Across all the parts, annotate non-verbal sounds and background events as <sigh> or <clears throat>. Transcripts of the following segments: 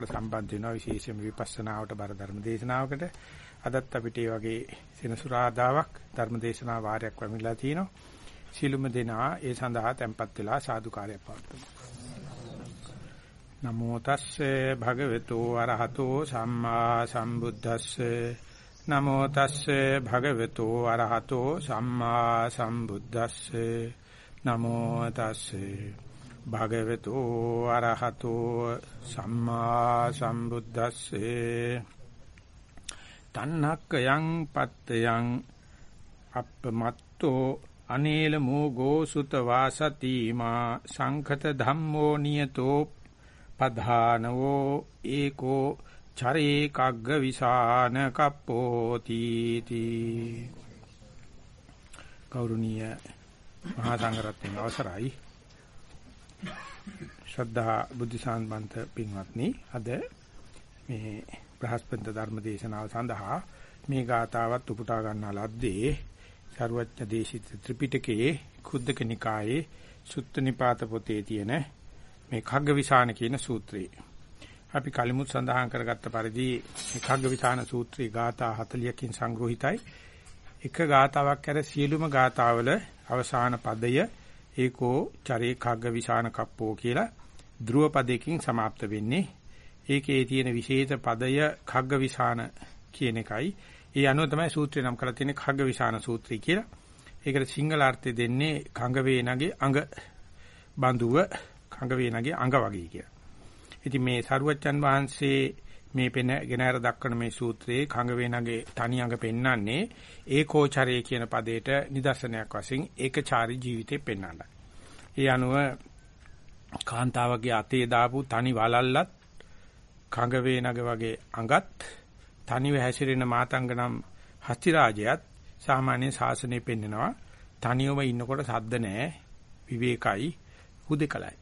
සම්බන්ධ වෙනවා විශේෂයෙන්ම විපස්සනාවට බර ධර්ම දේශනාවකට. අදත් අපිට මේ වගේ සෙනසුරාදාවක් ධර්ම දේශනා වාරයක් වමිලා තිනවා. සිළුම දෙනා ඒ සඳහා tempත් වෙලා සාදුකාරයක් පවත්වමු. නමෝ තස්සේ භගවතු අරහතෝ සම්මා සම්බුද්දස්සේ. නමෝ තස්සේ භගවතු අරහතෝ සම්මා සම්බුද්දස්සේ. නමෝ තස්සේ භගවතු අරහතෝ සම්මා සම්බුද්දස්සේ. තන්නක්කයන් පත්තයන් අප්පමත්තෝ අනේල මෝගෝ සුත වාසති මා සංඛත ධම්මෝ නියතෝ පධානවෝ ඒකෝ චරේ කග්ග විසාන කප්පෝති තී කෞරුණීය මහා සංඝරත්නයේ අවසරයි. ශ්‍රද්ධා බුද්ධ සම්බන්ත පින්වත්නි අද මේ බ්‍රහස්පති ධර්ම දේශනාව සඳහා මේ ගාතාවත් උපුටා ගන්නා ලද්දේ ਸਰවඥ දේශිත ත්‍රිපිටකයේ කුද්දක නිකායේ සුත්ත නිපාත පොතේ තියෙන මේ khaggavisana කියන සූත්‍රය. අපි කලිමුත් සඳහන් කරගත්ත පරිදි මේ khaggavisana සූත්‍රයේ ගාථා 40කින් සංග්‍රහිතයි. එක ගාතාවක් කර සියලුම ගාතාවල අවසාන පදය ඒකෝ චරේ කග්ග විසාන කප්පෝ කියලා ධ්‍රුව පදයකින් સમાપ્ત වෙන්නේ. ඒකේ තියෙන විශේෂ පදය කග්ග විසාන කියන එකයි. ඒ අනුව තමයි සූත්‍රය නම් කරලා තියෙන්නේ කග්ග විසාන සූත්‍රය කියලා. ඒකට සිංහල අර්ථය දෙන්නේ කංග වේනගේ අඟ බඳුව කංග වේනගේ අඟ වගේ කියලා. ඉතින් මේ සරුවච්චන් වහන්සේ මේ පෙන ගෙනහැර දක්වන මේ සූත්‍රයේ කංග වේනගේ තනි අඟ පෙන්වන්නේ ඒකෝචරය කියන පදයට නිදර්ශනයක් වශයෙන් ඒකචාරී ජීවිතේ පෙන්වන්නයි. ඒ අනුව කාන්තාවගේ අතේ දාපු තනි වලල්ලත් කඟ වේනග වගේ අඟත් තනිව හැසිරෙන මාතංග නම් හස්තිරාජයත් සාමාන්‍ය ශාසනය පෙන්නනවා. තනියම ඉන්නකොට සද්ද නැහැ, විවේකයි, හුදකලයි.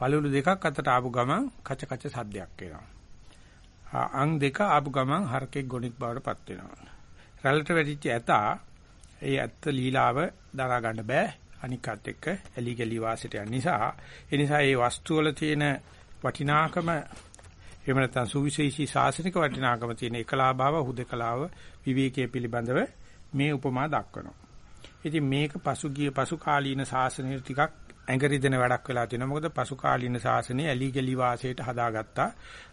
වලලු දෙකක් අතට ආපු ගමන් කච කච සද්දයක් එනවා. අං දෙක ආපු ගමන් හරකෙක් ගොනික් බවට පත් වෙනවා. රැළට වැටිච්ච ඇතා ඒ ඇත්ත ලීලාව දරා ගන්න බෑ. අනිකත් එක්ක ඇලි ගලි වාසයට යන නිසා ඒ නිසා මේ වස්තු වල තියෙන වටිනාකම එහෙම නැත්නම් සුවිශේෂී ශාසනික වටිනාකම තියෙන එකලා භාව හුදකලාව විවේකයේ පිළිබඳව මේ උපමා දක්වනවා. ඉතින් මේක පසුගිය පසු කාලීන ශාසනය ටිකක් ඇඟරි දෙන වැඩක් වෙලා තියෙනවා. මොකද පසු කාලීන ශාසනය ඇලි ගලි වාසයට හදාගත්තා.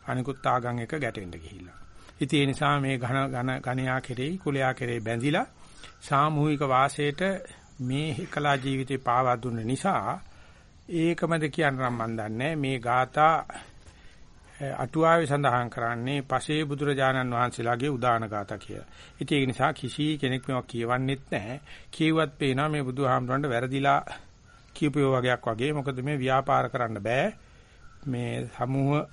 අනිකුත් ආගම් එක ගැටෙන්න ගිහිල්ලා. ඉතින් ඒ නිසා මේ ඝන ඝන ඝණයා කෙරෙහි කුලයා කෙරෙහි බැඳිලා සාමූහික වාසයට මේ හිකලා ජීවිතේ පාවා දුන්න නිසා ඒකමද කියන්න නම් මන් දන්නේ මේ ગાතා අටුවාවේ සඳහන් කරන්නේ පසේ බුදුරජාණන් වහන්සේලාගේ උදාන ગાතා කියලා. ඉතින් ඒක නිසා කිසි කෙනෙක් මේවා කියවන්නෙත් නැහැ. කියුවත් පේනවා මේ බුදුහාමුදුරන්ට වැරදිලා කියපුව වගේක් වගේ. මොකද මේ ව්‍යාපාර කරන්න බෑ. මේ සමූහ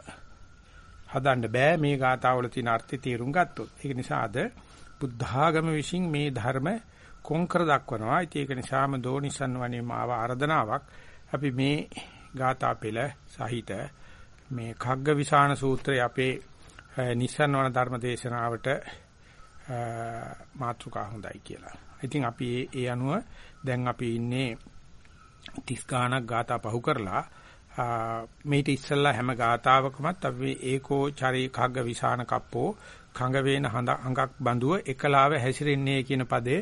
හදන්න බෑ මේ ગાතාවල තියෙන අර්ථය තේරුම් ගත්තොත්. ඒක නිසා අද බුද්ධාගම විසින් මේ ධර්ම කොන්කර දක්වනවා. ඉතින් ඒක නිසාම දෝනිසන් වනේම ආව ආර්දනාවක් අපි මේ ગાතා පෙළ සහිත මේ කග්ගවිසාන සූත්‍රය අපේ නිසන් වන ධර්ම දේශනාවට මාතෘකා හොඳයි කියලා. ඉතින් අපි ඒ අනුව දැන් අපි ඉන්නේ 30 ගාණක් ગાතා පහු කරලා මේිට ඉස්සල්ලා හැම ගාතාවකමත් අපි ඒකෝ චරී කග්ග විසාන කප්පෝ කඟ වේන හඟක් බඳුව එකලාව හැසිරෙන්නේ කියන පදේ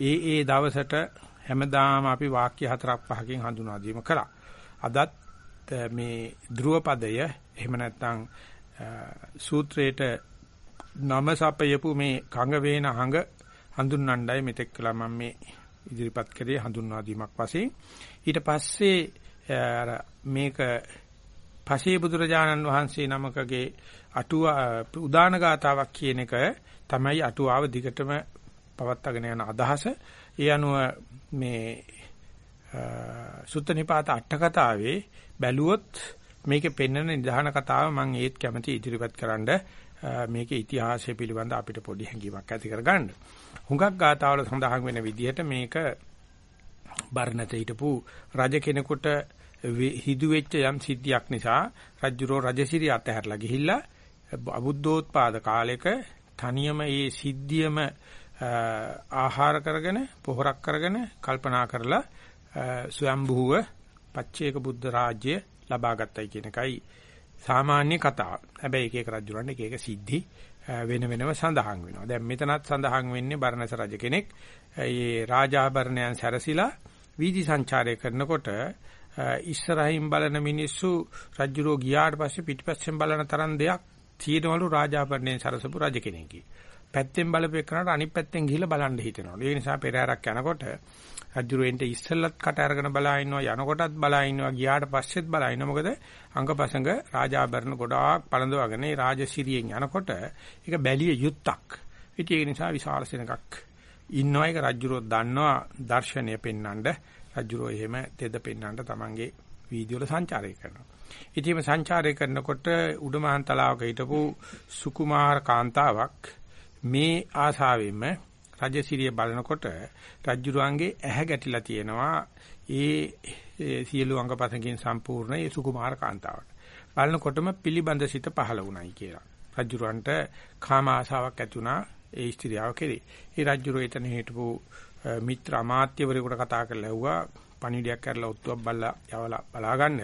ඒ ඒ දවසට හැමදාම අපි වාක්‍ය හතරක් පහකින් හඳුනා දීම කළා. අදත් මේ ධ්‍රුව පදය එහෙම නැත්නම් සූත්‍රයේට නම සපයපු මේ කඟ වේන හඟ හඳුන්වන්නයි මෙතෙක් කළා මම මේ ඉදිරිපත් කරේ හඳුන්වා දීමක් වශයෙන් ඊට පස්සේ අර මේක පසේ බුදුරජාණන් වහන්සේ නමකගේ අටුවා උදාන ගාතාවක් කියන එක තමයි අටුවාව දිගටම පවත්වාගෙන යන අදහස. ඒ අනුව මේ සුත්ත නිපාත අට කතාවේ බැලුවොත් මේකේ පෙන්වන නිධාන කතාව මම ඒත් කැමති ඉදිරිපත් කරන්න මේකේ ඉතිහාසය පිළිබඳ අපිට පොඩි හැඟීමක් ඇති කරගන්න. හුඟක් ගාතාවල සඳහන් වෙන විදිහට මේක බර්ණත හිටපු රජ කෙනෙකුට හිදු වෙච්ච යම් සිද්ධියක් නිසා රජුරෝ රජසිරිය අතහැරලා ගිහිල්ලා අබුද්ධෝත්පාද කාලෙක තනියම මේ සිද්ධියම ආහාර කරගෙන පොහොරක් කරගෙන කල්පනා කරලා ස්වයම්භූව පච්චේක බුද්ධ රාජ්‍ය ලබා ගත්තයි කියන එකයි සාමාන්‍ය කතාව. හැබැයි එක එක රජුරන්ට එක එක සිද්ධි වෙන වෙනම සඳහන් වෙනවා. දැන් මෙතනත් සඳහන් වෙන්නේ බරණැස රජ කෙනෙක් ඒ රාජාභරණයන් සැරසිලා වීදි සංචාරය කරනකොට ඉස්සරහින් බලන මිනිස්සු රජුරෝ ගියාට පස්සේ පිටිපස්සෙන් බලන තරම් දෙයක් තියෙනවලු රාජාභරණයෙන් සරසපු රජ කෙනෙක්ගේ. පැත්තෙන් බලපෙන්නට අනිත් පැත්තෙන් ගිහිල්ලා බලන්න හිතෙනවා. ඒ නිසා පෙරහැරක් යනකොට රජුරෙන්ට ඉස්සෙල්ලත් කට අරගෙන බලා ඉන්නවා යනකොටත් බලා ඉන්නවා ගියාට පස්සෙත් බලා ඉන්නවා. මොකද අංගපසංග රාජාභරණ ගොඩාක් පළඳවගෙන ඒ රාජසිරියෙන් යනකොට ඒක බැලිය යුත්තක්. ඉතින් ඒ නිසා විශාල සෙනඟක් ඉන්නවා ඒක රජුරෝ දන්නවා දර්ශනය පෙන්වන්න රජුරෝ එහෙම තෙද පෙන්වන්න තමන්ගේ වීඩියෝ වල සංචාරය කරනවා. ඉතින් සංචාරය කරනකොට උඩමහන් තලාවක හිටපු සුකුමාර කාන්තාවක් මේ ආසාවෙම රජසිරිය බලනකොට රජුරුවන්ගේ ඇහැ ගැටිලා තියෙනවා ඒ සියලු අංගපතකින් සම්පූර්ණ ඒ සුකුමාර කාන්තාවට. බලනකොටම පිළිබඳ සිත පහළ වුණයි කියලා. රජුරවන්ට කාම ආසාවක් ඇති වුණා ඒ ස්ත්‍රියව කෙරේ. ඒ රජුරෝ එතන හිටපු මිත්‍ර අමාත්‍යවරයෙකුට කතා කරලා ඇහුවා පණිවිඩයක් කරලා ඔත්තුවක් බල්ලා යවලා බලාගන්න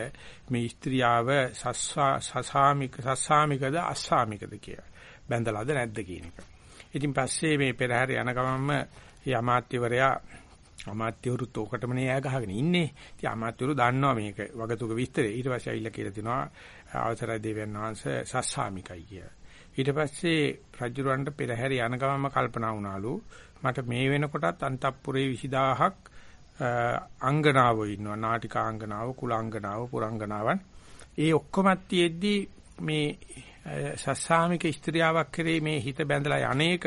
මේ ස්ත්‍රියව සස්සාමික සස්සාමිකද අස්සාමිකද කියලා. බැඳලාද නැද්ද කියන එක. ඉතින් පස්සේ මේ පෙරහැර යන ගමන්ම මේ අමාත්‍යවරයා අමාත්‍යවරුත් ඔකටම නේ ඈ ගහගෙන ඉන්නේ. ඉතින් අමාත්‍යවරු දන්නවා මේක වගතුක විස්තරය. ඊට පස්සේ ඇවිල්ලා කියලා තිනවා අවසරයි දෙවියන් වහන්සේ සස්සාමිකයි කියලා. ඊට පස්සේ රජුරවන්ට පෙරහැර යන ගමන්ම කල්පනා වුණාලු මට මේ වෙනකොටත් අන්තපුරේ 20000ක් අංගනාවෝ ඉන්නවා. නාටිකාංගනාව, කුලාංගනාව, පුරංගනාවන්. ඒ ඔක්කොමත් තියෙද්දි මේ සස්සාමික ස්ත්‍රියාවක් කරේ මේ හිත බැඳලා යන්නේක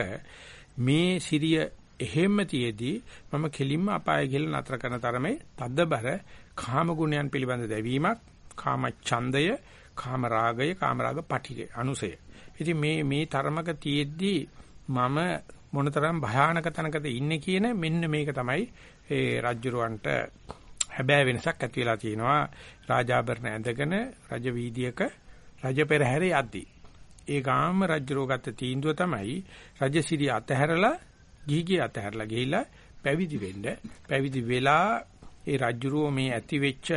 මේ සිරිය එහෙම්ම තියේදී මම කෙලින්ම අපාය ගිහලා නතර කරන තරමේ තද්දබර කාම ගුණයන් පිළිබඳ දැවීමක් කාම ඡන්දය කාම රාගය කාම රාග පටිඝය අනුසය. ඉතින් මේ මේ තරමක තියේදී මම මොනතරම් භයානක තැනකද ඉන්නේ කියන මෙන්න මේක තමයි ඒ රජ්ජුරවන්ට හැබෑ වෙනසක් ඇති වෙලා තියෙනවා. රාජාභරණ ඇඳගෙන රජ වීදියේක රජ පෙරහැරේ යද්දී. ඒ ගාම රජුරෝ ගත්ත තීන්දුව තමයි රජසිරිය අතහැරලා ගිහිගේ අතහැරලා ගිහිලා පැවිදි වෙන්න. පැවිදි වෙලා ඒ රජුරෝ මේ ඇති වෙච්ච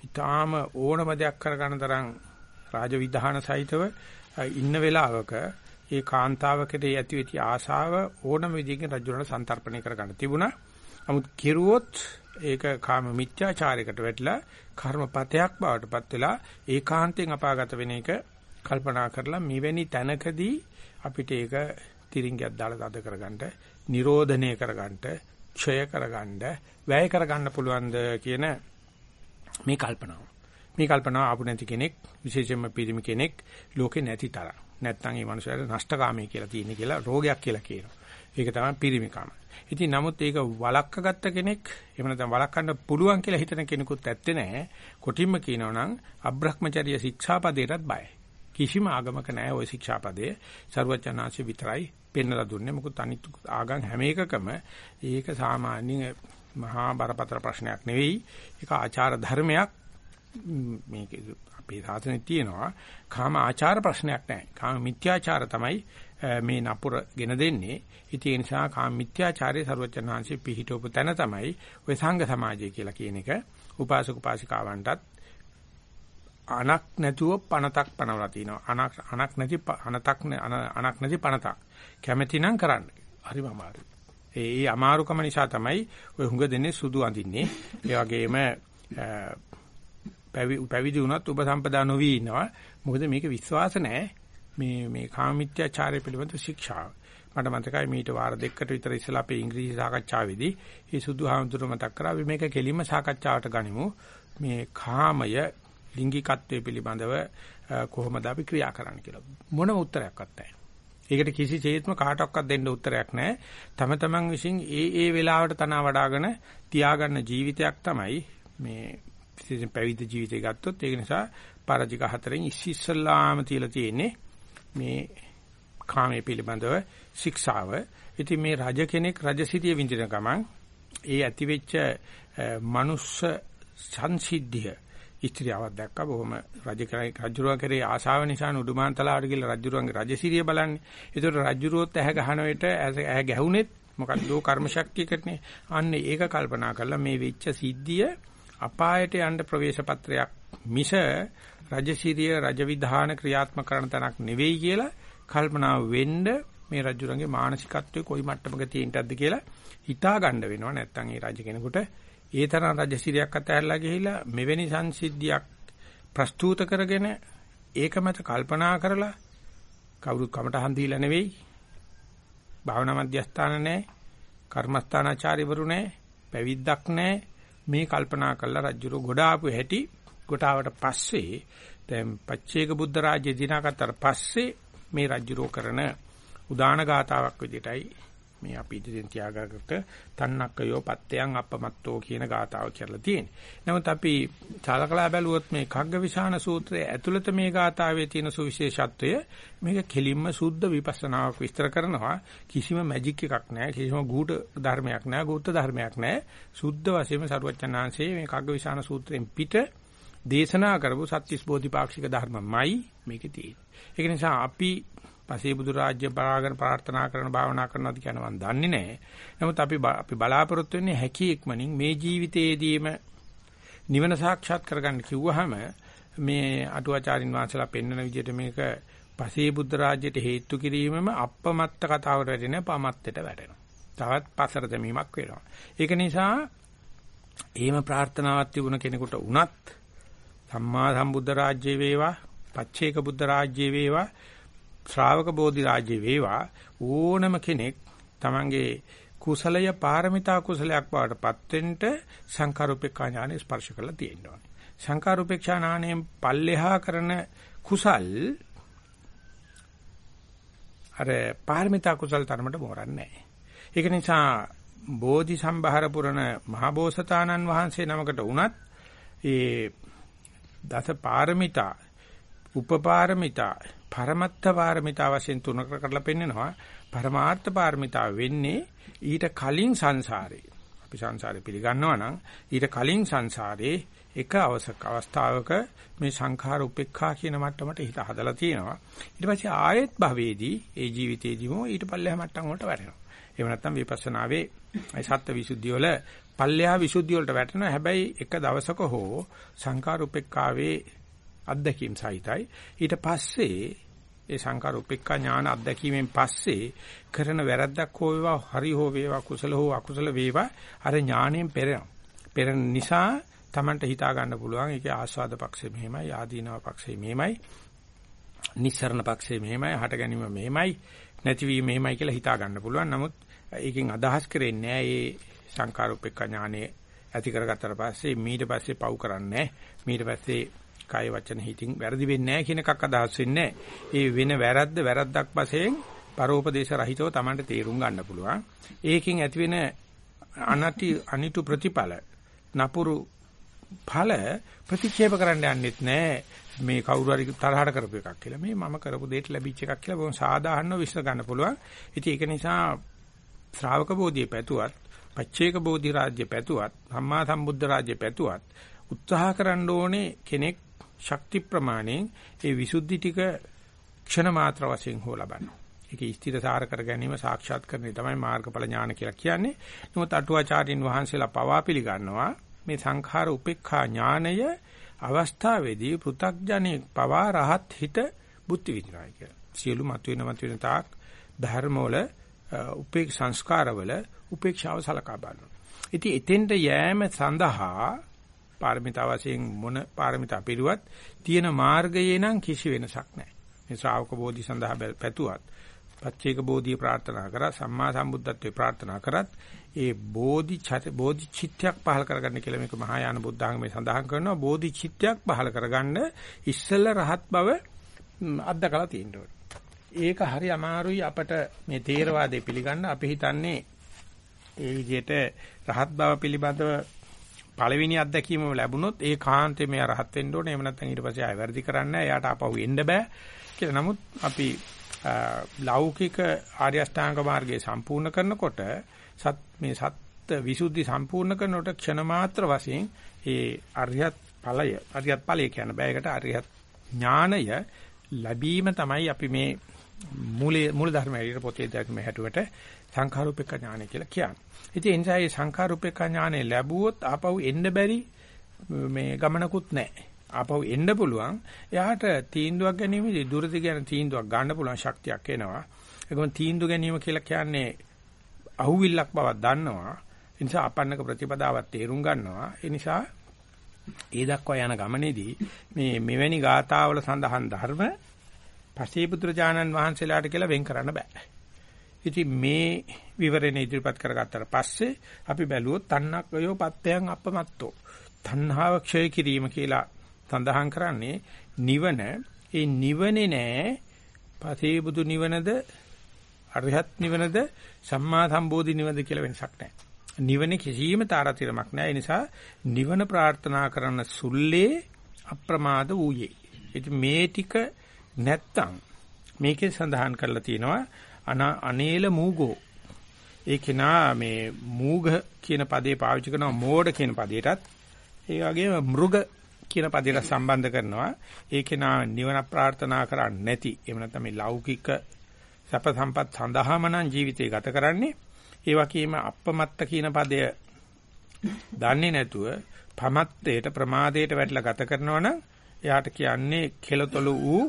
ඊටාම ඕනම දෙයක් කරගන්න තරම් රාජ විධාන සහිතව ඉන්න වෙලාවක ඒ කාන්තාවකට ඇති වෙච්ච ආශාව ඕනම විදිහකින් රජුරණ සන්තරපණය කරගන්න තිබුණා. නමුත් කෙරුවොත් ඒක කාම මිත්‍යාචාරයකට වැටිලා කර්මපතයක් බවට පත් වෙලා ඒකාන්තයෙන් අපාගත වෙන එක කල්පනා කරලා මෙවැනි තැනකදී අපිට ඒක තිරින්ගයක් දාලා තද කරගන්න, නිරෝධනය කරගන්න, ක්ෂය කරගන්න, වැය කරගන්න පුළුවන්ද කියන මේ කල්පනාව. මේ කල්පනාව ආපු නැති කෙනෙක්, විශේෂයෙන්ම පිරිමි කෙනෙක් ලෝකේ නැති තරම්. නැත්තම් මේ මනුස්සයාට නෂ්ටකාමී කියලා තියෙන කියලා රෝගයක් කියලා කියනවා. ඒක තමයි පිරිමිකම. ඉතින් නමුත් ඒක වලක්ක ගත්ත කෙනෙක් එහෙම නැත්නම් වලක්කන්න පුළුවන් කියලා හිතන කෙනෙකුත් ඇත්තේ නැහැ. කොටින්ම කියනවා නම් අබ්‍රහ්මචර්ය ශික්ෂාපදයටත් බයයි. කිසිම ආගමක නැහැ ওই ශික්ෂාපදයේ ਸਰවචනාංශ විතරයි පෙන්වලා දුන්නේ. මොකද අනිත් ආගම් හැම එකකම ඒක සාමාන්‍ය මහා බරපතල ප්‍රශ්නයක් නෙවෙයි. ඒක ආචාර ධර්මයක් මේක අපේ සාසනේ තියෙනවා. කාම ආචාර ප්‍රශ්නයක් නැහැ. කාම මිත්‍යාචාර තමයි මේ නපුර ගෙන දෙන්නේ. ඉතින් ඒ නිසා කාම මිත්‍යාචාරයේ ਸਰවචනහන්සේ පිහිටවපු තැන තමයි ඔය සංඝ සමාජය කියලා කියන එක. උපාසක උපාසිකාවන්ටත් අනක් නැතුව පණතක් පනවලා තිනවා. අනක් අනක් නැති අනතක් අනක් නැති පණතක්. කැමැතිනම් කරන්න. හරිම අමාරුයි. ඒ අමාරුකම නිසා තමයි ඔය හුඟ දෙන්නේ සුදු අඳින්නේ. ඒ වගේම පැවිදි වුණත් ඔබ සම්පදා නොවි ඉන්නවා. මොකද මේක විශ්වාස නැහැ. මේ මේ කාමීත්‍යාචාරය පිළිබඳ ශික්ෂාව. මට මතකයි මීට වාර දෙකකට විතර ඉස්සලා අපේ ඉංග්‍රීසි සාකච්ඡාවේදී මේ සුදුහාමුදුර මතක් කරා අපි මේක කෙලින්ම සාකච්ඡාවට ගනිමු. මේ කාමය ලිංගිකත්වයේ පිළිබඳව කොහොමද අපි ක්‍රියා කරන්න කියලා. මොනම උත්තරයක්වත් නැහැ. ඒකට කිසිසේත්ම කාටවත් දෙන්න උත්තරයක් නැහැ. තම තමන් විසින් ඒ ඒ වෙලාවට තනවා වඩාගෙන තියාගන්න ජීවිතයක් තමයි මේ විශේෂයෙන් පැවිදි ජීවිතය ගත්තොත් ඒක නිසා පරජික හතරෙන් ඉස්සෙල්ලාම තියලා තියෙන්නේ මේ කාමයේ පිළිබඳව ශික්ෂාව. ඉතින් මේ රජ කෙනෙක් රජසිතිය විඳින ගමන් ඒ ඇතිවෙච්ච මනුස්ස සංසිද්ධිය ඉස්ත්‍රියවක් දැක්ක බොහොම රජ රජුරුවා කරේ ආශාව නිසා උඩුමාන්තලාවට ගිහලා රජුරුවන්ගේ රජසිරිය බලන්නේ. ඒතකොට රජුරුවොත් ඇහැ ගහන විට ඇහැ ගැහුනේත් මොකක්ද කර්ම ශක්තියකටනේ. අන්න ඒක කල්පනා කරලා මේ වෙච්ච සිද්ධිය අපායට යන්න ප්‍රවේශ පත්‍රයක් මිස රජසිරිය රජවිධාන ක්‍රියාත්මක කරන තැනක් නෙවෙයි කියලා කල්පනා වෙන්න මේ රජුරන්ගේ මානසිකත්වයේ කොයි මට්ටමක තියෙන්නද කියලා හිතා ගන්න වෙනවා. නැත්තම් ඒ රජ කෙනෙකුට ඒ තරම් රජසිරියක් අතහැරලා ගිහිලා මෙවැනි සංසිද්ධියක් ප්‍රස්තුත කරගෙන ඒක මත කල්පනා කරලා කවුරුත් කමටහන් දීලා නෙවෙයි. භාවනා මධ්‍යස්ථාන නැහැ. කර්මස්ථානාචාරිවරු නැහැ. පැවිද්දක් නැහැ. මේ කල්පනා කළා රජුරු ගොඩ ආපු හැටි ගොටාවට පස්සේ දැන් පච්චේක බුද්ධ රාජ්‍ය දිනාකට පස්සේ මේ රජුරෝ කරන උදාන ගාතාවක් විදිහටයි මේ අපි ඉදිරියෙන් තියාගත්ත තන්නක්කයෝ පත්තයන් අපමත්තෝ කියන ගාතාව කියලා තියෙන්නේ. නමුත් අපි සාලකලා බැලුවොත් මේ කග්ගවිශාන සූත්‍රයේ ඇතුළත මේ ගාතාවේ තියෙන සුවිශේෂත්වය මේක කෙලින්ම සුද්ධ විපස්සනාවක් විස්තර කරනවා. කිසිම මැජික් එකක් නැහැ. කිසිම ගුඪ ධර්මයක් නැහැ. ගුප්ත ධර්මයක් නැහැ. සුද්ධ වශයෙන්ම සරුවච්චන්හන්සේ මේ කග්ගවිශාන සූත්‍රයෙන් පිට දේශනා කරපු සත්‍තිස් බෝධිපාක්ෂික ධර්මමයි මේකේ තියෙන්නේ. ඒක නිසා අපි පසේ බුදු රාජ්‍ය බලාගෙන ප්‍රාර්ථනා කරන භාවනා කරනවාද කියන මම දන්නේ නැහැ. නමුත් අපි අපි බලාපොරොත්තු වෙන්නේ හැකි ඉක්මනින් මේ ජීවිතයේදීම නිවන සාක්ෂාත් කරගන්න කිව්වහම මේ අටුවාචාරින් වහන්සේලා පෙන්වන විදිහට මේක පසේ බුද්ධ රාජ්‍යයට හේතු කිරීමම අපමත්ත කතාවට වැටෙන පමත්තට වැටෙනවා. තවත් පසර දැමීමක් වෙනවා. ඒක නිසා එහෙම ප්‍රාර්ථනාවක් තිබුණ කෙනෙකුට වුණත් සම්මා සම්බුද්ධ රාජ්‍ය වේවා, පච්චේක බුද්ධ රාජ්‍ය වේවා ශ්‍රාවක බෝධි රාජ්‍ය වේවා ඕනම කෙනෙක් තමන්ගේ කුසලය පාරමිතා කුසලයක් බවට පත් වෙන්න සංකාරූපේක්ෂා ඥානෙ ස්පර්ශ කරලා තියෙනවා. සංකාරූපේක්ෂා ඥානෙන් පල්ලෙහා කරන කුසල් අර පාරමිතා කුසල් තරමට මෝරන්නේ නැහැ. ඒක නිසා බෝධි සම්භාර පුරණ මහබෝසතාණන් වහන්සේ නමකට වුණත් ඒ දස පාරමිතා උපපාරමිතා පරමත්ත පාරමිතා වශයෙන් තුනකට කරලා පෙන්නනවා. පරමාර්ථ පාරමිතා වෙන්නේ ඊට කලින් සංසාරේ. අපි සංසාරේ පිළිගන්නවා නම් ඊට කලින් සංසාරේ එක අවසක අවස්ථාවක මේ සංඛාර උපේක්ඛා කියන මට්ටමට හිත හදලා තියෙනවා. ඊට පස්සේ ආයෙත් භවයේදී ඒ ජීවිතේදීම ඊට පල්ලෙහා මට්ටම් වලට වැටෙනවා. එහෙම නැත්නම් විපස්සනාවේ ඒ සත්ත්ව විසුද්ධිය වල පල්ලෙහා විසුද්ධිය වලට වැටෙනවා. හැබැයි එක දවසක හෝ සංඛාර උපේක්ඛාවේ අත්දැකීම් සහිතයි. ඊට පස්සේ ඒ සංකාර උපේක්ඛා ඥාන අත්දැකීමෙන් පස්සේ කරන වැරද්දක් හෝ වේවා හරි හෝ වේවා කුසල හෝ අකුසල වේවා අර ඥාණයෙන් පෙරෙනවා. පෙරෙන නිසා Tamanට හිතා ගන්න පුළුවන් ඒකේ ආස්වාද පක්ෂය මෙහෙමයි ආදීනව පක්ෂය මෙහෙමයි නිස්සරණ පක්ෂය මෙහෙමයි හට ගැනීම මෙහෙමයි නැතිවීම මෙහෙමයි කියලා හිතා ගන්න පුළුවන්. නමුත් ඒකෙන් අදහස් කරන්නේ නැහැ මේ සංකාර උපේක්ඛා ඥානෙ ඇති කරගත්තට පස්සේ ඊට පස්සේ පව් කරන්නේ ඊට පස්සේ කාය වචන හිතින් වැරදි වෙන්නේ නැහැ කියන එකක් අදහස් වෙන්නේ ඒ වෙන වැරද්ද වැරද්දක් වශයෙන් පරෝපදේශ රහිතව Tamanට තේරුම් ගන්න පුළුවන්. ඒකෙන් ඇතිවෙන අනටි අනිතු ප්‍රතිඵල නපුරු ඵල ප්‍රතික්ෂේප කරන්න යන්නෙත් නැහැ. මේ කවුරු හරි තරහට කරපු එකක් කියලා. මේ මම කරපු දෙයට ලැබිච්ච එකක් කියලා බොහොම සාධාරණව විශ්ල ගන්න පුළුවන්. ඉතින් ඒක නිසා ශ්‍රාවක බෝධිය පැතුවත්, පච්චේක බෝධි රාජ්‍ය පැතුවත්, සම්මා සම්බුද්ධ රාජ්‍ය පැතුවත් උත්සාහ කරන්න ඕනේ කෙනෙක් ශක්ති ප්‍රමාණයෙන් ඒ විසුද්ධි ටික ක්ෂණ මාත්‍ර වශයෙන් හෝ ලබනවා. ඒක ස්ථිරසාර කර ගැනීම සාක්ෂාත් කරන්නේ තමයි මාර්ගඵල ඥාන කියලා කියන්නේ. නමුත් අටුවාචාරින් වහන්සේලා පවා පිළිගන්නවා මේ සංඛාර උපේක්ඛා ඥානය අවස්ථාවේදී පෘ탁ජනේ පවා රහත් හිත බුද්ධි විදිනවා කියලා. සියලු මතුවෙන මතුවෙන තාක් ධර්මවල උපේක් සංස්කාරවල උපේක්ෂාව සලකා බලනවා. ඉතින් එතෙන්ට යෑම සඳහා පාරමිතා වශයෙන් මොන පාරමිතා පිළිවත් තියෙන මාර්ගයේ නම් කිසි වෙනසක් නැහැ. මේ ශ්‍රාවක බෝධි සඳහා පැතුවත්, පච්චේක බෝධිය ප්‍රාර්ථනා කරා, සම්මා සම්බුද්ධත්වයේ ප්‍රාර්ථනා කරත් ඒ බෝධි බෝධි චිත්තයක් පහල කරගන්න කියලා මේක මහායාන බුද්ධාගමේ සඳහන් කරනවා. බෝධි චිත්තයක් පහල කරගන්න ඉස්සෙල්ල රහත් බව අත්දකලා තියෙන්න ඒක හරි අමාරුයි අපට මේ තේරවාදය පිළිගන්න අපි හිතන්නේ ඒ විදිහට රහත් බව පිළිබඳව පළවෙනි අත්දැකීම ලැබුණොත් ඒ කාන්තේ මෙයා රහත් වෙන්න ඕනේ. එහෙම නැත්නම් ඊට පස්සේ ආය වැඩි කරන්නේ එයාට ආපහු එන්න බෑ කියලා. නමුත් අපි ලෞකික ආර්ය අෂ්ටාංග මාර්ගය සම්පූර්ණ කරනකොට සත් මේ සත් විසුද්ධි සම්පූර්ණ කරනකොට ක්ෂණ මාත්‍ර වශයෙන් ඒ අරියත් ඵලය අරියත් ඵලය කියන බෑයකට අරියත් ඥානය ලැබීම තමයි අපි මේ මූලයේ මූල ධර්ම හැටියට පොතේ ධර්ම හැටුවට සංඛාරූපේක ඥානය කියලා කියන්නේ. ඉතින් ඒ නිසා මේ සංඛාරූපේක ඥානය ලැබුවොත් ආපහු එන්න බැරි මේ ගමනකුත් නැහැ. ආපහු එන්න පුළුවන්. එයාට තීන්දුවක් ගැනීමේදී දුරදි ගැන තීන්දුවක් ගන්න පුළුවන් ශක්තියක් එනවා. ඒකම තීන්දුව ගැනීම කියලා කියන්නේ අහුවිල්ලක් බවක් දන්නවා. ඒ නිසා අපන්නක ප්‍රතිපදාවක් තේරුම් ගන්නවා. ඒ නිසා ඒ දක්වා යන ගමනේදී මේ මෙවැනි ගාථාවල සඳහන් ධර්ම පසීපුත්‍රජානන් වහන්සේලාට කියලා වෙන් කරන්න බෑ. ඉතින් මේ විවරණ ඉදිරිපත් කරගත්තට පස්සේ අපි බැලුවොත් තණ්හක්කයෝ පත්තයන් අපමත්තෝ. තණ්හාව ක්ෂය කිරීම කියලා සඳහන් කරන්නේ නිවන. ඒ නිවනේ නෑ පසීබුදු නිවනද අරිහත් නිවනද සම්මා සම්බෝධි නිවනද කියලා වෙනසක් නැහැ. නිවන කිසියම් තාරතිරමක් නැහැ. ඒ නිසා නිවන ප්‍රාර්ථනා කරන සුල්ලේ අප්‍රමාද වූයේ. ඉතින් මේ ටික නැත්තම් මේකේ සඳහන් කරලා තියෙනවා අනේල මූගෝ. ඒ කෙනා මේ මූග කියන පදේ පාවිච්චි කරනවා මෝඩ කියන පදයටත් ඒ වගේම මෘග කියන පදයට සම්බන්ධ කරනවා. ඒ කෙනා නිවන ප්‍රාර්ථනා කරන්නේ නැති. එහෙම නැත්නම් මේ ලෞකික සැප සම්පත් සඳහාම නම් ජීවිතය ගත කරන්නේ. ඒ වගේම අපමත්ත කියන පදය දන්නේ නැතුව පමත්තේට ප්‍රමාදයට වැටලා ගත කරනවා නම් එයාට කියන්නේ කෙලතොළු වූ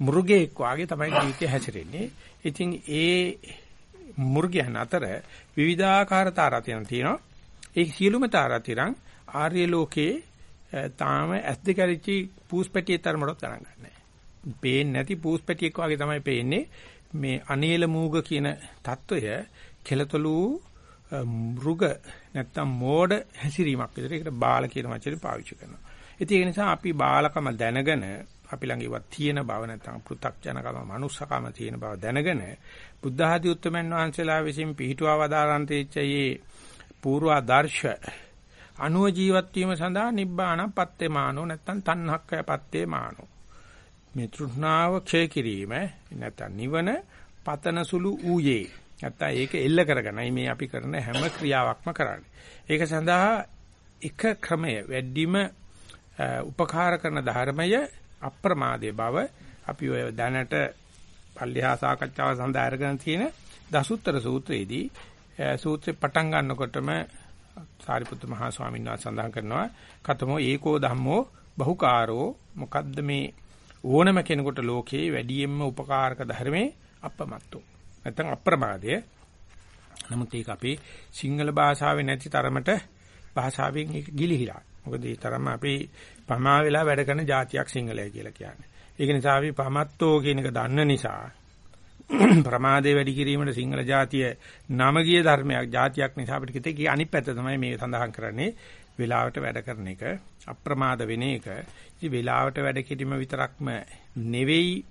මුර්ගෙක් වාගේ තමයි ජීවිතය හැසිරෙන්නේ. ඉතින් ඒ මුර්ගයන් අතර විවිධාකාර තාරාතිරම් තියෙනවා. ඒ සියලුම තාරාතිරම් ආර්ය ලෝකයේ තාම ඇස් දෙක ඇරිච්චි පූස්පැටියේ තරමටවත් ගණන් ගන්නෑ. පේන්නේ නැති පූස්පැටියක් වාගේ තමයි පේන්නේ. මේ අනේල මූග කියන తত্ত্বය කෙලතලු මෘග නැත්තම් මෝඩ හැසිරීමක් විතර ඒකට බාල කියන වචනේ පාවිච්චි කරනවා. ඉතින් ඒ නිසා අපි බාලකම දැනගෙන අපි ළඟ ඉවත් තියෙන බව නැත්තම් පෘ탁ජනකම මනුස්සකම තියෙන බව දැනගෙන බුද්ධ ආදී උත්තමයන් වහන්සේලා විසින් පිහිටුවා වදාරන් තේච්චයේ පූර්ව ආදර්ශ අනුව ජීවත් වීම සඳහා නිබ්බාන පත්තේ මානෝ නැත්තම් තණ්හක්කය පත්තේ මානෝ මේ තෘෂ්ණාව ක්ෂය කිරීම නැත්නම් නිවන පතනසුළු ඌයේ නැත්නම් ඒක එල්ල කරගෙනයි මේ අපි කරන හැම ක්‍රියාවක්ම කරන්නේ. ඒක සඳහා එක ක්‍රමය වැඩිම උපකාර කරන ධර්මය අප්‍රමාදයේ බව අපි ඔය දැනට පල්ලිහා සාකච්ඡාව සඳහා අරගෙන තියෙන දසුත්තර සූත්‍රයේදී සූත්‍රේ පටන් ගන්නකොටම සාරිපුත්ත මහා ස්වාමීන් වහන්සේ සඳහන් කරනවා කතමෝ ඒකෝ ධම්මෝ බහුකාරෝ මොකද්ද මේ ඕනම කෙනෙකුට ලෝකේ වැඩියෙන්ම උපකාරක ධර්මේ අපමත්තෝ. නැත්නම් අප්‍රමාදය. නමුත් ඒක අපේ සිංහල භාෂාවේ නැති තරමට භාෂාවෙන් ඒක ගිලිහිලා. මොකද ඒ තරම අපි පමා වෙලා වැඩ කරන જાතියක් සිංහලයි කියලා කියන්නේ. ඒක නිසා අපි පමත්තෝ කියන එක දන්න නිසා <clears throat> ප්‍රමාදේ වැඩි කිරීමට සිංහල ජාතිය නම ගිය ධර්මයක් ජාතියක් නිසා අපිට කිතේ කිය අනිත් පැත්ත තමයි මේ සඳහන් කරන්නේ. වේලාවට වැඩ කරන එක අප්‍රමාද වෙන එක. ඉතින් වේලාවට වැඩ කිරීම විතරක්ම නෙවෙයි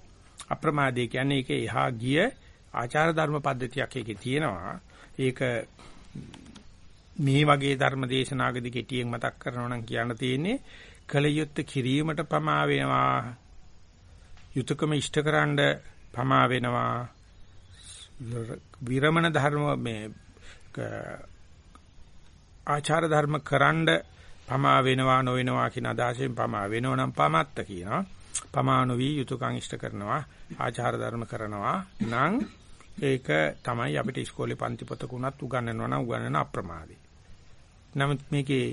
අප්‍රමාදේ කියන්නේ ඒක එහා ගිය ආචාර ධර්ම පද්ධතියක් එකේ තියෙනවා. ඒක මේ වගේ ධර්ම දේශනාවකදී කෙටියෙන් මතක් කරනවා නම් කියන්න තියෙන්නේ කලයුත්ත කිරීමට පමා වෙනවා. යුතුයකම ඉෂ්ටකරනද පමා වෙනවා. විරමණ ධර්ම මේ ආචාර ධර්ම කරන්ඩ පමා වෙනවා නොවෙනවා කියන අදහසෙන් පමා වෙනව නම් පමත්ත කියනවා. පමානු වී යුතුයකම් ඉෂ්ට කරනවා ආචාර ධර්ම කරනවා නම් ඒක තමයි අපිට ඉස්කෝලේ පන්ති පොතකුණත් උගන්වනවා නම් උගන්වන අප්‍රමාදී. නමුත් මේකේ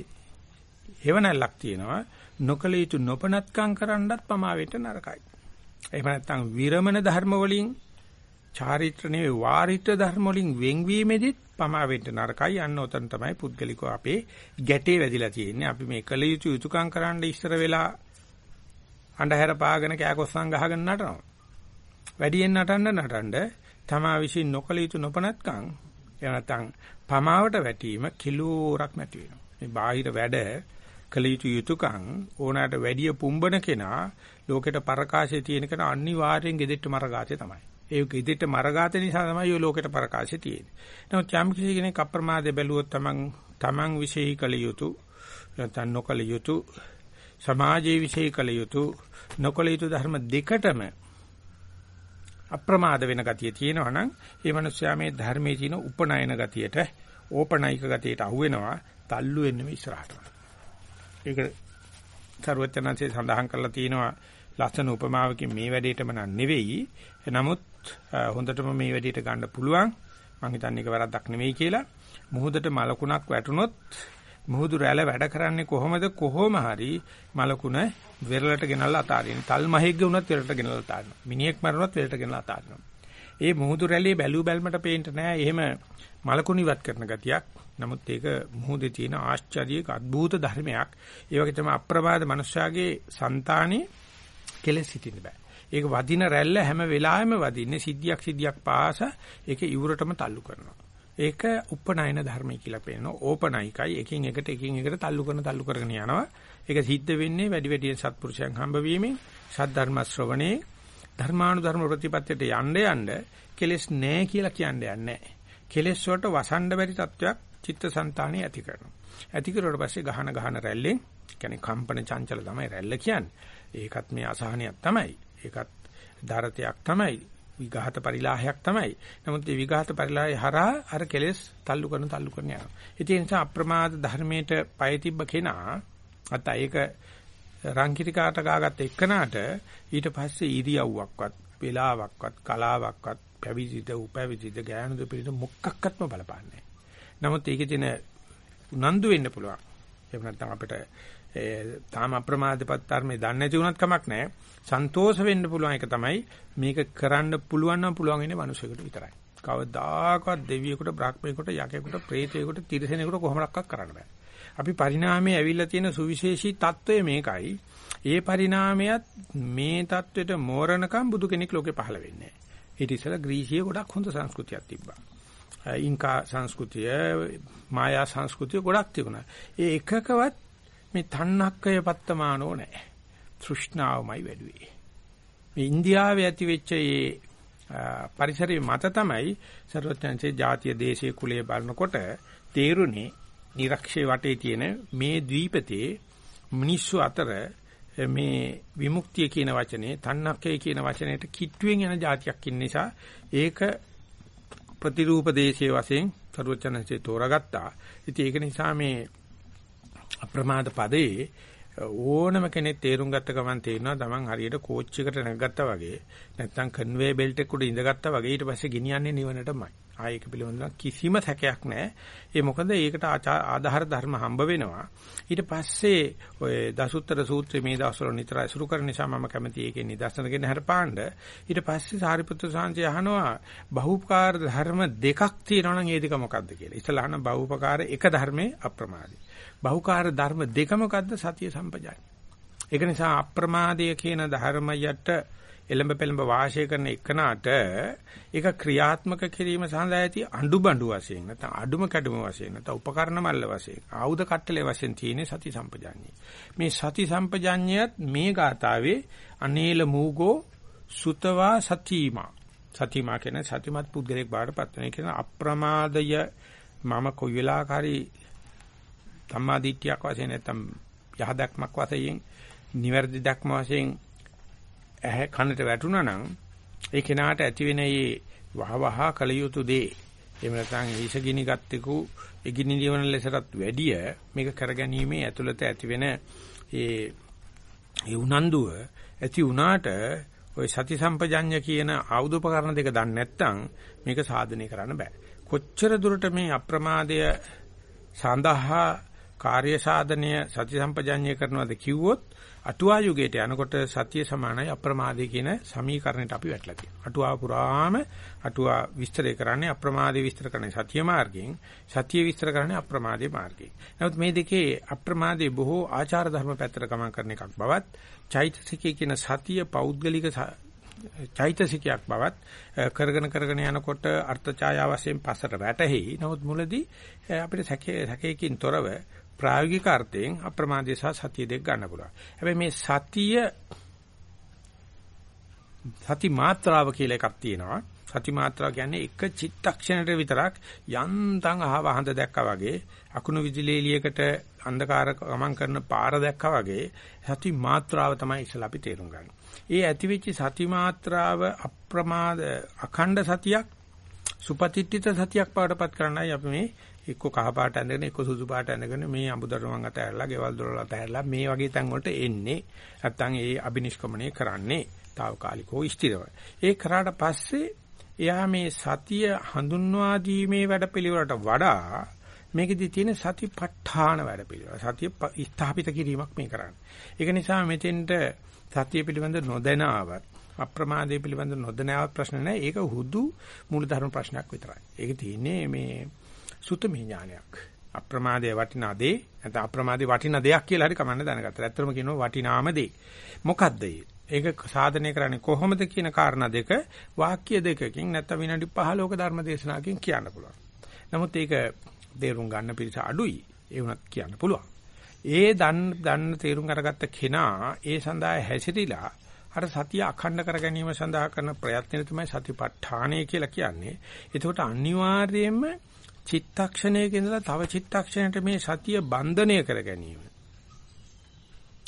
හේවණල්ලක් තියෙනවා. නොකල යුතු නොපනත්කම් කරන්නත් පමා වෙට නරකයි. එහෙම නැත්නම් විරමණ ධර්ම වලින් චාරිත්‍ර නෙවෙයි වාරිත්‍ර ධර්ම වලින් වෙන්වීමෙදිත් පමා වෙන්න නරකයි. යන්න උතන තමයි පුද්ගලිකව අපේ ගැටේ වැදිලා තියෙන්නේ. අපි මේ කල යුතු යුතුයකම් කරන්න ඉස්සර වෙලා අඳුර පාගෙන කෑකොස්සන් ගහගෙන නටනවා. වැඩියෙන් නටන්න නටන්න තමා විසින් නොකල යුතු නොපනත්කම් එහෙම නැත්නම් පමාවට වැටීම කිලෝරක් නැති වෙනවා මේ බාහිර වැඩ කල යුතු යුතුයකම් ඕනෑමට වැඩිය පුම්බන කෙනා ලෝකෙට පරකාශයේ තියෙන කෙනා අනිවාර්යෙන් gedettu මරගාතේ තමයි ඒ ඉදිරියට මරගාත නිසා තමයි ඔය ලෝකෙට ප්‍රකාශය තියෙන්නේ. නමුත් යම් කිසි කෙනෙක් අප්‍රමාදේ බැලුවොත් තමන් තමන් විශේෂී කළ යුතු නැත්නම් නොකළ යුතු සමාජයේ විශේෂී කළ යුතු නොකළ යුතු ධර්ම දෙකටම අප්‍රමාද වෙන ගතිය තියෙනවා නම් ඒ මනුස්සයා මේ ධර්මයේ තියෙන උපනයන ගතියට ඕපනයික ගතියට අහු වෙනවා තල්ලු වෙන්නේ ඉස්සරහට. ඒක සරුවචනanse සඳහන් කරලා තියෙනවා ලස්සන උපමාවකින් මේ වැඩේටම නන් නෙවෙයි. නමුත් හොඳටම මේ වැඩේට ගන්න පුළුවන්. මම හිතන්නේ ඒක වැරද්දක් නෙවෙයි කියලා. මුහුදට මලකුණක් වැටුනොත් මුහුදු රැළ වැඩ කරන්නේ කොහොමද කොහොම හරි මලකුණ වෙරළට ගෙනල්ලා අතාරින්න. තල් මහෙක්ගේ උනත් වෙරළට ගෙනල්ලා අතාරිනවා. මිනිහෙක් මරුණත් වෙරළට ගෙනල්ලා අතාරිනවා. ඒ මුහුදු රැළේ බැලූ බැල්මට පේන්න නෑ. එහෙම මලකුණ ඉවත් කරන ගතියක්. නමුත් ඒක මුහුදේ තියෙන ආශ්චර්යයක අద్භූත ධර්මයක්. ඒ වගේ තමයි අප්‍රබාද මනුෂ්‍යයාගේ సంతානේ කෙලෙස් හිටින්න බෑ. ඒක වදින රැල්ල හැම වෙලාවෙම වදින්නේ සිද්ධියක් සිද්ධියක් පාස ඒක ඉවුරටම තල්ලු කරනවා. ඒක උපනයන ධර්මයි කියලා පේනවා. ඕපනයිකයි එකින් එකට එකින් එකට තල්ලු කරන තල්ලු කරගෙන යනවා. ඒක සිද්ධ වෙන්නේ වැඩි වැඩියෙන් සත්පුරුෂයන් හම්බ වීමෙන්, සද්ධර්ම ශ්‍රවණේ, ධර්මානුධර්ම ප්‍රතිපත්තියට යන්න යන්න කෙලෙස් නැහැ කියලා කියන්නේ නැහැ. කෙලෙස් වලට වසන්න බැරි තත්වයක් චිත්තසංතානිය ඇති කරනවා. ඇති කරුවට පස්සේ ගහන ගහන රැල්ලෙන් කියන්නේ කම්පන චංචල තමයි රැල්ල කියන්නේ. ඒකත් මේ අසහනයක් තමයි. ඒකත් ධාරතයක් තමයි. විඝාත පරිලාහයක් තමයි. නමුත් මේ විඝාත පරිලාහය හරහා අර කෙලෙස් තල්ලු කරන තල්ලු කරන යනවා. ඒ නිසා අප්‍රමාද ධර්මයට පය තිබ්බ කෙනා අත ඒක රංකිරිකාට ගාගත්ත එක්කනාට ඊට පස්සේ ඉරියව්වක්වත් වෙලාවක්වත් කලාවක්වත් පැවිදිද උපැවිදිද ගෑනුද පිළිද මොකක්වත්ම බලපාන්නේ නමුත් ඒකේ තියෙන උනන්දු වෙන්න පුළුවන්. එහෙම නැත්නම් අපිට තාම අප්‍රමාදපත් ධර්මයේ දන්නේ නැති වුණත් කමක් නැහැ. සන්තෝෂ වෙන්න පුළුවන් එක තමයි මේක කරන්න පුළුවන් නම් පුළුවන් ඉන්නේ මිනිසෙකුට විතරයි. කවදාකවත් දෙවියෙකුට, බ්‍රහ්මයෙකුට, යකෙකුට, ප්‍රේතයෙකුට, තිරිසනෙකුට කොහොමරක්වත් කරන්න බෑ. අපි පරිණාමයේ ඇවිල්ලා තියෙන සුවිශේෂී తত্ত্বය මේකයි. ඒ පරිණාමයත් මේ தത്വෙට මෝරණකම් බුදු කෙනෙක් ලෝකේ පහළ වෙන්නේ නැහැ. ඊට ඉස්සෙල්ලා ග්‍රීසියේ ගොඩක් හොඳ සංස්කෘතියක් තිබ්බා. ඉන්කා සංස්කෘතිය, මායා සංස්කෘතිය ගොඩක් තිබුණා. ඒ එකකවත් මේ තණ්හක්කය පත්තමානෝ නැහැ. තෘෂ්ණාවමයි වැඩුවේ. මේ ඉන්දියාවේ ඇති වෙච්ච මේ පරිසරයේ මත තමයි සර්වඥාන්සේ ජාතිය දේශීය කුලයේ බලනකොට තේරුනේ නිරක්ෂේ වටේ තියෙන මේ ද්වීපතේ මිනිස්සු අතර මේ විමුක්තිය කියන වචනේ තණ්හක්කය කියන වචනයට කිට්ටුවෙන් යන જાතියක් ඉන්න නිසා ඒක ප්‍රතිරූප දේශයේ වශයෙන් සර්වඥාන්සේ තෝරාගත්තා. ඉතින් ඒක නිසා මේ අප්‍රමාද පදේ ඕනම කෙනෙක් තේරුම් ගත්ත ගමන් තේරෙනවා තමන් හරියට කෝච් එකට නැගගත්තා වගේ නැත්නම් කන්වේ බෙල්ට් එක උඩ ඉඳගත්තා වගේ ඊට පස්සේ ගෙනියන්නේ නිවනටමයි. ආයෙ ඒක පිළිබඳව කිසිම සැකයක් නැහැ. ඒ මොකද ඒකට ආධාර ධර්ම හම්බ වෙනවා. ඊට පස්සේ ඔය දසුත්තර සූත්‍රයේ මේ දවස්වල නිතර අසුරු කරන නිසා මම කැමති ඒකේ නිදර්ශන ගෙන හරපාන්න. ඊට පස්සේ සාරිපුත්‍ර සාංශය අහනවා බහුපකාර ධර්ම දෙකක් තියෙනවා නම් ඒ දෙක මොකක්ද කියලා. ඉතලා අහන බහුපකාර එක ධර්මයේ අප්‍රමාදී. බහුකාර ධර්ම දෙක මොකද්ද සතිය සම්පජාය. ඒක නිසා අප්‍රමාදය කියන ධර්මයට එළඹ පෙළඹ වාසය කරන එකනට ඒක ක්‍රියාත්මක කිරීම සඳහා ඇති අඬුබඬු වශයෙන් නැත්නම් අඩුම කැඩුම වශයෙන් නැත්නම් උපකරණ මල්ල වශයෙන් ආයුධ කට්ටලේ වශයෙන් තියෙන සති සම්පජාඤ්ඤය. මේ සති සම්පජාඤ්ඤයත් මේ ගාතාවේ අනේල මූගෝ සුතවා සතිමා සතිමා කියන සතිමත් පුද්ගලෙක් බාටපත් වෙන කියන අප්‍රමාදය මම කොයි වෙලාවකරි සම්මාදිට්ඨියක් වශයෙන් නැත්නම් යහදක්මක් වශයෙන් නිවැරදි දක්ම වශයෙන් ඇහැ කනට වැටුණා නම් ඒ කෙනාට ඇති වෙන මේ වහවහ කල යුතු දේ එහෙම නැත්නම් ඊසගිනි ගත්තෙකු එගිනි දිවන ලෙසටත් වැඩිය මේක කරගැනීමේ ඇතුළත ඇති වෙන ඒ ඒ උනන්දුව ඇති වුණාට ওই සති සම්පජඤ්ඤ කියන ආයුධ උපකරණ දෙක දන්නේ නැත්නම් මේක සාධනය කරන්න බෑ. කොච්චර දුරට මේ අප්‍රමාදය සඳහා කාර්ය සාධනය සති සම්පජඤ්ඤය කරනවාද කිව්වොත් අටුවා යුගයට යනකොට සතිය සමානයි අප්‍රමාදේ කියන සමීකරණයට අපි වැටලා තියෙනවා. අටුවා පුරාම අටුවා විස්තරය කරන්නේ අප්‍රමාදේ විස්තර කරන්නේ සතිය මාර්ගයෙන්, සතිය විස්තර කරන්නේ අප්‍රමාදේ මාර්ගයෙන්. නමුත් මේ දෙකේ අප්‍රමාදේ බොහෝ ආචාර ධර්ම පැත්තට ගමන් කරන එකක් බවත්, චෛතසිකයේ කියන සතිය පෞද්ගලික චෛතසිකයක් බවත් කරගෙන කරගෙන යනකොට අර්ථ ඡායාව වශයෙන් පස්සට වැටෙහි. නමුත් මුලදී අපිට සැකේ සැකේකින් තොරව ප්‍රායෝගික අර්ථයෙන් අප්‍රමාදයේ සහ සතිය දෙක ගන්න පුළුවන්. හැබැයි මේ සතිය සති මාත්‍රාව කියලා එකක් තියෙනවා. සති මාත්‍රාව කියන්නේ එක චිත්තක්ෂණයට විතරක් යන්තම් අහව හඳ දැක්කා වගේ අකුණු විදුලියලියකට අන්ධකාර ගමන් කරන පාර දැක්කා වගේ සති මාත්‍රාව තමයි ඉස්සලා අපි තේරුම් ගන්න. ඒ ඇතිවෙච්ච සති මාත්‍රාව අප්‍රමාද අඛණ්ඩ සතියක් සුපතිට්ඨිත සතියක් පාඩපත් කරන්නයි අපි මේ එක්ක කහ පාට ඇඳගෙන එක්ක සුදු පාට ඇඳගෙන මේ අඹදරුවන් අතහැරලා ගෙවල් දොරවල් අතහැරලා මේ වගේ තැන් වලට එන්නේ නැත්තම් ඒ අබිනිෂ්ක්‍මණය කරන්නේ తాවකාලිකව ස්ථිරව. ඒ කරාට පස්සේ එයා මේ සතිය හඳුන්වා දීමේ වැඩපිළිවෙලට වඩා මේකෙදි තියෙන සතිපට්ඨාන වැඩ පිළිවෙල. සතිය ස්ථාපිත කිරීමක් මේ කරන්නේ. ඒක නිසා මෙතෙන්ට සතිය පිළිබඳ නොදැනාවත් අප්‍රමාදයේ පිළිබඳ නොදැනාවත් ප්‍රශ්න නැහැ. ඒක හුදු මූලධර්ම ප්‍රශ්නයක් විතරයි. ඒක තියෙන්නේ මේ සුතමේ ඥානයක්. අප්‍රමාදයේ වටිනා දේ නැත්නම් අප්‍රමාදයේ වටිනා දෙයක් කියලා හරි කමන්න දැනගත්තා. ඇත්තටම කියනවා වටිනාම දේ. මොකද්ද ඒක සාධනය කරන්නේ කොහොමද කියන කාරණා දෙක වාක්‍ය දෙකකින් නැත්නම් විනාඩි 15ක ධර්ම දේශනාවකින් කියන්න පුළුවන්. නමුත් ඒක තේරුම් ගන්න පිරිස අඩුයි. ඒ වුණත් කියන්න පුළුවන්. ඒ දන්න දන්න තේරුම් අරගත්ත කෙනා ඒ සඳහා හැසිරීලා අර සතිය අඛණ්ඩ කර ගැනීම සඳහා කරන ප්‍රයත්නය තමයි සතිපට්ඨානය කියලා කියන්නේ. ඒකට අනිවාර්යයෙන්ම චිත්තක්ෂණයක ඉඳලා තව චිත්තක්ෂණයට මේ සතිය බන්ධනය කර ගැනීම.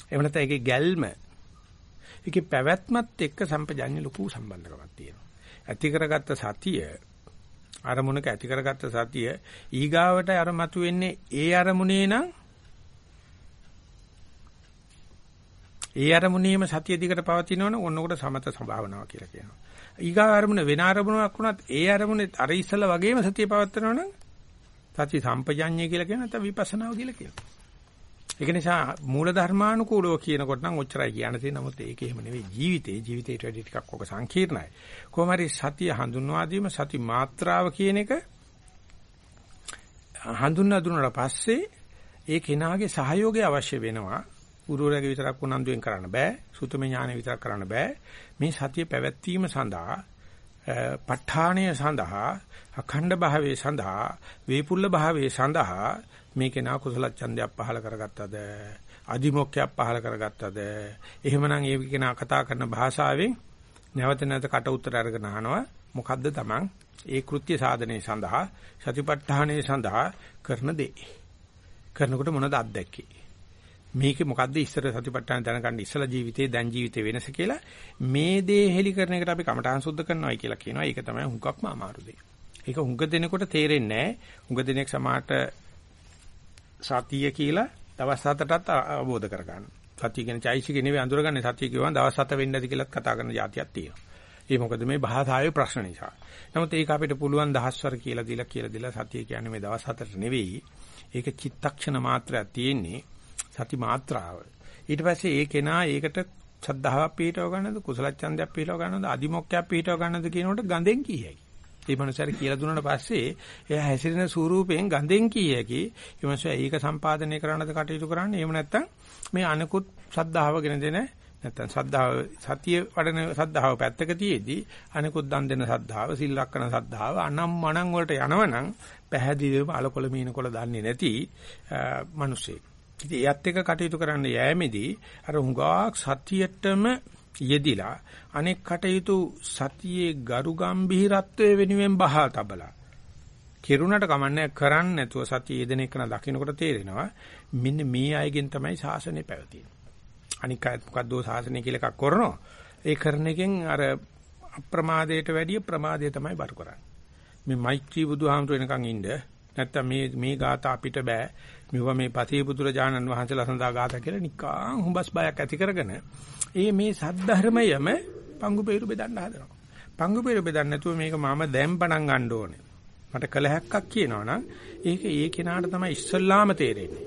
එහෙම නැත්නම් ඒකේ ගැල්ම ඒකේ පැවැත්මත් එක්ක සම්පජඤ්ඤ ලොකු සම්බන්ධකමක් තියෙනවා. ඇති කරගත්ත සතිය අරමුණක ඇති කරගත්ත සතිය ඊගාවට අර මතුවෙන්නේ ඒ අරමුණේ නම් ඒ අරමුණේම සතිය දිකට පවතිනවනේ ඔන්නකොට සමත සම්භාවනාව කියලා කියනවා. ඊගා අරමුණ වෙන අරමුණක් වුණත් ඒ අරමුණේ අර ඉස්සලා වගේම සතිය පවත්නවනම් සති සම්පජඤ්ඤය කියලා කියන නැත්නම් විපස්සනාව කියලා කියනවා. ඒක නිසා මූල ධර්මානුකූලව කියනකොට නම් ඔච්චරයි කියන්න තියෙන නමුත් ඒක එහෙම නෙවෙයි ජීවිතේ ජීවිතේට වැඩි ටිකක් ඔක සංකීර්ණයි. කොහොම හරි සතිය හඳුන්වා දීම සති මාත්‍රාව කියන එක හඳුන්වා දුන්නාට පස්සේ ඒ කෙනාගේ සහයෝගය අවශ්‍ය වෙනවා. ගුරුවරයාගේ විතරක් උනන්දුවෙන් කරන්න බෑ. සුතම ඥානෙ විතරක් කරන්න බෑ. මේ සතිය පැවැත්වීම සඳහා ප ဋ ාණය සඳහා අඛණ්ඩ භාවයේ සඳහා වේපුල්ල භාවයේ සඳහා මේකේ නා කුසල ඡන්දයක් පහල කරගත්තද? අදිමොක්කයක් පහල කරගත්තද? එහෙමනම් ඒ කෙනා කතා කරන භාෂාවෙන් නැවත නැවත කට උතර අරගෙන අහනවා. මොකද්ද Taman ඒ කෘත්‍ය සාධනයේ සඳහා සතිපට්ඨානයේ සඳහා කරන දේ. කරනකොට මොනවද අත්දැකේ? මේකේ මොකද්ද ඉස්සර සතිපට්ඨාන දැනගන්න ඉස්සලා ජීවිතේ දැන් ජීවිතේ වෙනස කියලා මේ දේ හෙලි කරන එකට අපි කමඨාන් සුද්ධ කරනවායි කියලා කියනවා ඒක තමයි හුඟක්ම අමාරු දෙය. ඒක හුඟ දෙනකොට තේරෙන්නේ නැහැ. හුඟ දෙනෙක් සමාට සතිය කියලා දවස් හතටත් අවබෝධ කරගන්න. සතිය කියන්නේ චෛසිකේ නෙවෙයි අඳුරගන්නේ සතිය කියවම දවස් හත වෙන්න ඇති කියලාත් කතා කරන જાතියක් තියෙනවා. ඒ මොකද මේ භාෂාවේ ප්‍රශ්න නිසා. නමුත් ඒක අපිට පුළුවන් දහස්වර කියලා දීලා කියලා දීලා සතිය කියන්නේ මේ දවස් හතට නෙවෙයි. ඒක චිත්තක්ෂණ මාත්‍රයක් තියෙන්නේ සති මාත්‍රාව. ඊට පස්සේ ඒ කෙනා ඒකට සද්ධාවක් පිටව ගන්නද කුසල ඡන්දයක් පිටව ගන්නද අදිමොක්කයක් පිටව ගන්නද කියනකොට ගඳෙන් කියයි. ඒ මනුස්සයාට කියලා දුන්නාට පස්සේ එයා හැසිරෙන ස්වරූපයෙන් ගඳෙන් කී හැකි. ඒ මනුස්සයා ඒක සම්පාදනය කරන්නද කටයුතු කරන්නේ. එහෙම නැත්නම් මේ අනිකුත් සද්ධාවගෙන දෙන නැත්නම් සද්ධාව සතිය වඩන සද්ධාව පැත්තක තියේදී අනිකුත් දන් දෙන සද්ධාව සිල් රැකන සද්ධාව අනම් මනම් වලට යනවනම් පැහැදිලිවම අලකොල මීනකොල දන්නේ නැති මිනිස්සෙක්. ඉතින් එයත් එක්ක කටයුතු කරන්න යෑමේදී අර හුඟක් සතියෙටම යෙදිලා අනෙක් කටයුතු සතියේ ගරු ගම්භීරත්වයේ වෙනුවෙන් බහා තබලා කෙරුණට කමන්නේ කරන්නේ නැතුව සතිය යෙදෙන එක දකින්නකොට තේරෙනවා මෙන්න මේ අයගෙන් තමයි ශාසනය පැවතින්නේ. අනික අයත් මොකද්ද ශාසනය කියලා එකක් කරනවා. ඒ කරන එකෙන් අර අප්‍රමාදයට වැඩිය ප්‍රමාදය තමයි බරු කරන්නේ. මේ මෛත්‍රී බුදුහාමුදුර එනකන් ඉන්න නැත්තම් මේ මේ ગાතා අපිට බෑ. මෙව මේ පතේ පුදුරජානන් වහන්සේලා සඳහා ગાතා කියලා නිකං හුඹස් බයක් ඇති කරගෙන ඒ මේ සද්ධර්මයම පංගු peeru බෙදන්න හදනවා. පංගු peeru බෙදන්න නැතුව මේක මම දැන් පණන් ගන්න ඕනේ. මට කළ හැක්කක් කියනවනම් ඒක ඒ කෙනාට තමයි ඉස්සල්ලාම තේරෙන්නේ.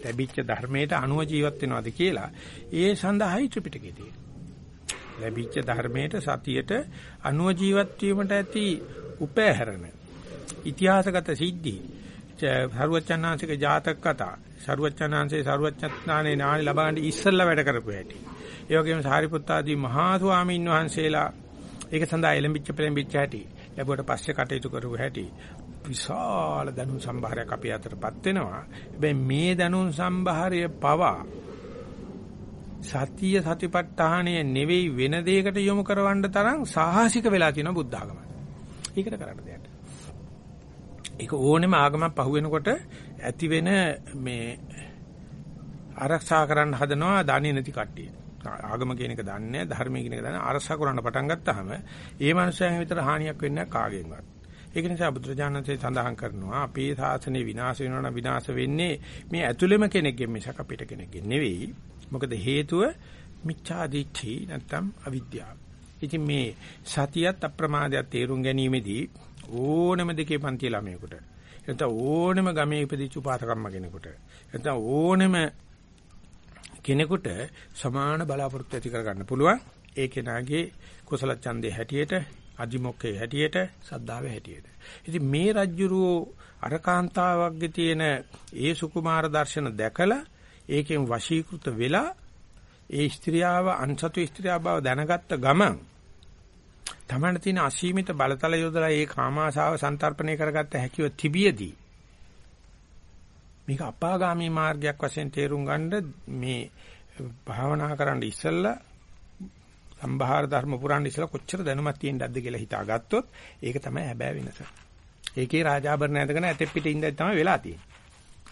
ලැබිච්ච ධර්මයට අනුව ජීවත් වෙනවද කියලා ඒ සඳහායි ත්‍රිපිටකයේ තියෙන්නේ. ලැබිච්ච ධර්මයට සතියට අනුව ජීවත් වීමට ඇති උපෑහැරණ ඉතිහාසගත සිද්ධි සරුවචනාංශික ජාතක කතා සරුවචනාංශේ සරුවචනානේ නානි ලබා ගන්න ඉස්සල්ලා වැඩ කරපු හැටි ඒ වගේම සාරිපුත්ත ආදී මහා ස්වාමීන් වහන්සේලා ඒක සඳහා එළඹිච්ච පෙළඹිච්ච හැටි ලැබුවට පස්සේ කටයුතු කරුව හැටි විශාල දැනුම් සම්භාරයක් අපි අතරපත් වෙනවා. හැබැයි මේ දැනුම් සම්භාරය පවා සතිය සතිපට්ඨානය නෙවෙයි වෙන දෙයකට යොමු කරවන්න තරම් සාහසික වෙලා තියෙනවා බුද්ධ ආගම. ඒකට කරන්න දෙයක්. ඒක ඕනෙම ආගමක් පහුවෙනකොට ඇති වෙන මේ ආරක්ෂා කරන්න හදනවා දන්නේ නැති කට්ටිය. ආගම කියන එක දන්නේ නැහැ ධර්මය කියන එක දන්නේ අරසා කරන්න පටන් ගත්තාම ඒ මනුස්සයන් විතර හානියක් වෙන්නේ නැහැ කාගෙන්වත්. ඒක නිසා බුදුරජාණන්සේ සඳහන් කරනවා අපේ ශාසනය විනාශ වෙනවා නම් විනාශ වෙන්නේ මේ ඇතුළෙම කෙනෙක්ගෙන් මිසක අපිට කෙනෙක්ගෙන් නෙවෙයි. මොකද හේතුව මිච්ඡා දිට්ඨි නැත්තම් අවිද්‍යාව. ඉතින් මේ සතියත් අප්‍රමාදයට තේරුම් ගැනීමේදී ඕනම දෙකේ පන්ති ළමයෙකුට නැත්නම් ඕනෙම ගමේ ඉපදිච්ච උපාසකම්ම කෙනෙකුට. නැත්නම් ඕනෙම කෙනෙකුට සමාන බලාපොරොත්තු ඇති කරගන්න පුළුවන්. ඒ කෙනාගේ කුසල ඡන්දේ හැටියට අදිමොක්කේ හැටියට සද්ධාවේ හැටියට. ඉතින් මේ රජ්ජුරුව අර කාන්තාවක්ගේ තියෙන ඒ සුකුමාර දර්ශන දැකලා ඒකෙන් වශීකృత වෙලා ඒ ස්ත්‍රියාව අන්සතු ස්ත්‍රියා බව දැනගත්ත ගමන් තමන්න තියෙන අසීමිත බලතල යොදලා ඒ කාමාශාව සංතරපණය කරගත්ත හැකිව තිබියදී මේක අපාගාමී මාර්ගයක් වශයෙන් තේරුම් ගන්න මේ භාවනා කරන්න ඉස්සෙල්ලා සම්භාර ධර්ම පුරාණ ඉස්සෙල්ලා කොච්චර දැනුමක් තියෙන්නද කියලා හිතාගත්තොත් ඒක තමයි හැබෑ වෙනස. ඒකේ රාජාභරණ ඇඳගෙන ඇතෙප් පිට ඉඳන් තමයි වෙලා තියෙන්නේ.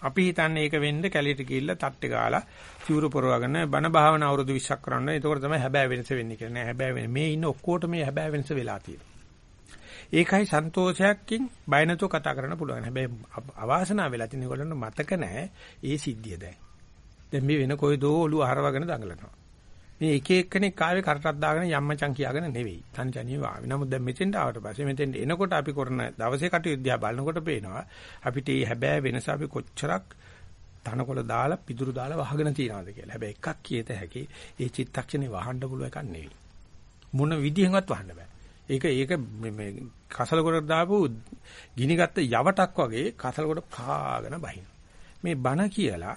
අපි හිතන්නේ ඒක වෙන්න කැලියට ගිහිල්ලා තට්ටේ ගාලා චූරු පොරවගෙන බණ භාවනා අවුරුදු 20ක් කරන්න. එතකොට තමයි හැබෑ වෙනස වෙන්නේ කියලා. නෑ හැබෑ වෙන්නේ. මේ ඉන්න ඔක්කොට මේ හැබෑ වෙනස වෙලා තියෙනවා. ඒකයි සන්තෝෂයක්කින් බය නැතුව කතා කරන්න පුළුවන්. හැබැයි අවාසනාව වෙලා තියෙන ඒගොල්ලන්ට මතක නැහැ ඒ සිද්ධිය දැන්. දැන් මේ වෙන කොයිදෝ ඔළුව හරවගෙන දඟලනවා. මේ එක එක්කෙනෙක් ආවේ කරටක් දාගෙන යම්මචන් කියාගෙන නෙවෙයි. තනි තනියම ආවේ. නමුත් දැන් මෙතෙන්ට ආවට පස්සේ මෙතෙන්ට එනකොට අපි කරන දවසේ කටයුතු දිහා බලනකොට පේනවා අපිට මේ හැබෑ වෙනස අපි කොච්චරක් තනකොළ දාලා පිදුරු දාලා වහගෙන තියනවාද කියලා. හැබැයි එකක් කියත හැකි ඒ චිත්තක්ෂණේ වහන්න පුළුවන් එකක් නෙවෙයි. මොන විදිහෙන්වත් වහන්න බෑ. ඒක ඒක මේ කසල කොට දාපු ගිනි ගත්ත යවටක් වගේ කසල කොට කාගෙන බහින. මේ බණ කියලා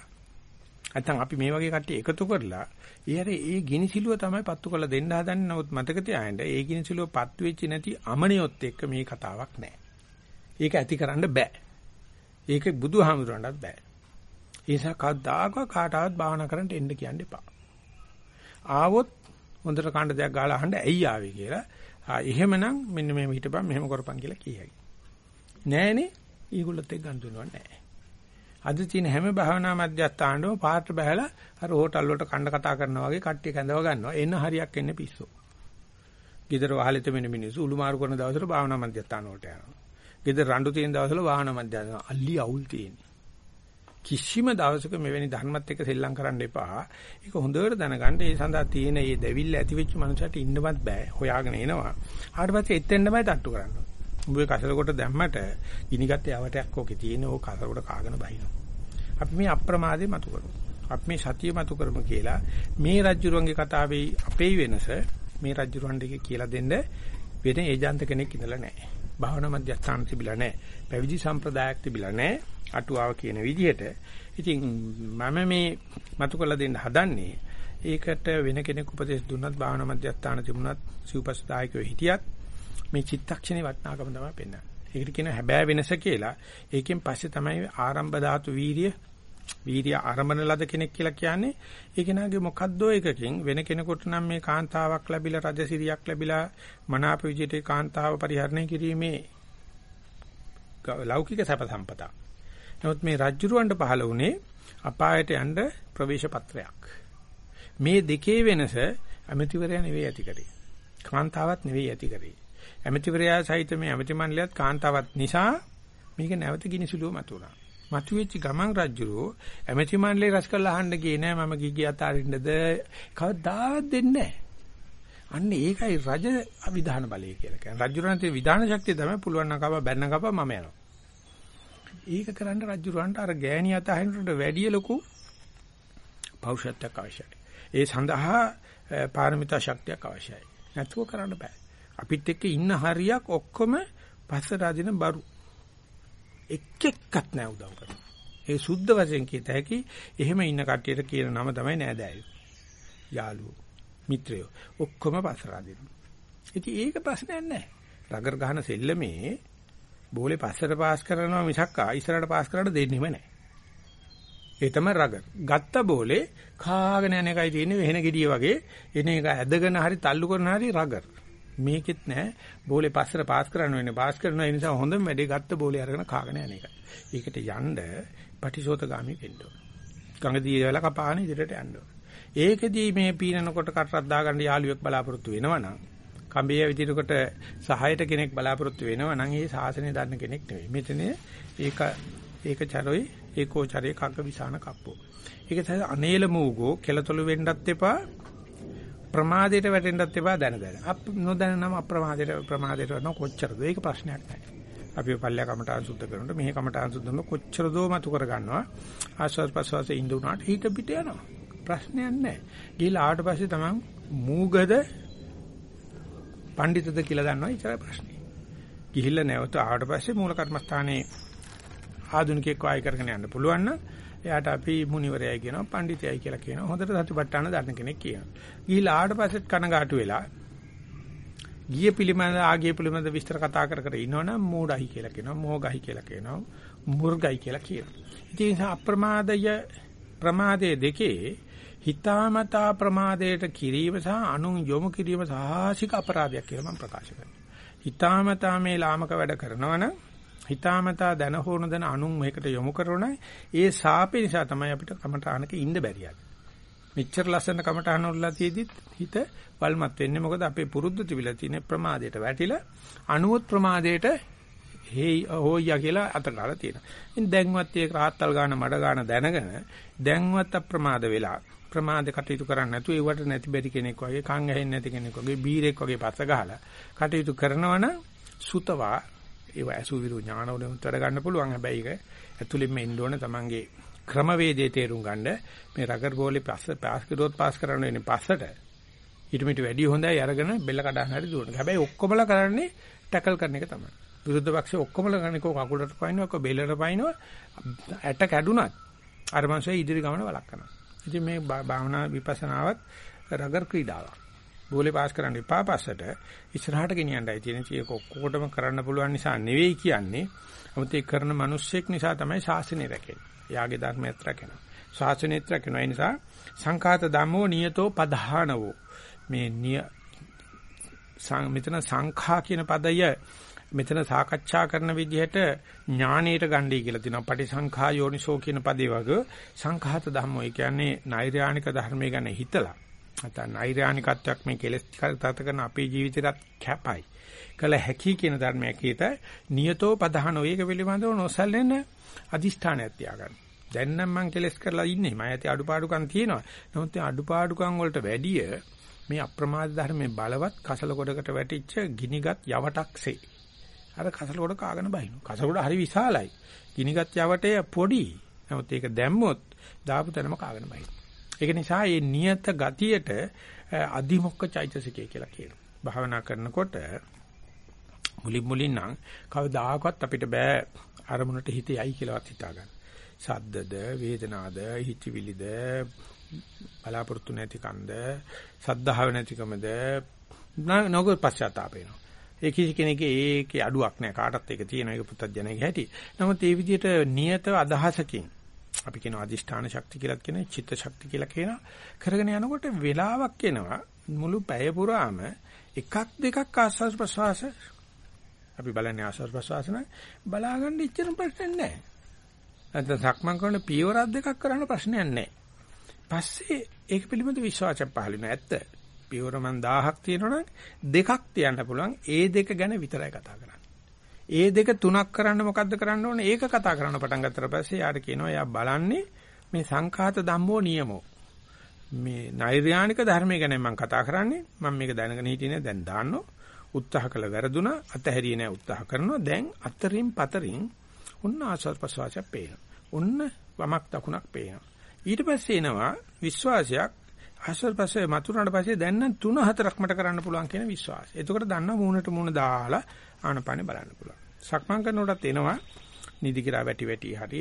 නැත්නම් අපි මේ වගේ කට්ටිය එකතු කරලා ඊයර ඒ ගිනිසිලුව තමයි පත්තු කරලා දෙන්න හදන්නේ. නමුත් මතක තියාගන්න ඒ ගිනිසිලුව පත්තු වෙච්ච නැති අමනියොත් එක්ක මේ කතාවක් නැහැ. ඒක ඇති කරන්න බෑ. ඒක බුදුහාමුදුරන්ටත් බෑ. ඒ නිසා කවදාකවත් කාටවත් භාවනා කරන්න එන්න කියන්න එපා. ආවොත් හොඳට කණ්ඩ දෙයක් ගාලා අහන්න ඇයි ආවේ කියලා. ආ එහෙමනම් මෙන්න මෙහෙම හිටපන් මෙහෙම කරපන් කියලා කියයි. නෑනේ. ඊගොල්ලොත් එක්ක ගන්න දුන්නව නෑ. අද තියෙන හැම භාවනා මධ්‍යස්ථානවල පාට බහැලා අර හෝටල් වලට කණ්ඩ කතා කරනවා වගේ කට්ටිය කැඳව ගන්නවා. එන්න හරියක් එන්නේ පිස්සෝ. ගෙදර වහලෙත මෙන්න මිනිස්සු උළු මාරු කරන දවසට භාවනා මධ්‍යස්ථාන වලට යනවා. ගෙදර රණ්ඩු තියෙන දවසවල භාවනා මධ්‍යස්ථාන අල්ලි අවුල් තියෙන්නේ. කිසිම දවසක මෙවැනි ධර්මත් එක්ක සෙල්ලම් කරන්න එපා. ඒක හොඳට දැනගන්න. ඒ සඳහා තියෙන මේ දෙවිල්ල ඇති වෙච්ච මනුස්සයට ඉන්නවත් බෑ. හොයාගෙන එනවා. ආවට පස්සේ එතෙන්මයි තට්ටු කරන්නේ. උඹේ කසල කොට දැම්මට ගිනිගත් යවටයක් ඕකේ තියෙන ඕක කසල කොට කාගෙන බහිනවා. අපි මේ අප්‍රමාදේ මතු කරමු. අපි මේ සතිය මතු කරමු කියලා මේ රජ්ජුරුවන්ගේ කතාවේ අපේ වෙනස මේ රජ්ජුරුවන්ට කියලා දෙන්න වෙන ඒජාන්ත කෙනෙක් ඉඳලා නැහැ. භාවනා මධ්‍යස්ථාන තිබිලා නැහැ. පැවිදි සම්ප්‍රදායක් තිබිලා නැහැ. අටුවාව කියන විදිහට. ඉතින් මම මේ මතු කරලා දෙන්න හදන්නේ ඒකට වෙන කෙනෙක් උපදෙස් දුන්නත් භාවනා මධ්‍යස්ථාන තිබුණත් සිව්පස්දායකයෝ හිටියත් මේ චිත්තක්ෂණේ වටිනාකම තමයි පෙන්වන්නේ. ඒකට කියන හැබෑ වෙනස කියලා. ඒකෙන් පස්සේ තමයි ආරම්භ ධාතු වීරිය වීරිය ආරම්භන ලද කෙනෙක් කියලා කියන්නේ ඒ කෙනාගේ මොකද්දෝ එකකින් වෙන කෙනෙකුට නම් මේ කාන්තාවක් ලැබිලා රජසිරියක් ලැබිලා මනාප විජිතේ කාන්තාව පරිහරණය කිරීමේ ලෞකික සැප සම්පත. නමුත් මේ රජ්ජුරුවන්ට පහළ වුණේ අපායට යන්න ප්‍රවේශ පත්‍රයක්. මේ දෙකේ වෙනස අමතිවරයා නෙවෙයි ඇති කරේ. කාන්තාවක් නෙවෙයි ඇති කරේ. ඇමතිවරයා සහිත මේ ඇමති මණ්ඩලයත් කාන්තාවත් නිසා මේක නැවත ගිනිසුලුව මතුණා. මතුවෙච්ච ගමන් රජුරෝ ඇමති මණ්ඩලේ රස කරලා අහන්න ගියේ නෑ මම ගිගිය අතාරින්නද කවදාවත් දෙන්නේ නෑ. අන්න ඒකයි රජ අවිධාන බලය කියලා කියන්නේ. රජුරන්ගේ විධාන ශක්තිය තමයි පුළුවන් නම් කව බැන්න කව මම යනවා. ඒක කරන්න රජුරන්ට අර ගෑණි අතහිනට වැඩි ලොකු පෞෂත්වයක් අවශ්‍යයි. ඒ සඳහා පාරමිතා ශක්තියක් අවශ්‍යයි. නැතුව කරන්න බෑ. අපිත් එක්ක ඉන්න හරියක් ඔක්කොම පස්සට අදින බරු. එක් එක්කත් නෑ උදව් කරන්නේ. ඒ සුද්ධ වශයෙන් කියත හැකි එහෙම ඉන්න කට්ටියට කියන නම තමයි නෑදෑයෝ. යාළුවෝ, මිත්‍රයෝ ඔක්කොම පස්සට අදිනවා. ඉතින් ඒක ප්‍රශ්නයක් නෑ. රගර් ගහන සෙල්ලමේ බෝලේ පස්සට පාස් කරනවා මිසක් ඉස්සරහට පාස් කරන්න දෙන්නෙම නෑ. ඒ තමයි රගර්. ගත්ත බෝලේ කාගෙන යන එකයි තියෙන්නේ වෙහෙන ගෙඩිය වගේ එන එක ඇදගෙන හරි තල්ලු කරන හරි රගර්. මේකෙත් නෑ බෝලේ පස්සට පාස් කරන්න වෙන්නේ පාස් කරනවා ඒ නිසා හොඳම වැඩේ ගත්ත බෝලේ අරගෙන කාගෙන යන එකයි. ඒකට යන්න පටිසෝතගාමි වෙන්න ඕන. ගඟදී වෙලා කපාන ඉදිරියට යන්න ඕන. ඒකෙදී මේ පීනනකොට කටරක් දාගන්න යාළුවෙක් බලාපොරොත්තු වෙනවනම් කම්බිය විදිහකට සහායට කෙනෙක් බලාපොරොත්තු වෙනවනම් ඒ ශාසනය දන්න කෙනෙක් නෙවෙයි. මෙතන ඒක ඒක චරොයි ඒකෝ චරේ කග්ග විසාන කප්පෝ. ඒක තමයි අනේල මූගෝ කෙලතොළු වෙන්නත් එපා ප්‍රමාදයට වැටෙන්නත් එපා දැන දැන. අප නොදැන නම් අප්‍රමාදයට ප්‍රමාදයට වෙන කොච්චරද? ඒක ප්‍රශ්නයක් නැහැ. අපි පල්ලෙය කමඨාන් සුද්ධ කරනකොට මෙහි කමඨාන් සුද්ධ කරනකොට කොච්චර දෝ මතු කර ගන්නවා ආස්වාද ප්‍රසවාසයේ ඉඳ උනාට හිත පිට යනවා ප්‍රශ්නයක් නැහැ ගිහලා ආවට පස්සේ තමන් මූගද පඬිතද කියලා දන්නවා ඉතරයි ප්‍රශ්නේ ගිහිල්ලා නැවත ආවට පස්සේ මූල කර්මස්ථානයේ ආධුනිකයෙක් වායි කරගෙන යන්න පුළුවන් නම් එයාට අපි මුනිවරයයි කියනවා පඬිතයයි කියලා කියනවා. හොඳට සතිපට්ඨාන දන්න කෙනෙක් කියනවා. ගිහිල්ලා ආවට පස්සෙත් කනගාටු වෙලා ගිය පිළිමද ආගිය පිළිමද විස්තර කතා කර කර ඉනවනම් මෝඩයි කියලා කියනවා මෝගයි කියලා කියනවා මුර්ගයි කියලා කියනවා. ඉතින් අප්‍රමාදය ප්‍රමාදයේ දෙකේ හිතාමතා ප්‍රමාදයට කිරීම සහ අනුන් යොමු කිරීම සාහසික අපරාධයක් කියලා මම ප්‍රකාශ කරනවා. හිතාමතා මේ ලාමක වැඩ කරනවනම් හිතාමතා දැන හෝන දැන අනුන් මේකට යොමු කරන ඒ සාපේ නිසා තමයි අපිට කමටහනක ඉන්න බැරියන්නේ මෙච්චර ලස්සන කමටහන වලලා තියෙදිත් හිත වල්මත් වෙන්නේ. මොකද අපේ පුරුද්ද තිබිලා තියෙන ප්‍රමාදයට වැටිලා අනුවත් ප්‍රමාදයට හේයි හොයියා කියලා අතකාලා තියෙනවා. ඉතින් දැන්වත් ඒක රාත්තල් ගන්න මඩ ගන්න දැනගෙන දැන්වත් අප්‍රමාද වෙලා ප්‍රමාද කටයුතු කරන්නේ නැතුව ඒවට නැති බැරි කෙනෙක් වගේ කන් ඇහෙන්නේ නැති කෙනෙක් වගේ බීරෙක් වගේ පස්ස ගහලා කටයුතු කරනවනම් සුතවා ඒව අසුවිරු ඥානවලින් උත්තර ගන්න පුළුවන්. හැබැයි ඒක ඇතුළෙන්ම ඉන්න ඕනේ තමන්ගේ ක්‍රමවේදයේ තේරුම් ගන්න මේ රගර් බෝලේ පස්ස පාස් කරුවොත් පාස් කරන්න වෙන්නේ පස්සට ඊට මිට වැඩි හොඳයි අරගෙන බෙල්ල කඩන්න හරි දුවන. හැබැයි ඔක්කොමලා කරන්නේ ටැකල් කරන එක තමයි. විරුද්ධ පක්ෂේ ඔක්කොමලා කරන්නේ කො කකුලට පයින්නවා කො බෙල්ලට පයින්නවා ඇට කැඩුනත් අර මංසය ඉදිරි ගමන වළක්වනවා. ඉතින් මේ භාවනා විපස්සනාවත් රගර් ක්‍රීඩාවක්. බෝලේ පාස් කරන්න එපා පස්සට ඉස්සරහට ගෙනියන්නයි තියෙන. ඒක ඔක්කොටම කරන්න පුළුවන් නිසා නෙවෙයි කියන්නේ. 아무ත් ඒ කරන මිනිස්සෙක් නිසා තමයි ශාසනය රැකෙන්නේ. යාගේ ධර්මයත් රැකෙනවා. ශාසනයත් රැකෙනවා. ඒ නිසා සංඛාත ධම්මෝ නියතෝ පධානවෝ මේ නිය මෙතන සංඛා කියන පදය මෙතන සාකච්ඡා කරන විදිහට ඥානීයට ගන්නයි කියලා තියෙනවා. පටිසංඛා යෝනිසෝ කියන පදේ වගේ සංඛාත ධම්මෝ. ඒ කියන්නේ නෛර්යානික ධර්මය ගැන හිතලා නැත්නම් නෛර්යානිකත්වයක් මේ කෙලස් තත කරන අපේ ජීවිතේට කැපයි. කළ හැකි කියන ධර්මයක් හිත නියතෝ පදහනෝ ඒක පිළිබඳව නොසැලෙන අදිෂ්ඨානයක් තියාගන්න. දැන් නම් මං කෙලස් කරලා ඉන්නේ. මම ඇති අඩුපාඩුකම් තියෙනවා. නමුත් ඒ අඩුපාඩුකම් වලට වැඩිය මේ අප්‍රමාද ධර්මයේ බලවත් කසල කොටකට වැටිච්ච ගිනිගත් යවටක්සේ. අර කසල කොට කාගෙන බහිනවා. කසල කොට හරි විශාලයි. ගිනිගත් යවටේ පොඩි. නමුත් ඒක දැම්මොත් දාපු තැනම කාගෙන බහිනවා. ඒක නිසා මේ නියත ගතියට අදිමොක්ක චෛතසිකය කියලා කියනවා. භාවනා කරනකොට මුලින් මුලින් නම් කවදාකවත් අපිට බෑ අරමුණට හිත යයි කියලාවත් හිතා ගන්න. සද්දද, වේදනාද, හිතවිලිද, බලාපොරොත්තු නැති කන්ද, සද්ධාව නැතිකමද නෝක පශ්චාත්තාප වෙනවා. ඒ කිසි කෙනෙක්ගේ ඒකේ අඩුවක් නැහැ. කාටත් ඒක තියෙනවා. ඒක පුත්තජනකගේ හැටි. නමුත් මේ විදිහට නියත අදහසකින් අපි කියන අදිෂ්ඨාන ශක්තිය කියලාත් කියන චිත්ත ශක්තිය කියලා කියනවා. කරගෙන යනකොට වෙලාවක් එනවා මුළු පැය පුරාම එකක් දෙකක් ආස්වාස් ප්‍රසවාස අපි බලන්නේ ආස්වාස් ප්‍රසවාස නෑ බලාගන්න ඉච්චර ප්‍රශ්නයක් නෑ. නැත්නම් සක්මන් කරන පියවරක් දෙකක් කරන්න ප්‍රශ්නයක් නෑ. පස්සේ ඒක පිළිබඳ විශ්වාසයක් පහළ වෙනවා ඇත්ත. පියවර මන් 1000ක් තියෙනවනම් දෙකක් තියන්න පුළුවන්. ඒ දෙක ගැන විතරයි කතා කරන්නේ. ඒ දෙක තුනක් කරන්න මොකද්ද කරන්න ඕනේ? ඒක කතා කරන්න පටන් ගත්තට පස්සේ යාට කියනවා යා බලන්නේ මේ සංඛාත ධම්මෝ නියමෝ. මේ නෛර්යානික ධර්මය ගැන මම කතා කරන්නේ. මම මේක දැනගෙන හිටියේ දැන් දාන්නෝ. උත්සාහ කළ වැරදුනා. අතහැරියේ නැහැ උත්සාහ කරනවා. දැන් අතරින් පතරින් ඔන්න ආස්වාද ප්‍රසවාසයක් පේනවා. ඔන්න වමක් දකුණක් පේනවා. ඊට පස්සේ එනවා විශ්වාසයක් ආස්වාද පස්සේ මතුරුනාට පස්සේ දැන් නම් 3 4ක් මට කරන්න පුළුවන් කියන විශ්වාසය. එතකොට දන්නවා මූණට මූණ දාලා ආනපානේ බලන්න පුළුවන්. සක්මන් කරනකොටත් එනවා නිදි කිරා වැටි වැටි හරි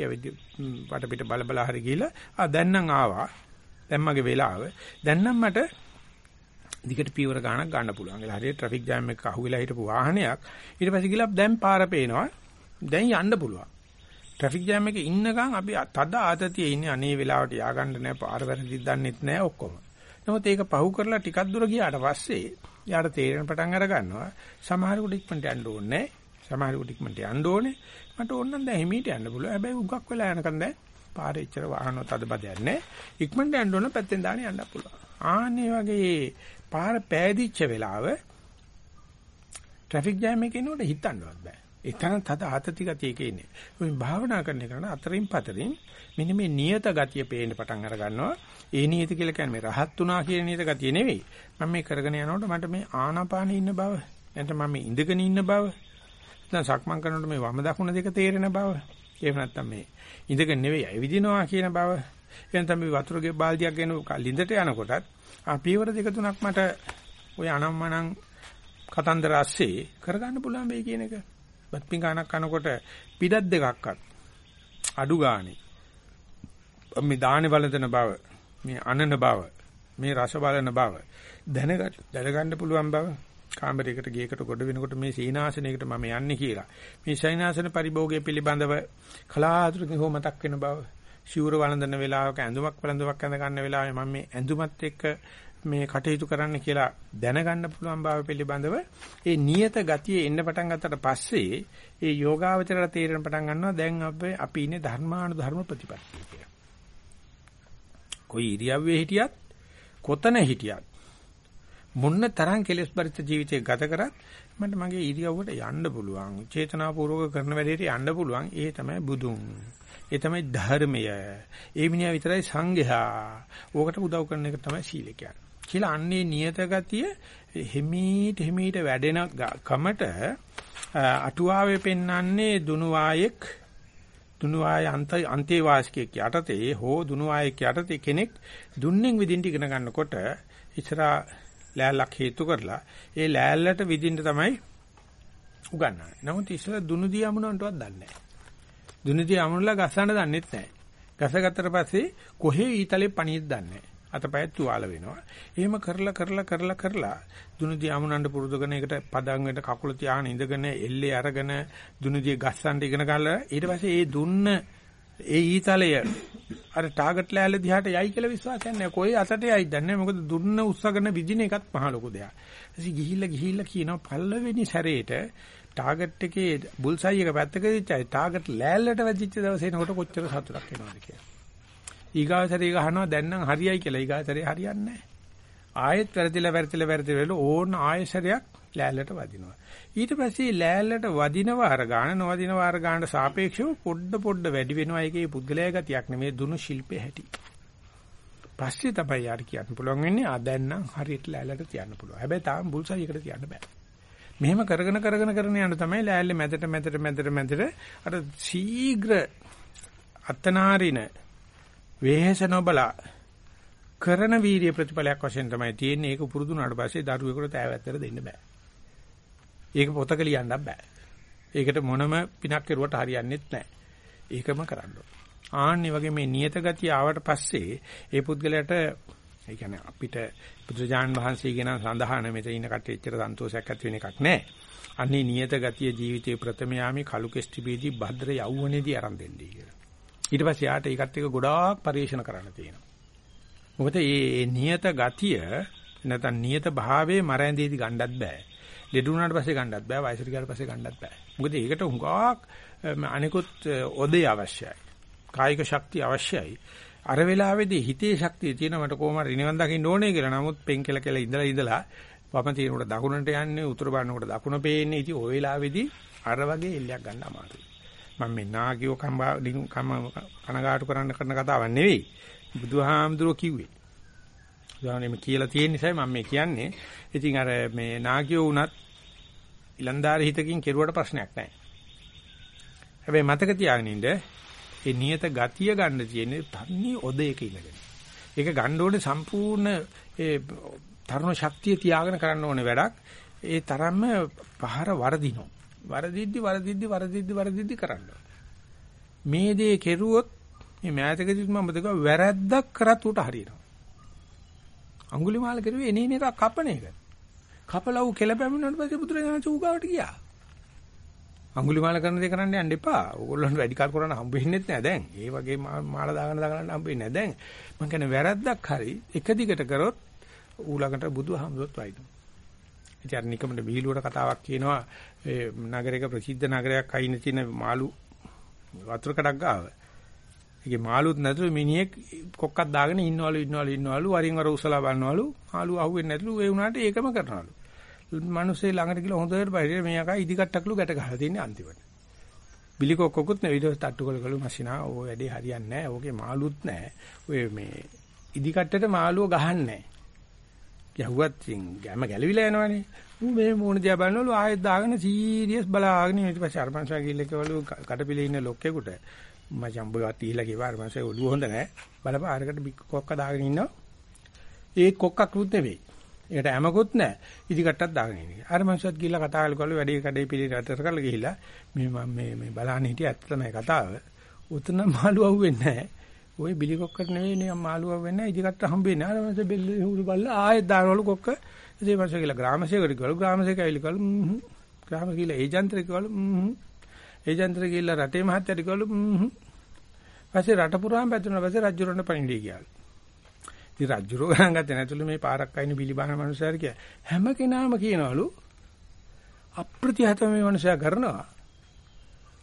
වට පිට බල බල හරි ගිහිල්ලා ආ දැන් නම් ආවා. දැන් මගේ වෙලාව. දැන් නම් මට දිගට පීවර ගානක් ගන්න පුළුවන්. ඒලා හරියට ට්‍රැෆික් ජෑම් එකක අහුවෙලා හිටපු වාහනයක් ඊට පස්සේ ගිහලා දැන් පාර පේනවා. දැන් යන්න පුළුවන්. ට්‍රැෆික් ජෑම් එකේ ඉන්නකම් අපි තද ආතතියේ ඉන්නේ අනේ වෙලාවට ය아가න්න නැහැ පාර වැරදි දන්නෙත් නැහැ ඔක්කොම. නමුත් ඒක පහු කරලා ටිකක් දුර ගියාට පස්සේ යාට තේරෙන පටන් අර ගන්නවා සමහරෙකුට ඉක්මනට යන්න ඕනේ සමහරෙකුට ඉක්මනට යන්න ඕනේ. මට ඕන නම් දැන් හිමීට යන්න පුළුවන්. හැබැයි උගක් වෙලා යනකම් දැන් පාරේ ඉච්චර වාහන තදබදයක් නැහැ. ඉක්මනට යන්න ඕන පැත්තෙන් දාන්න යන්න පුළුවන්. ආන්නේ වගේ පාර පෑදිච්ච වෙලාව ට්‍රැෆික් ජෑම් එකේ නෝඩ හිතන්නවත් බෑ. එතන තද ආතති ගතියක ඉන්නේ. මේ භාවනා කරන එක අතරින් පතරින් මෙන්න මේ නියත ගතිය පේන්න පටන් අර ගන්නවා. ඒ නියත කියලා කියන්නේ මේ රහත් උනා කියන නියත ගතිය නෙවෙයි. මම මේ කරගෙන යනකොට මට මේ ආනාපානෙ ඉන්න බව, නැත්නම් මම මේ ඉඳගෙන ඉන්න බව, දැන් සක්මන් කරනකොට මේ වම දකුණ දෙක තේරෙන බව. එහෙම නැත්නම් මේ ඉඳගෙන නෙවෙයි ඇවිදිනවා කියන බව. එහෙනම් තමයි වතුරගේ බාල්දියක් ගෙන ලිඳට යනකොටත් ආ පීවර දෙක තුනක් මට ඔය අනම්මනම් කතන්දර ඇස්සේ කරගන්න පුළුවන් වෙයි කියන එක. බත් පිඟානක් කනකොට පිටත් දෙකක්වත් අඩු ගානේ මේ දාහනේ බලදෙන බව මේ අනන බව මේ රස බලන බව දැනගන්න දැනගන්න පුළුවන් බව කාමරයකට ගියකට ගොඩ වෙනකොට මේ සීනාසනයකට මම යන්නේ කියලා. මේ සීනාසන පරිභෝගය පිළිබඳව කලාතුරකින් හෝ මතක් වෙන බව. ශූර වළඳන වෙලාවක ඇඳුමක් වළඳුමක් ඇඳ ගන්න වෙලාවේ මම මේ ඇඳුමත් එක්ක මේ කටයුතු කරන්න කියලා දැනගන්න පුළුවන් බව පිළිබඳව ඒ නියත ගතිය එන්න පටන් ගත්තට පස්සේ ඒ යෝගාවචරයට තේරෙන පටන් ගන්නවා දැන් අපි අපි ඉන්නේ ධර්මානු ධර්ම ප්‍රතිපත්තිය කියලා. කොයි ඉරියව්වේ හිටියත් කොතන හිටියත් මොන්න තරම් කෙලෙස් බරිත ජීවිතය ගත කරත් මට මගේ ඉරියව්වට යන්න පුළුවන්. චේතනාපූර්වක කරන වැඩේට යන්න පුළුවන්. ඒ තමයි බුදුන්. ඒ තමයි ධර්මය. ඒ මිනිහා විතරයි සංඝයා. ඕකට උදව් කරන එක තමයි සීල කියලා අන්නේ නියත ගතිය හිමීට හිමීට වැඩෙන කමට අටුවාවේ පෙන්වන්නේ දුනුවායෙක් දුනුවාය අන්ත අන්තේවාසිකයෙක් යටතේ හෝ දුනුවායෙක් යටතේ කෙනෙක් දුන්නෙන් විදිහට ඉගෙන ගන්නකොට ඉස්සරහා ලෑල්ලක් හේතු කරලා ඒ ලෑල්ලට විදින්න තමයි උගන්වන්නේ. නමුත් ඉස්සර දුනුදී අමුණන්ටවත් දන්නේ නැහැ. දුනුදී අමුණලා ගසන්න දන්නෙත් නැහැ. ගසගත්තට පස්සේ කොහේ ඊතලේ පණියෙත් දන්නේ නැහැ. අතපය තුවාල වෙනවා. එහෙම කරලා කරලා කරලා කරලා දුනුදී අමුණන්න පුරුදු කරන එකට පදන් වෙන්න කකුල තියාගෙන ඉඳගෙන එල්ලේ අරගෙන දුනුදී ගස්සන්න ඉගෙන ගන්න ඊට පස්සේ ඒ දුන්න ඒ ඊතලය අර ටාගට් ලෑල්ල දිහාට යයි කියලා විශ්වාසයක් නැහැ. කොයි අතට යයිද දන්නේ මොකද දුන්න උස්සගෙන විදින එකත් මහ ලොකු දෙයක්. ඊට ගිහිල්ලා ගිහිල්ලා කියනවා පල්ලවෙනි සැරේට ටාගට් එකේ බුල්සයි එක පැත්තක දිච්චයි ටාගට් ලෑල්ලට වැදිච්ච දවසේ එනකොට කොච්චර සතුටක් එනවද කියලා. ඊගාව සැරේ ගහනවා දැන් නම් හරියයි කියලා ඊගාව සැරේ හරියන්නේ නැහැ. ආයෙත් වැරදිලා වැරදිලා වැරදිලා ඕන ආයෙසරයක් ලෑල්ලට වදිනවා. ඊට පස්සේ ලෑල්ලට වදින වාර ගන්න නොවදින වාර ගන්නට සාපේක්ෂව පොඩ පොඩ වැඩි වෙනවා ඒකේ පුද්ගලයා ගතියක් නෙමෙයි දුනු ශිල්පේ හැටි. පස්සේ තමයි යාර කියන්න පුළුවන් වෙන්නේ ආ දැන් නම් හරියට ලෑල්ලට තියන්න පුළුවන්. හැබැයි තාම බුල්සයි එකට තියන්න බෑ. මෙහෙම කරගෙන කරගෙන කරගෙන යන තමයි ලෑල්ලේ මැදට මැදට මැදට මැදට අර ශීඝ්‍ර අත්තනාරින වේහස නොබලා කරන වීර්ය ප්‍රතිඵලයක් වශයෙන් තමයි තියෙන්නේ. ඒක පුරුදු වුණාට පස්සේ දරුවෙකුට තෑවැත්තට දෙන්න බෑ. ඒක පොතක ලියන්නත් බෑ. ඒකට මොනම පිනක් කෙරුවට හරියන්නේත් නැහැ. ඒකම කරන්න ආන්නේ වගේ මේ නියත ගතිය ආවට පස්සේ ඒ පුද්ගලයාට ඒ කියන්නේ අපිට බුදුජාන් වහන්සේ කියන සඳහන මෙතන ඉන්න කට්ටිය එච්චර සන්තෝෂයක් ඇති වෙන එකක් නැහැ. අන්නේ නියත ගතිය ජීවිතේ ප්‍රථම යාමේ කලු කෙස්ටිබීදී භද්‍ර යෞවනේදී ආරම්භ දෙන්නේ කියලා. ඊට පස්සේ යාට ඒකත් එක්ක ගොඩාක් පරිශන කරන්න තියෙනවා. මොකද මේ නියත ගතිය නැත්නම් නියත භාවයේ මරැඳීදී ගන්නත් බෑ. ලෙඩ වුණාට පස්සේ ගන්නත් බෑ වයසට ගියාට පස්සේ ගන්නත් බෑ. මොකද ඒකට හුඟක් අනිකුත් ඔදේ අවශ්‍යයි. කායික ශක්තිය අවශ්‍යයි. අර වෙලාවේදී හිතේ ශක්තිය තියෙන මට කොහොම හරි නිවන් දකින්න ඕනේ කියලා. නමුත් පෙන් කෙල කෙල ඉඳලා ඉඳලා වම තියෙනකොට දකුණට යන්නේ උතුර බලනකොට දකුණ පේන්නේ. ඉතින් ওই වෙලාවේදී අර වගේ එල්ලයක් ගන්න අමාරුයි. මම මේ නාගියෝ කම්බා කම කනගාටු කරන්න කරන කතාවක් නෙවෙයි. බුදුහාමුදුරුවෝ කිව්වේ. බුදුහාමුදුරුවෝ කියලා තියෙන නිසා මම මේ කියන්නේ. ඉතින් අර මේ නාගියෝ වුණත් ඉලන්දාරි හිතකින් කෙරුවට ප්‍රශ්නයක් නැහැ. හැබැයි මතක තියාගෙන ඉන්න ඒ නියත ගතිය ගන්න තියෙන්නේ තන්නේ ඔදේක ඉඳගෙන. ඒක ගන්න ඕනේ සම්පූර්ණ ඒ තරුණ ශක්තිය තියාගෙන කරන්න ඕනේ වැඩක්. ඒ තරම්ම පහර වරදිනෝ. වරදිද්දි වරදිද්දි වරදිද්දි වරදිද්දි කරන්න. මේ දේ කෙරුවොත් මේ මෑතකදී මම දෙක වැරද්දක් කරත් උට හරියනවා. අඟුලිමාල කෙරුවේ එනේන එක කපන එක. කපලව් කෙල පැමිණුණාට පස්සේ බුදුරජාණන් චූගාවට ගියා. අඟුලිමාල කරන දේ කරන්න යන්න එපා. ඕගොල්ලන්ට වැඩි කල් කරන්න හම්බ වෙන්නේ නැහැ දැන්. ඒ වගේ මාල දාගෙන දාගෙන හම්බ වෙන්නේ නැහැ දැන්. මම කියන්නේ වැරද්දක් හරි එක දිගට කරොත් ඌලකට බුදුහාමුදුරුවෝත් වයින්නවා. ඉතින් අර නිකමට බීලුවට කතාවක් කියනවා ඒ නගරයක ප්‍රසිද්ධ නගරයක් අයින තියෙන මාළු වතුර කඩක් ගාව. ඒකේ මාළුත් නැතුව මිනිහෙක් කොක්කක් දාගෙන ඉන්නවලු ඉන්නවලු ඉන්නවලු වරින් වර උසලා බලනවලු මාළු අහුවෙන්නේ නැතුළු ඒ වුණාට ඒකම කරනවලු. මිනිස්සේ ළඟට ගිහලා හොඳට බයිරේ මේ යකා ඉදි කට්ටක්ලු ගැට ගහලා තින්නේ අන්තිමට. බිලි කොක්කොකුත් නෙවෙයි ඊට තට්ටු කළ කළු මැෂිනා ඕ වැඩේ හරියන්නේ නැහැ. ඕකේ මාළුත් නැහැ. ඔය මේ ඉදි කට්ටට මාළුව ගහන්නේ නැහැ. ගැහුවත් ගැම ගැලවිලා යනවනේ. ඌ මේ මූණ දිහා බලනවලු ආයෙත් දාගෙන සීරියස් බලාගෙන ඊට පස්සේ අරමංශා ගිල්ල කිව්වලු කඩපිලේ ඉන්න ලොක්කෙකුට මචං බොවත් තීලා කිව්වා. අරමංශා ඔළුව හොඳ නැහැ බලපන් ආරකට කොක්ක දාගෙන ඉන්නවා. ඒ කොක්කක් රුත් නෙවෙයි. ඒකට හැමකුත් නැහැ ඉදිකට්ටක් දාගෙන ඉන්නේ. අරමංශාත් ගිල්ල කතා කරලා වැඩි කඩේ පිළි රටට කරලා ගිහිල්ලා මේ මම මේ මේ බලන්න හිටිය ඇත්ත තමයි කතාව උතන මාළු අහුවෙන්නේ නැහැ ওই බිලි කොක්කට නෙවෙයි නේ මාළු අහුවෙන්නේ ඉදිකට්ට හම්බෙන්නේ අරමංශා බෙල්ල හුරු බල්ලා ආයෙත් දානවලු කොක්ක. ඉතින් මං කියලා ග්‍රාමසේවකට කිව්වලු ග්‍රාමසේක ඇවිල්ලා කිව්වලු හ්ම් ග්‍රාම කියලා ඒජන්ත්‍ර කිව්වලු හ්ම් ඒජන්ත්‍ර කියලා රටේ මහත්තයාට කිව්වලු හ්ම් පස්සේ රට පුරාම පැතුණා පස්සේ රජුරණ පණිවිඩය ගියාලු. ඉතින් රජුරෝ ගණන් ගත්තේ නැතුළු මේ පාරක් අයින බිලිබාන මනුස්සයර කිය. හැම කෙනාම කියනවලු අප්‍රතිහත මේ මනුස්සයා කරනවා.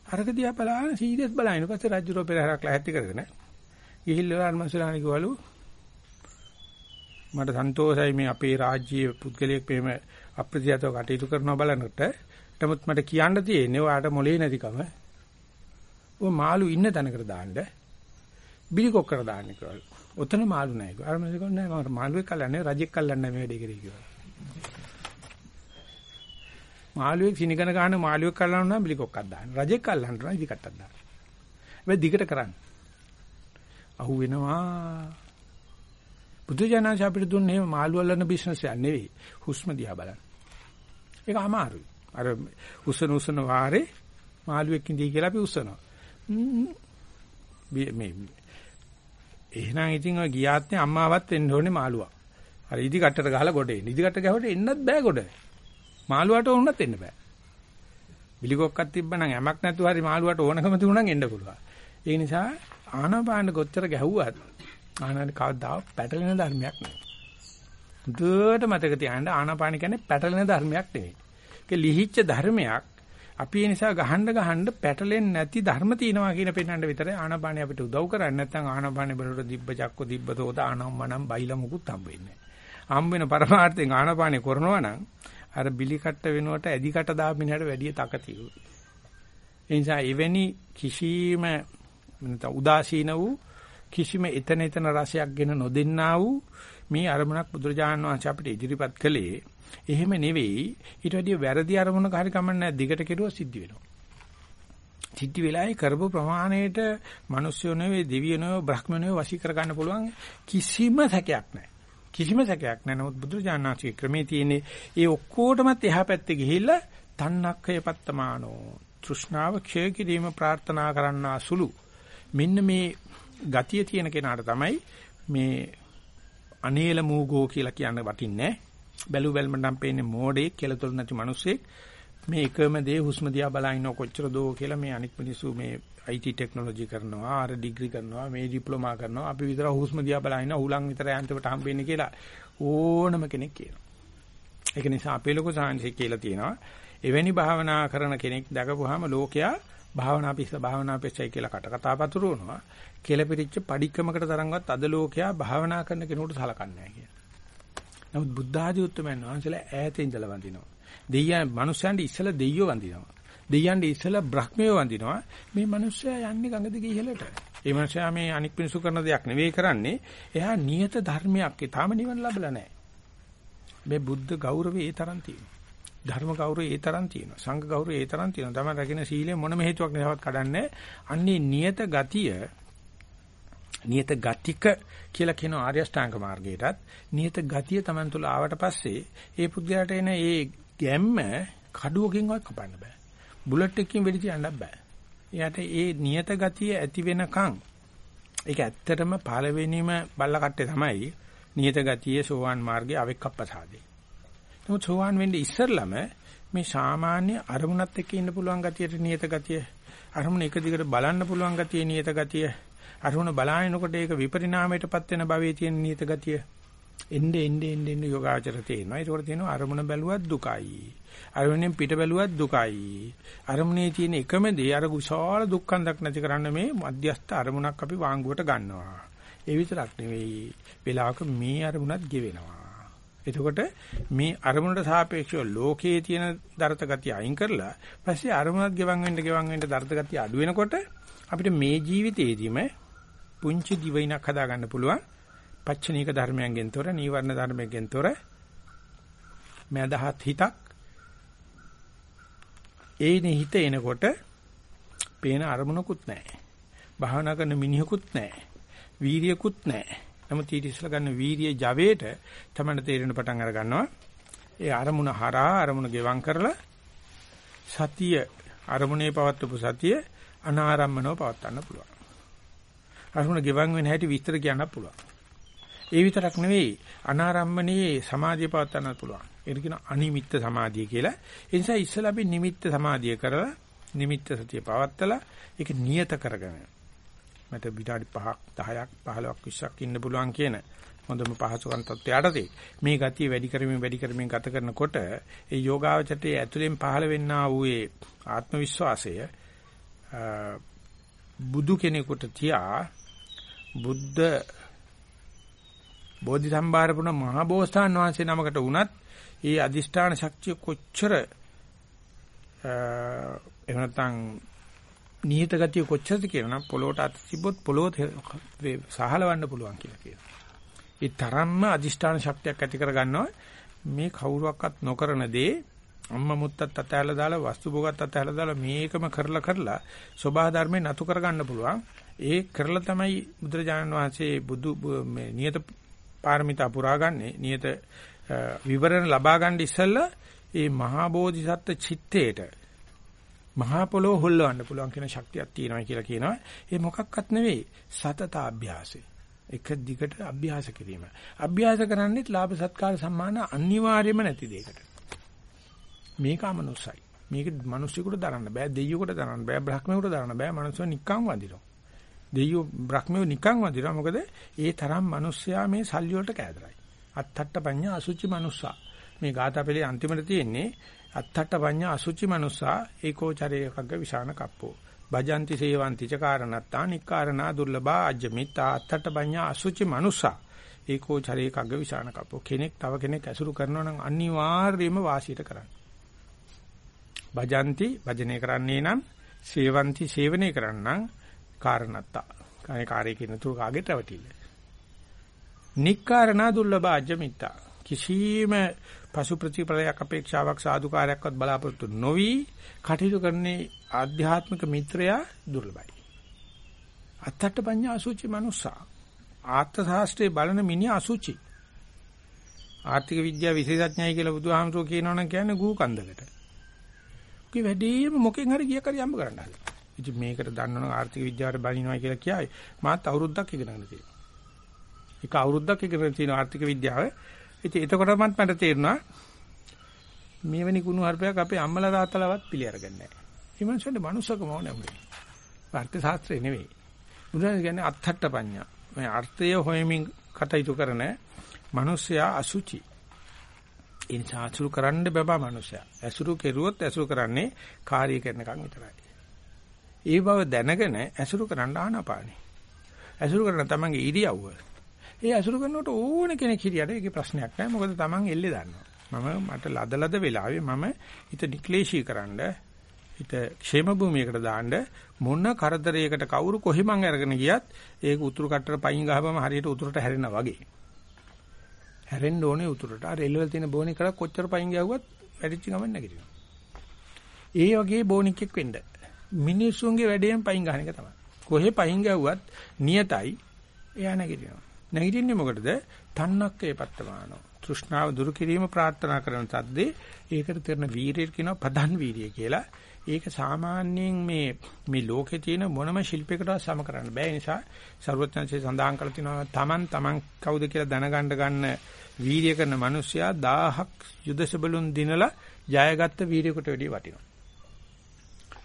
අරක දිහා බලන සීරියස් බලන පස්සේ රජුරෝ පෙරහැරක් ලැහැත්ති කරගෙන ගිහිල්ලා අල්මසලානි කිව්වලු මට සන්තෝෂයි මේ අපේ රාජ්‍යයේ පුද්ගලයෙක් මෙහෙම අප්‍රතිහතව කටයුතු කරනවා බලනකොට. නමුත් මට කියන්න තියෙන්නේ ඔයාට මොලේ නැතිකම. ඔය මාළු ඉන්න තැනකට දාන්න. බිලි කොක්කර දාන්න කියලා. ඔතන මාළු නැහැ කිව්වා. අර මම කිව්වා නෑ මම මාළුවෙක් කල්ලන්නේ රජෙක් කල්ලන්නේ මේ වැඩේ කරේ කිව්වා. මාළුවෙක් සිනිකන ගන්න මාළුවෙක් කල්ලනවා නම් බිලි කොක්කක් දාන්න. රජෙක් කල්ලන්න නම් ඉදි කට්ටක් දාන්න. හැබැයි දිගට කරන්න. අහු වෙනවා. බුදුජානක අපිට දුන්නේ එහෙම මාළු අල්ලන බිස්නස් එකක් නෙවෙයි. හුස්ම දිහා බලන්න. ඒක අමාරුයි. අර උසන උසන වාරේ මාළුවෙක් ඉඳී කියලා අපි උසනවා. මේ එහෙනම් ඉතින් ඔය ගියාත්නේ අම්මාවත් වෙන්න ඕනේ මාළුවා. අර ඉදි කට්ටට ගහලා ගොඩ එන්න. ඉදි කට්ට ගහවට එන්නත් බෑ ගොඩ. මාළුවාට ඕනත් එන්න බෑ. බිලිකොක්කක් තිබ්බනම් යමක් නැතුව හරි මාළුවාට ඕනකම තිබුණා නම් එන්න පුළුවන්. ඒ නිසා ආනපාන කොච්චර ගැහුවත් ආනපාන කවදාවත් පැටලෙන ධර්මයක් නෙවෙයි. දුවට මතක තියාගන්න ආනපාන කියන්නේ පැටලෙන ධර්මයක් නෙවෙයි. ඒක ලිහිච්ච ධර්මයක්. අපි ඒ නිසා ගහන්න ගහන්න පැටලෙන්නේ නැති ධර්ම තියෙනවා කියන පෙන්වන්න විතරයි ආනපානිය අපිට උදව් කරන්නේ නැත්නම් ආනපානිය බලවට දිබ්බ චක්ක දිබ්බ තෝත ආනම්මනම් බයිලා මුකුත් හම්බ වෙන්නේ නැහැ. හම්බ වෙන පරමාර්ථයෙන් ආනපානිය කරනවා නම් අර බිලි කට්ට වෙනුවට ඇදි කට දාපිනට වැඩිය තකතියි. ඒ නිසා එවැනි කිසිම උදාසීන වූ කිසිම එතන එතන රසයක් ගෙන නොදෙන්නා වූ මේ අරමුණක් බුදුරජාණන් වහන්සේ අපිට ඉදිරිපත් කළේ එහෙම නෙවෙයි ඊට වැඩිය වැරදි අරමුණක හරි කමන්නේ දිගට කෙරුවා සිද්ධ වෙනවා. සිද්ධ වෙලාවේ කරපු ප්‍රමාණයට මිනිස්සු නෙවෙයි දෙවියෝ නෙවෙයි බ්‍රහ්ම නෙවෙයි වශී කර ගන්න පුළුවන් කිසිම සැකයක් නැහැ. කිසිම සැකයක් නැහැ. නමුත් බුදුරජාණන්සේ ක්‍රමේ තියෙන්නේ ඒ ඔක්කොටමත් එහා පැත්තේ ගිහිල්ලා තණ්හක්ඛය පත්තමානෝ තෘෂ්ණාව ක්ෂය කිරීම ප්‍රාර්ථනා කරන්නා සුළු මෙන්න මේ ගතිය තියෙන කෙනාට තමයි මේ අනේල මූගෝ කියලා කියන්න වටින්නේ. බැලු බැලමට නම් පේන්නේ මෝඩේ කියලා තොල් නැති මිනිස්සෙක්. මේ එකම දේ හුස්ම දිහා බලන කොච්චර දෝ කියලා මේ අනික් මිනිස්සු මේ IT ටෙක්නොලොජි කරනවා ආර ඩිග්‍රී කරනවා මේ ඩිප්ලෝමා කරනවා. අපි විතර හුස්ම දිහා බලන උලන් විතර යන්තමට හම්බෙන්නේ කියලා ඕනම කෙනෙක් කියනවා. ඒක නිසා අපේ ලොකු සාංශය කියලා තියෙනවා. එවැනි භාවනා කරන කෙනෙක් දැකපුවාම ලෝකයා භාවනා පිස්ස භාවනා පිස්සයි කියලා කට කතා පතුරවනවා කෙලපිරිච්ච padikkamakට තරම්වත් අද ලෝකයා භාවනා කරන කෙනෙකුට සලකන්නේ නැහැ කියන. නමුත් බුද්ධ ආදී උත්තරමයන් වහන්සේලා ඈත ඉඳලා වඳිනවා. දෙයියන් මනුස්සයන්ට ඉස්සලා දෙයියෝ වඳිනවා. දෙයියන්ට ඉස්සලා බ්‍රහ්මයෝ වඳිනවා. මේ මනුස්සයා යන්නේ ගඟ දිගේ ඉහළට. ඒ මනුස්සයා මේ අනික් පිණිසු කරන දෙයක් නෙවෙයි කරන්නේ. එයා නියත ධර්මයක්. ඒ තාම නිවන ලැබලා නැහැ. මේ බුද්ධ ගෞරවය ඒ තරම් තියෙනවා. ධර්ම ගෞරවය ඒ තරම් තියෙනවා. සංඝ ගෞරවය ඒ තරම් තියෙනවා. තමයි රකින්න සීලය මොනම හේතුවක් නැවත් කඩන්නේ. අන්නේ නියත ගතිය නියත ගතික කියලා කියන ආර්ය ශ්‍රාංග මාර්ගයටත් නියත ගතිය Taman තුල ආවට පස්සේ ඒ පුද්ගලයාට එන ඒ ගැම්ම කඩුවකින්වත් කපන්න බෑ. බුලට් එකකින් වෙඩි තියන්න බෑ. එයාට ඒ නියත ගතිය ඇති වෙනකන් ඒක ඇත්තටම පළවෙනිම බල්ල කට්ටේ තමයි නියත ගතියේ සෝවාන් මාර්ගයේ අවෙක්කප්පසාදේ. නමුත් සෝවාන් වෙන්නේ ඉස්සෙල්ලම මේ සාමාන්‍ය අරමුණත් එක්ක ඉන්න පුළුවන් ගතියට නියත ගතිය අරමුණ එක දිගට බලන්න පුළුවන් ගතිය නියත ගතිය අරමුණ බලාගෙනකොට ඒක විපරිණාමයටපත් වෙන භවයේ තියෙන නියත ගතිය එnde ende ende ende යෝගාචර තේනවා. ඒකෝට තියෙනවා අරමුණ බැලුවත් දුකයි. අරමුණෙන් පිට බැලුවත් දුකයි. අරමුණේ තියෙන එකම දේ අර විශාල දුක්ඛන්දක් නැති කරන්න මේ මධ්‍යස්ථ අරමුණක් අපි වාංගුවට ගන්නවා. ඒ විතරක් නෙවෙයි. වෙලාවක මේ අරමුණත් ගෙවෙනවා. එතකොට මේ අරමුණට සාපේක්ෂව ලෝකයේ තියෙන දරත ගතිය අයින් කරලා පස්සේ අරමුණත් ගෙවන් වෙන්න ගෙවන් වෙන්න දරත ගතිය අඩු වෙනකොට අපිට මේ ජීවිතේදීම පුංචි දිවයිනක් හදාගන්න පුළුවන්. පච්චනීක ධර්මයන්ගෙන් තොර, නීවරණ ධර්මයෙන් තොර, මදහත් හිතක් ඒ නිහිත එනකොට පේන අරමුණකුත් නැහැ. භාවනා කරන මිනිහකුත් නැහැ. වීරියකුත් නැහැ. නමුත් ඊට ඉස්සලා ගන්න වීරිය ජවයට තමයි තේරෙන පටන් අර ගන්නවා. ඒ අරමුණ හරහා අරමුණ ගෙවම් කරලා සතිය අරමුණේ පවත්වපු සතිය අනාරම්මනව පවත්වන්න පුළුවන්. අරමුණ ගෙවම් වෙන හැටි විස්තර කියන්නත් පුළුවන්. ඒ විතරක් නෙවෙයි අනාරම්මනේ සමාධිය පවත්වන්නත් පුළුවන්. ඒක කියන අනිමිත්ත සමාධිය කියලා. ඒ නිසා ඉස්සලා අපි නිමිත්ත සමාධිය කරලා නිමිත්ත සතිය පවත්තලා ඒක නියත කරගෙන මට විනාඩි 5ක් 10ක් 15ක් 20ක් ඉන්න පුළුවන් කියන හොඳම පහසුකම් තත්ත්වයටදී මේ ගතිය වැඩි කරමින් වැඩි කරමින් ගත කරනකොට ඒ යෝගාවචතයේ ඇතුලෙන් පහළ වෙන්නා වූ ඒ ආත්ම විශ්වාසය බුදු කෙනෙකුට තියා බුද්ධ බෝධි සම්භාර පුණ මහ බෝසතාන් වහන්සේ නමකට වුණත් ඒ අදිෂ්ඨාන ශක්තිය කොච්චර එහෙම නැත්නම් නිහිත ගතිය කොච්චරද කියලා නම් පොළොවට අත තිබ්බොත් පොළොව සහලවන්න පුළුවන් කියලා කියනවා. ඒ තරම්ම අදිෂ්ඨාන ශක්තියක් ඇති කර ගන්නවා මේ කවුරුවක්වත් නොකරන දේ අම්මා මුත්තත් අතහැරලා දාලා වස්තු භෝගත් අතහැරලා දාලා මේකම කරලා කරලා සෝභා ධර්මේ නතු කර ගන්න පුළුවන්. ඒ කරලා තමයි බුදුරජාණන් වහන්සේ බුදු මේ නියත පාරමිතා පුරාගන්නේ නියත විවරණ ලබා ගන්න ඉස්සෙල්ලා ඒ මහා බෝධිසත්ව චිත්තේට මහා පොළොව හොල්ලවන්න පුළුවන් කියන ශක්තියක් තියෙනවා කියලා කියනවා. ඒ මොකක්වත් නෙවෙයි සතත අභ්‍යාසය. එක දිගට අභ්‍යාස කිරීම. අභ්‍යාස කරන්නේත් ලාභ සත්කාර සම්මාන අනිවාර්යම නැති දෙයකට. මේක අමනුස්සයි. මේක මිනිස්සුෙකුට දරන්න බෑ, දෙයියෙකුට දරන්න බෑ, බ්‍රහ්මයෙකුට දරන්න බෑ. මිනිස්සු නිකන් වදිනවා. දෙයියෝ බ්‍රහ්මයෝ නිකන් වදිනවා. මොකද ඒ තරම් මිනිස්සයා මේ සල්ලි වලට කෑදරයි. අත්තට්ට පඤ්ඤා අසුචි මනුස්සා. මේ ගාථාපෙලේ අන්තිමට තියෙන්නේ අත්තට පඤ්ඤා අසුචි මනුස්සා ඒකෝචරේකග්ග විසාන කප්පෝ. බජන්ති සේවන්ති ච කාරණත්තා නික්කාරණා දුර්ලභා අජ්ජමිත්තා අත්තට පඤ්ඤා අසුචි මනුස්සා ඒකෝචරේකග්ග විසාන කප්පෝ. කෙනෙක් තව කෙනෙක් ඇසුරු කරනවා නම් අනිවාර්යයෙන්ම වාසියට කරන්න. බජන්ති වජනේ කරන්නේ නම් සේවන්ති සේවනය කරන්නම් කාරණත්තා. කනේ කාර්යය කියන තුරු කාගෙට රැවටිල්ල. නික්කාරණා දුර්ලභා අජ්ජමිත්තා. කිසියම් පසු ප්‍රතිපලයක් අපේක්ෂාවක් සාදුකාරයක්වත් බලාපොරොත්තු නොවි කටයුතු කරන්නේ ආධ්‍යාත්මික මිත්‍රයා දුර්ලභයි. අත්තට පඤ්ඤා අසුචි මනුස්සා. ආත්ම ශාස්ත්‍රයේ බලන මිනිහ අසුචි. ආර්ථික විද්‍යාව විශේෂඥයි කියලා බුදුහාමුදුරුවෝ කියනවනම් කියන්නේ ගූ කන්දකට. උකේ වැඩිම මොකෙන් හරි ගිය කරි අම්බ කරන්න හදලා. ඉතින් මේකට දන්නවනම් ආර්ථික විද්‍යාවට බණිනවා කියලා කියයි. මාත් අවුරුද්දක් ඉගෙනගෙන තියෙනවා. එක අවුරුද්දක් ඉගෙන තියෙන ආර්ථික විද්‍යාව. ඉතින් එතකොටමත් මට තේරුණා මේවැනි කුණු හර්පයක් අපේ අම්මලා තාත්තලාවත් පිළි අරගන්නේ නැහැ. මේ මනුස්සයන්ට මනුස්සකම ඕනේ උනේ. අර්ථ ශාස්ත්‍රය නෙවෙයි. බුදුන් කියන්නේ අත්හට්ට පඤ්ඤා. මේ අර්ථය හොයමින් කටයුතු කරන මිනිස්සයා අසුචි. ඒ නිසා අසුරු කරන්න බබා මිනිස්සයා. ඇසුරු කෙරුවොත් ඇසුරු කරන්නේ කාර්ය කරනකම් විතරයි. ඒ බව දැනගෙන ඇසුරු කරන්න ආනපානේ. ඇසුරු කරන තමන්ගේ ඉරියව්ව. ඒ ඇසුරු කරනකොට ඕන කෙනෙක් හිටියට ඒකේ ප්‍රශ්නයක් නැහැ. මොකද තමන් එල්ලේ දන්නවා. මම මට ලදලද වෙලාවේ මම හිත නික්ලේශී කරන්න හිත ക്ഷേම භූමියකට දාන්න මොන කරදරයකට කවුරු කොහි මං අරගෙන ගියත් ඒක උතුරු කට්ටර පයින් ගහපම හරියට උතුරට හැරෙනා වගේ. හැරෙන්න ඕනේ උතුරට. අර එල්ලවල තියෙන බෝනික් කරා කොච්චර පයින් ගියවුවත් වැඩිච්ච ගමන් නැගිටිනවා. ඒ වගේ බෝනික්ෙක් වෙන්න. මිනිස්සුන්ගේ වැඩේම පයින් ගහන එක තමයි. කොහේ පයින් ගැව්වත් නියතයි එයා නැගිටිනවා. නැගිටින්නේ මොකටද? තන්නක්කේ පත්තමානෝ. තෘෂ්ණාව දුරු කිරීම ප්‍රාර්ථනා කරන තද්දේ ඒකට කරන වීරිය කියනවා පදන් වීරිය කියලා. ඒක සාමාන්‍යයෙන් මේ මේ ලෝකේ තියෙන මොනම ශිල්පයකටවත් සම කරන්න බෑ. ඒ නිසා ਸਰවඥාන්සේ සඳහන් කරලා තිනවා තමන් තමන් කවුද කියලා දැනගන්න ගන්න වීරිය කරන මිනිස්සයා 1000ක් යුදසබලුන් දිනලා ජයගත්ත වීරියකට වැඩිය වටිනවා.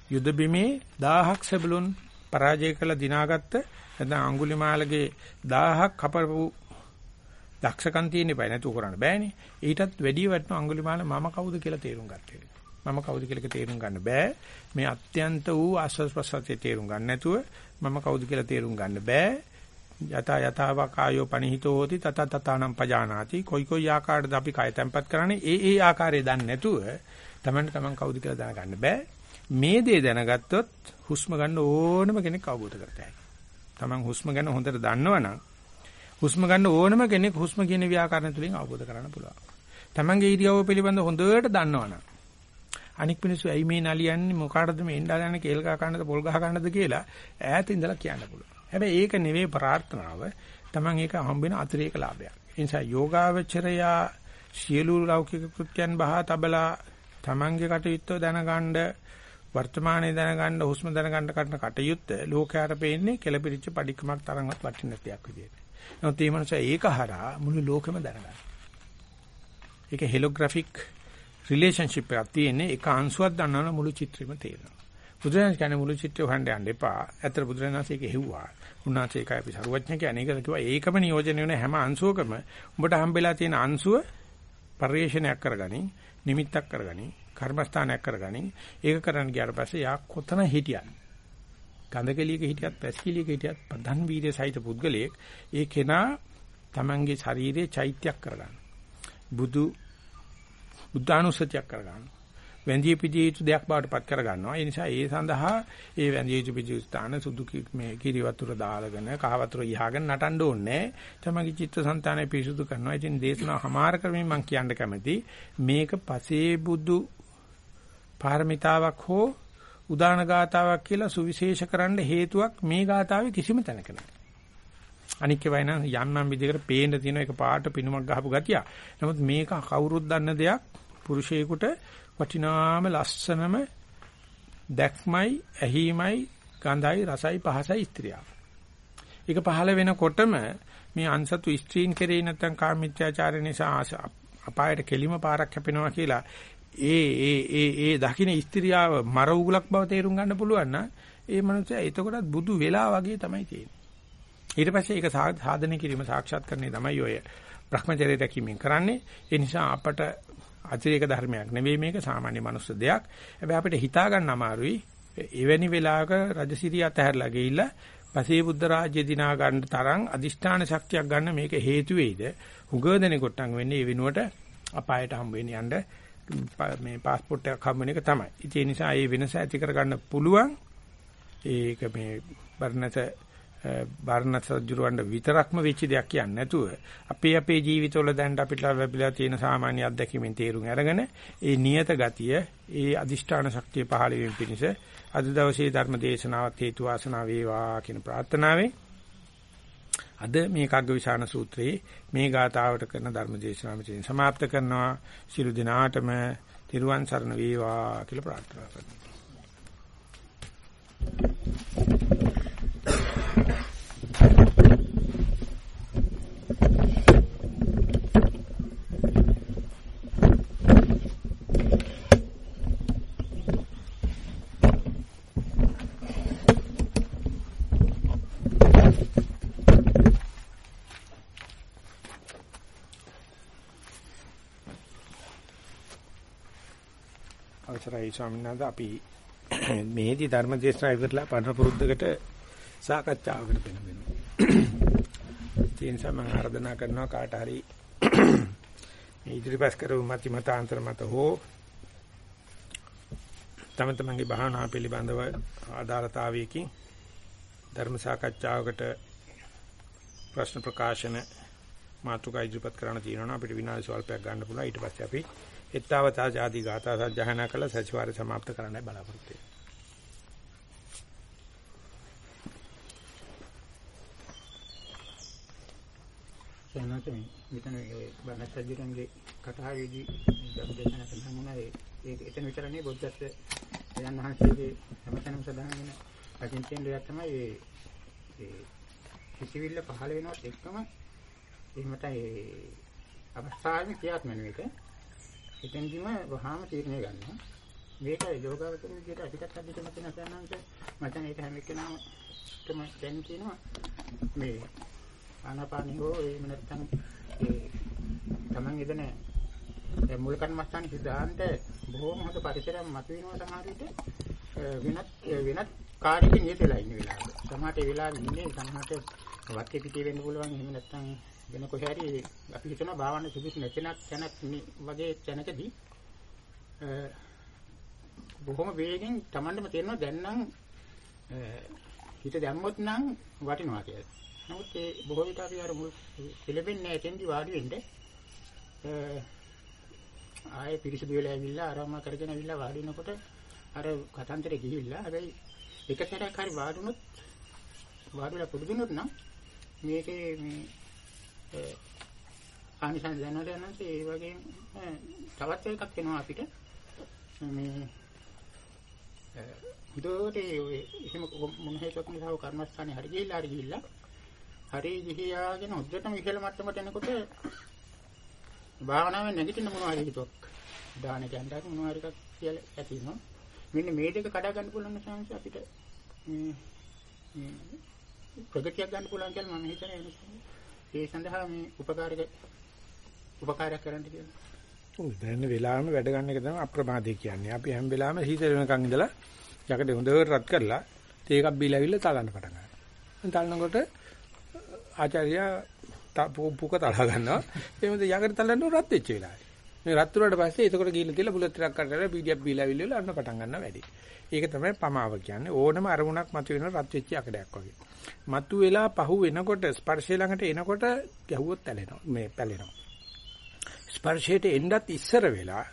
යුද බිමේ 1000ක් සබලුන් පරාජය කළ දිනාගත්ත නැත්නම් අඟුලිමාලගේ 1000ක් කපපු දක්ෂකම් තියෙන්න බෑ නැතුව කරන්න බෑනේ. ඊටත් වැඩි වටන අඟුලිමාල මම කවුද කියලා තේරුම් ගත්තේ. මම කවුද කියලා තේරුම් ගන්න බෑ. මේ අත්‍යන්ත වූ ආස්වාස් ප්‍රසවාසයේ තේරුම් ගන්න නැතුව මම කවුද කියලා තේරුම් ගන්න බෑ. යත යතාව කායෝ පනිහිතෝ හෝති තත තතානම් පජානාති. කොයි කොයි ආකාරයකද අපි කය තැම්පත් කරන්නේ ඒ ඒ ආකාරය දන්නේ නැතුව තමන්ට තමන් කවුද කියලා දැනගන්න බෑ. මේ දේ දැනගත්තොත් හුස්ම ගන්න ඕනම කෙනෙක් අවබෝධ කරතයි. තමන් හුස්ම ගැන හොඳට දන්නවනම් හුස්ම ගන්න ඕනම කෙනෙක් හුස්ම කියන ව්‍යාකරණ තුලින් අවබෝධ කරගන්න පුළුවන්. තමන්ගේ ඉරියව්ව පිළිබඳ හොඳට දන්නවනම් අනික් මිනිස්සු ඇයි මේ නලියන්නේ මොකාටද මේ එන්න හදන්නේ කේල් ගහ ගන්නද පොල් ගහ ගන්නද කියලා ඈත ඉඳලා කියන්න පුළුවන්. හැබැයි ඒක නෙවෙයි ප්‍රාර්ථනාව. Taman ඒක හම්බෙන අතිරේක ලාභයක්. ඒ නිසා යෝගාවචරයා සියලු ලෞකික කෘත්‍යයන් බහා තබලා Tamanගේ කටයුත්ත දැනගන්න වර්තමානයේ දැනගන්න හුස්ම දැනගන්න කරන කටයුත්ත ලෝකයට පේන්නේ කෙලපිරිච්ච padikkamak තරම්වත් වටින දෙයක් විදියට. නමුත් මේ මනුස්සයා ඒක හරහා මුළු ලෝකෙම දැනගන්න. ඒක හෙලෝග්‍රැෆික් රිලේෂන්ෂිප් එකක් තියෙන්නේ ඒක අංශුවක් දන්නවනම් මුළු චිත්‍රෙම තේරෙනවා. බුදුරජාණන් කියන්නේ මුළු චිත්‍රය හොයන්න යන්න එපා. ඇත්තට බුදුරජාණන් ඒක හෙව්වා. උන්වහන්සේ ඒකයි අපි සරුවඥ කියන්නේ ඒක කිව්වා ඒකම නියෝජනය වෙන හැම අංශුවකම උඹට හම්බෙලා තියෙන අංශුව පරිේශනයක් කරගනි, නිමිත්තක් කරගනි, කර්මස්ථානයක් කරගනි. ඒක කරන්න ගියාට පස්සේ යා කොතන හිටියත් ගන්ධකලියක හිටියත්, පැස්කිලියක හිටියත් ප්‍රධාන වීර්ය සහිත පුද්ගලයෙක් ඒ කෙනා Tamange ශරීරයේ චෛත්‍යයක් කරගන්න. බුදු බුද්ධානුස්සතියක් කරගන්න. වැඳිය පිළිය යුතු දෙයක් බවට පත් කර ගන්නවා. ඒ නිසා ඒ සඳහා ඒ වැඳිය යුතු පිළිය ස්ථාන සුදු මේ කිරි වතුර දාලගෙන කහ වතුර යහගෙන නටන්න ඕනේ. තමගේ චිත්තසංතානය පිරිසුදු කරනවා. ඉතින් දේශනාව හමාර කරමින් මම කියන්න කැමති මේක පසේ බුදු පාරමිතාවක් හෝ උදාන ගාතාවක් කියලා සුවිශේෂ කරන්න හේතුවක් මේ ගාතාවේ කිසිම තැනක නැහැ. අනික් ඒවා නම් යම් යම් විදිහකට පේන්න තියෙන එක පාට පිනුමක් ගහපු ගතිය. නමුත් මේක කවුරුත් දන්න දෙයක් පුරුෂයෙකුට වටිනාම ලස්සනම දැක්මයි ඇහිමයි ගඳයි රසයි පහසයි ස්ත්‍රියක්. ඒක පහළ වෙනකොටම මේ අන්සතු ස්ත්‍රීන් කෙරෙහි නැත්නම් කාමීත්‍යාචාරය නිසා අපායට කෙලිම පාරක් හැපෙනවා කියලා ඒ ඒ ඒ ඒ දකින්න ස්ත්‍රියාව මර උගලක් බව තේරුම් ගන්න පුළුවන් නම් ඒ මනුස්සයා එතකොටත් බුදු වෙලා වගේ තමයි තියෙන්නේ. ඊට පස්සේ ඒක සාධනය කිරීම සාක්ෂාත් කරන්නේ තමයි ඔය Brahmacharya රැකීමෙන් කරන්නේ. ඒ නිසා අපට අතිරේක ධර්මයක් නෙවෙයි මේක සාමාන්‍ය මනුස්ස දෙයක්. හැබැයි අපිට හිතා ගන්න අමාරුයි. එවැනි වෙලාවක රජසිරිය අතහැරලා ගිහිල්ලා පසේ බුද්ධ රාජ්‍ය දිනා ගන්න තරම් අදිෂ්ඨාන ශක්තියක් ගන්න මේක හේතු වෙයිද? හුඟදෙනෙකුට නම් වෙන්නේ ඒ වෙනුවට අපායට හම් වෙන්න යන්න මේ પાස්පෝර්ට් එකක් හම් වෙන එක තමයි. ඒ නිසා මේ වෙනස ඇති කරගන්න පුළුවන්. ඒක මේ බර්ණත බාරණස් රජුරවණ්ඩ විතරක්ම වෙච්ච දෙයක් කියන්නේ නැතුව අපේ අපේ ජීවිතවල දැන් අපිට ලැබිලා තියෙන සාමාන්‍ය අත්දැකීමෙන් තේරුම් අරගෙන ඒ නියත ගතිය ඒ අදිෂ්ඨාන ශක්තිය පහළ වීම පිණිස අද දවසේ ධර්ම දේශනාවත් හේතු වාසනා වේවා කියන ප්‍රාර්ථනාවෙන් අද මේ කග්ගවිශාන සූත්‍රයේ මේ ගාථාවට කරන ධර්ම දේශනාව මෙතන සමාප්ත කරනවා. සිළු දිනාටම තිරුවන් සරණ වේවා කියලා ප්‍රාර්ථනා කරනවා අවසරයි ස්වාමීන් වහන්සේ අපි <clears throat> මේදී ධර්ම දේශනා ඉවරලා පරණ පුරුද්දකට සාකච්ඡාවකට වෙනවා. <clears throat> ඒ නිසා මම ආරාධනා කරනවා කාට හරි <clears throat> මේ ඉදිරිපත් කරපු මත මතාන්තර මත හෝ තම තමන්ගේ භාවනා පිළිබඳව ආධාරතාවයකින් ධර්ම සාකච්ඡාවකට ප්‍රශ්න ප්‍රකාශන මාතුකා ඉදිරිපත් කරන්න තියෙනවා අපිට විනාඩි ස්වල්පයක් ගන්න පුළුවන් ඊට පස්සේ අපි එත්තාවතා ආදී ගාථා සජ්ජහනා කළ. සතිವಾರ સમાપ્ત කරන්නයි බලාපොරොත්තු වෙන්නේ. සයනත මේ මෙතන ඒ බණත් රජුරන්ගේ කතාවේදී ධර්මදේශනා සඳහන් වුණා ඒ එතන විතරනේ බුද්ධත්ව යන වහන්සේගේ හැමතැනම සඳහන් වෙන වචින්තෙන් දෙයක් තමයි ඒ ඒ කිසිවිල්ල පහළ වෙනවත් එක්කම එහෙමත ඒ අවස්ථාවේ ක්‍රියාත්මක වෙන එක. එතෙන්දිම වහාම තීරණය ගන්නවා. මේක යෝගාවචර විදිහට අපිටත් අධික මත නැසනන්ත මචං ඒක හැම එක්කෙනාම තම දැන් කියනවා මේ ආනාපානිය හෝ එහෙම නැත්නම් ඒ Taman ඉදන මුල් කර්මස්ථාන සිද්ධාන්ත බොහොම හොඳ පරිසරයක් මතුවෙනවා සමහර විට වෙනත් වෙනත් කාර්යයක නියතලා ඉන්න වෙලාවක. සමහරට ඒ වෙලාවෙ ඉන්නේ සමහරට වාක්‍ය පිටේ වෙන්න පුළුවන් එහෙම නැත්නම් වෙන කොහේ හරි අපි හිතනවා භාවනා සුදුසු නැතිනක් තැනක් වගේ තැනකදී බොහොම වේගෙන් Tamandම තේරෙනවා දැන් නම් හිත දැම්මොත් නම් වටිනවා කියලා. නමුත් ඒ බොහෝ විට අපි අර මුල් පිළිබෙන්නේ එතෙන්දි වාඩි වෙන්න ආයේ පිරිසිදු වෙලා ඇවිල්ලා ආරාම කරගෙන ඇවිල්ලා වාඩි වෙනකොට අර කතන්දරේ ගිහිල්ලා හැබැයි එක සැරයක් හරි වාඩුනොත් වාඩිලා පුරුදුනොත් නම් මේකේ මේ ආනිසංස දැනට යනන්ට ඒ වගේ තවත් එකක් වෙනවා අපිට. මේ හුදුවට එහෙම මොන හේතුවක් නිසා කර්මස්ථානේ හරි ගිහිල්ලා හරි ගිහිල්ලා හරි ගිහියාගෙන උද්දටම ඉහළ මට්ටමට එනකොට භාවනාවෙන් නැගිටින්න මොනවා හරි හිතුවක්? දාන කැන්ඩක් මොනවා හරි එකක් කියලා ඇතිවෙනවා මෙන්න මේ දෙක කඩා ගන්න පුළුවන් නිසා අපිට ප්‍රගතියක් ගන්න පුළුවන් කියලා මම හිතන්නේ. ඒ සඳහා මේ උපකාරක උපකාරයක් කරන්න කියලා. ඔව් දැන් වෙලාවෙම වැඩ ගන්න එක තමයි අප්‍රමාදේ කියන්නේ. අපි හැම වෙලාවෙම සීතල වෙනකන් ඉඳලා යකඩ හොඳට රත් කරලා තේ එකක් බීලා ඇවිල්ලා තලන්න පටන් ගන්නවා. තලනකොට ආචාර්යයා පුක තලා ගන්නවා. ඒ මොකද යකඩ තලන්න රත් වෙච්ච වෙලාවේ. මේ රත් වුණාට පස්සේ එතකොට ගිහිල්ලා තියලා බුලත් ටිකක් කඩලා පීඩියක් බීලා ඇවිල්ලා අන්න පටන් ගන්නවා වැඩි. ඒක තමයි පමාව කියන්නේ. ඕනම අරමුණක් මතුවෙන රත් වෙච්ච යකඩයක් වගේ. මතු වෙලා පහු වෙනකොට ස්පර්ශය ළඟට එනකොට ගැහුවොත් ඇලෙනවා. මේ පැලෙනවා. ස්පර්ශයට එන්නත් ඉස්සර වෙලා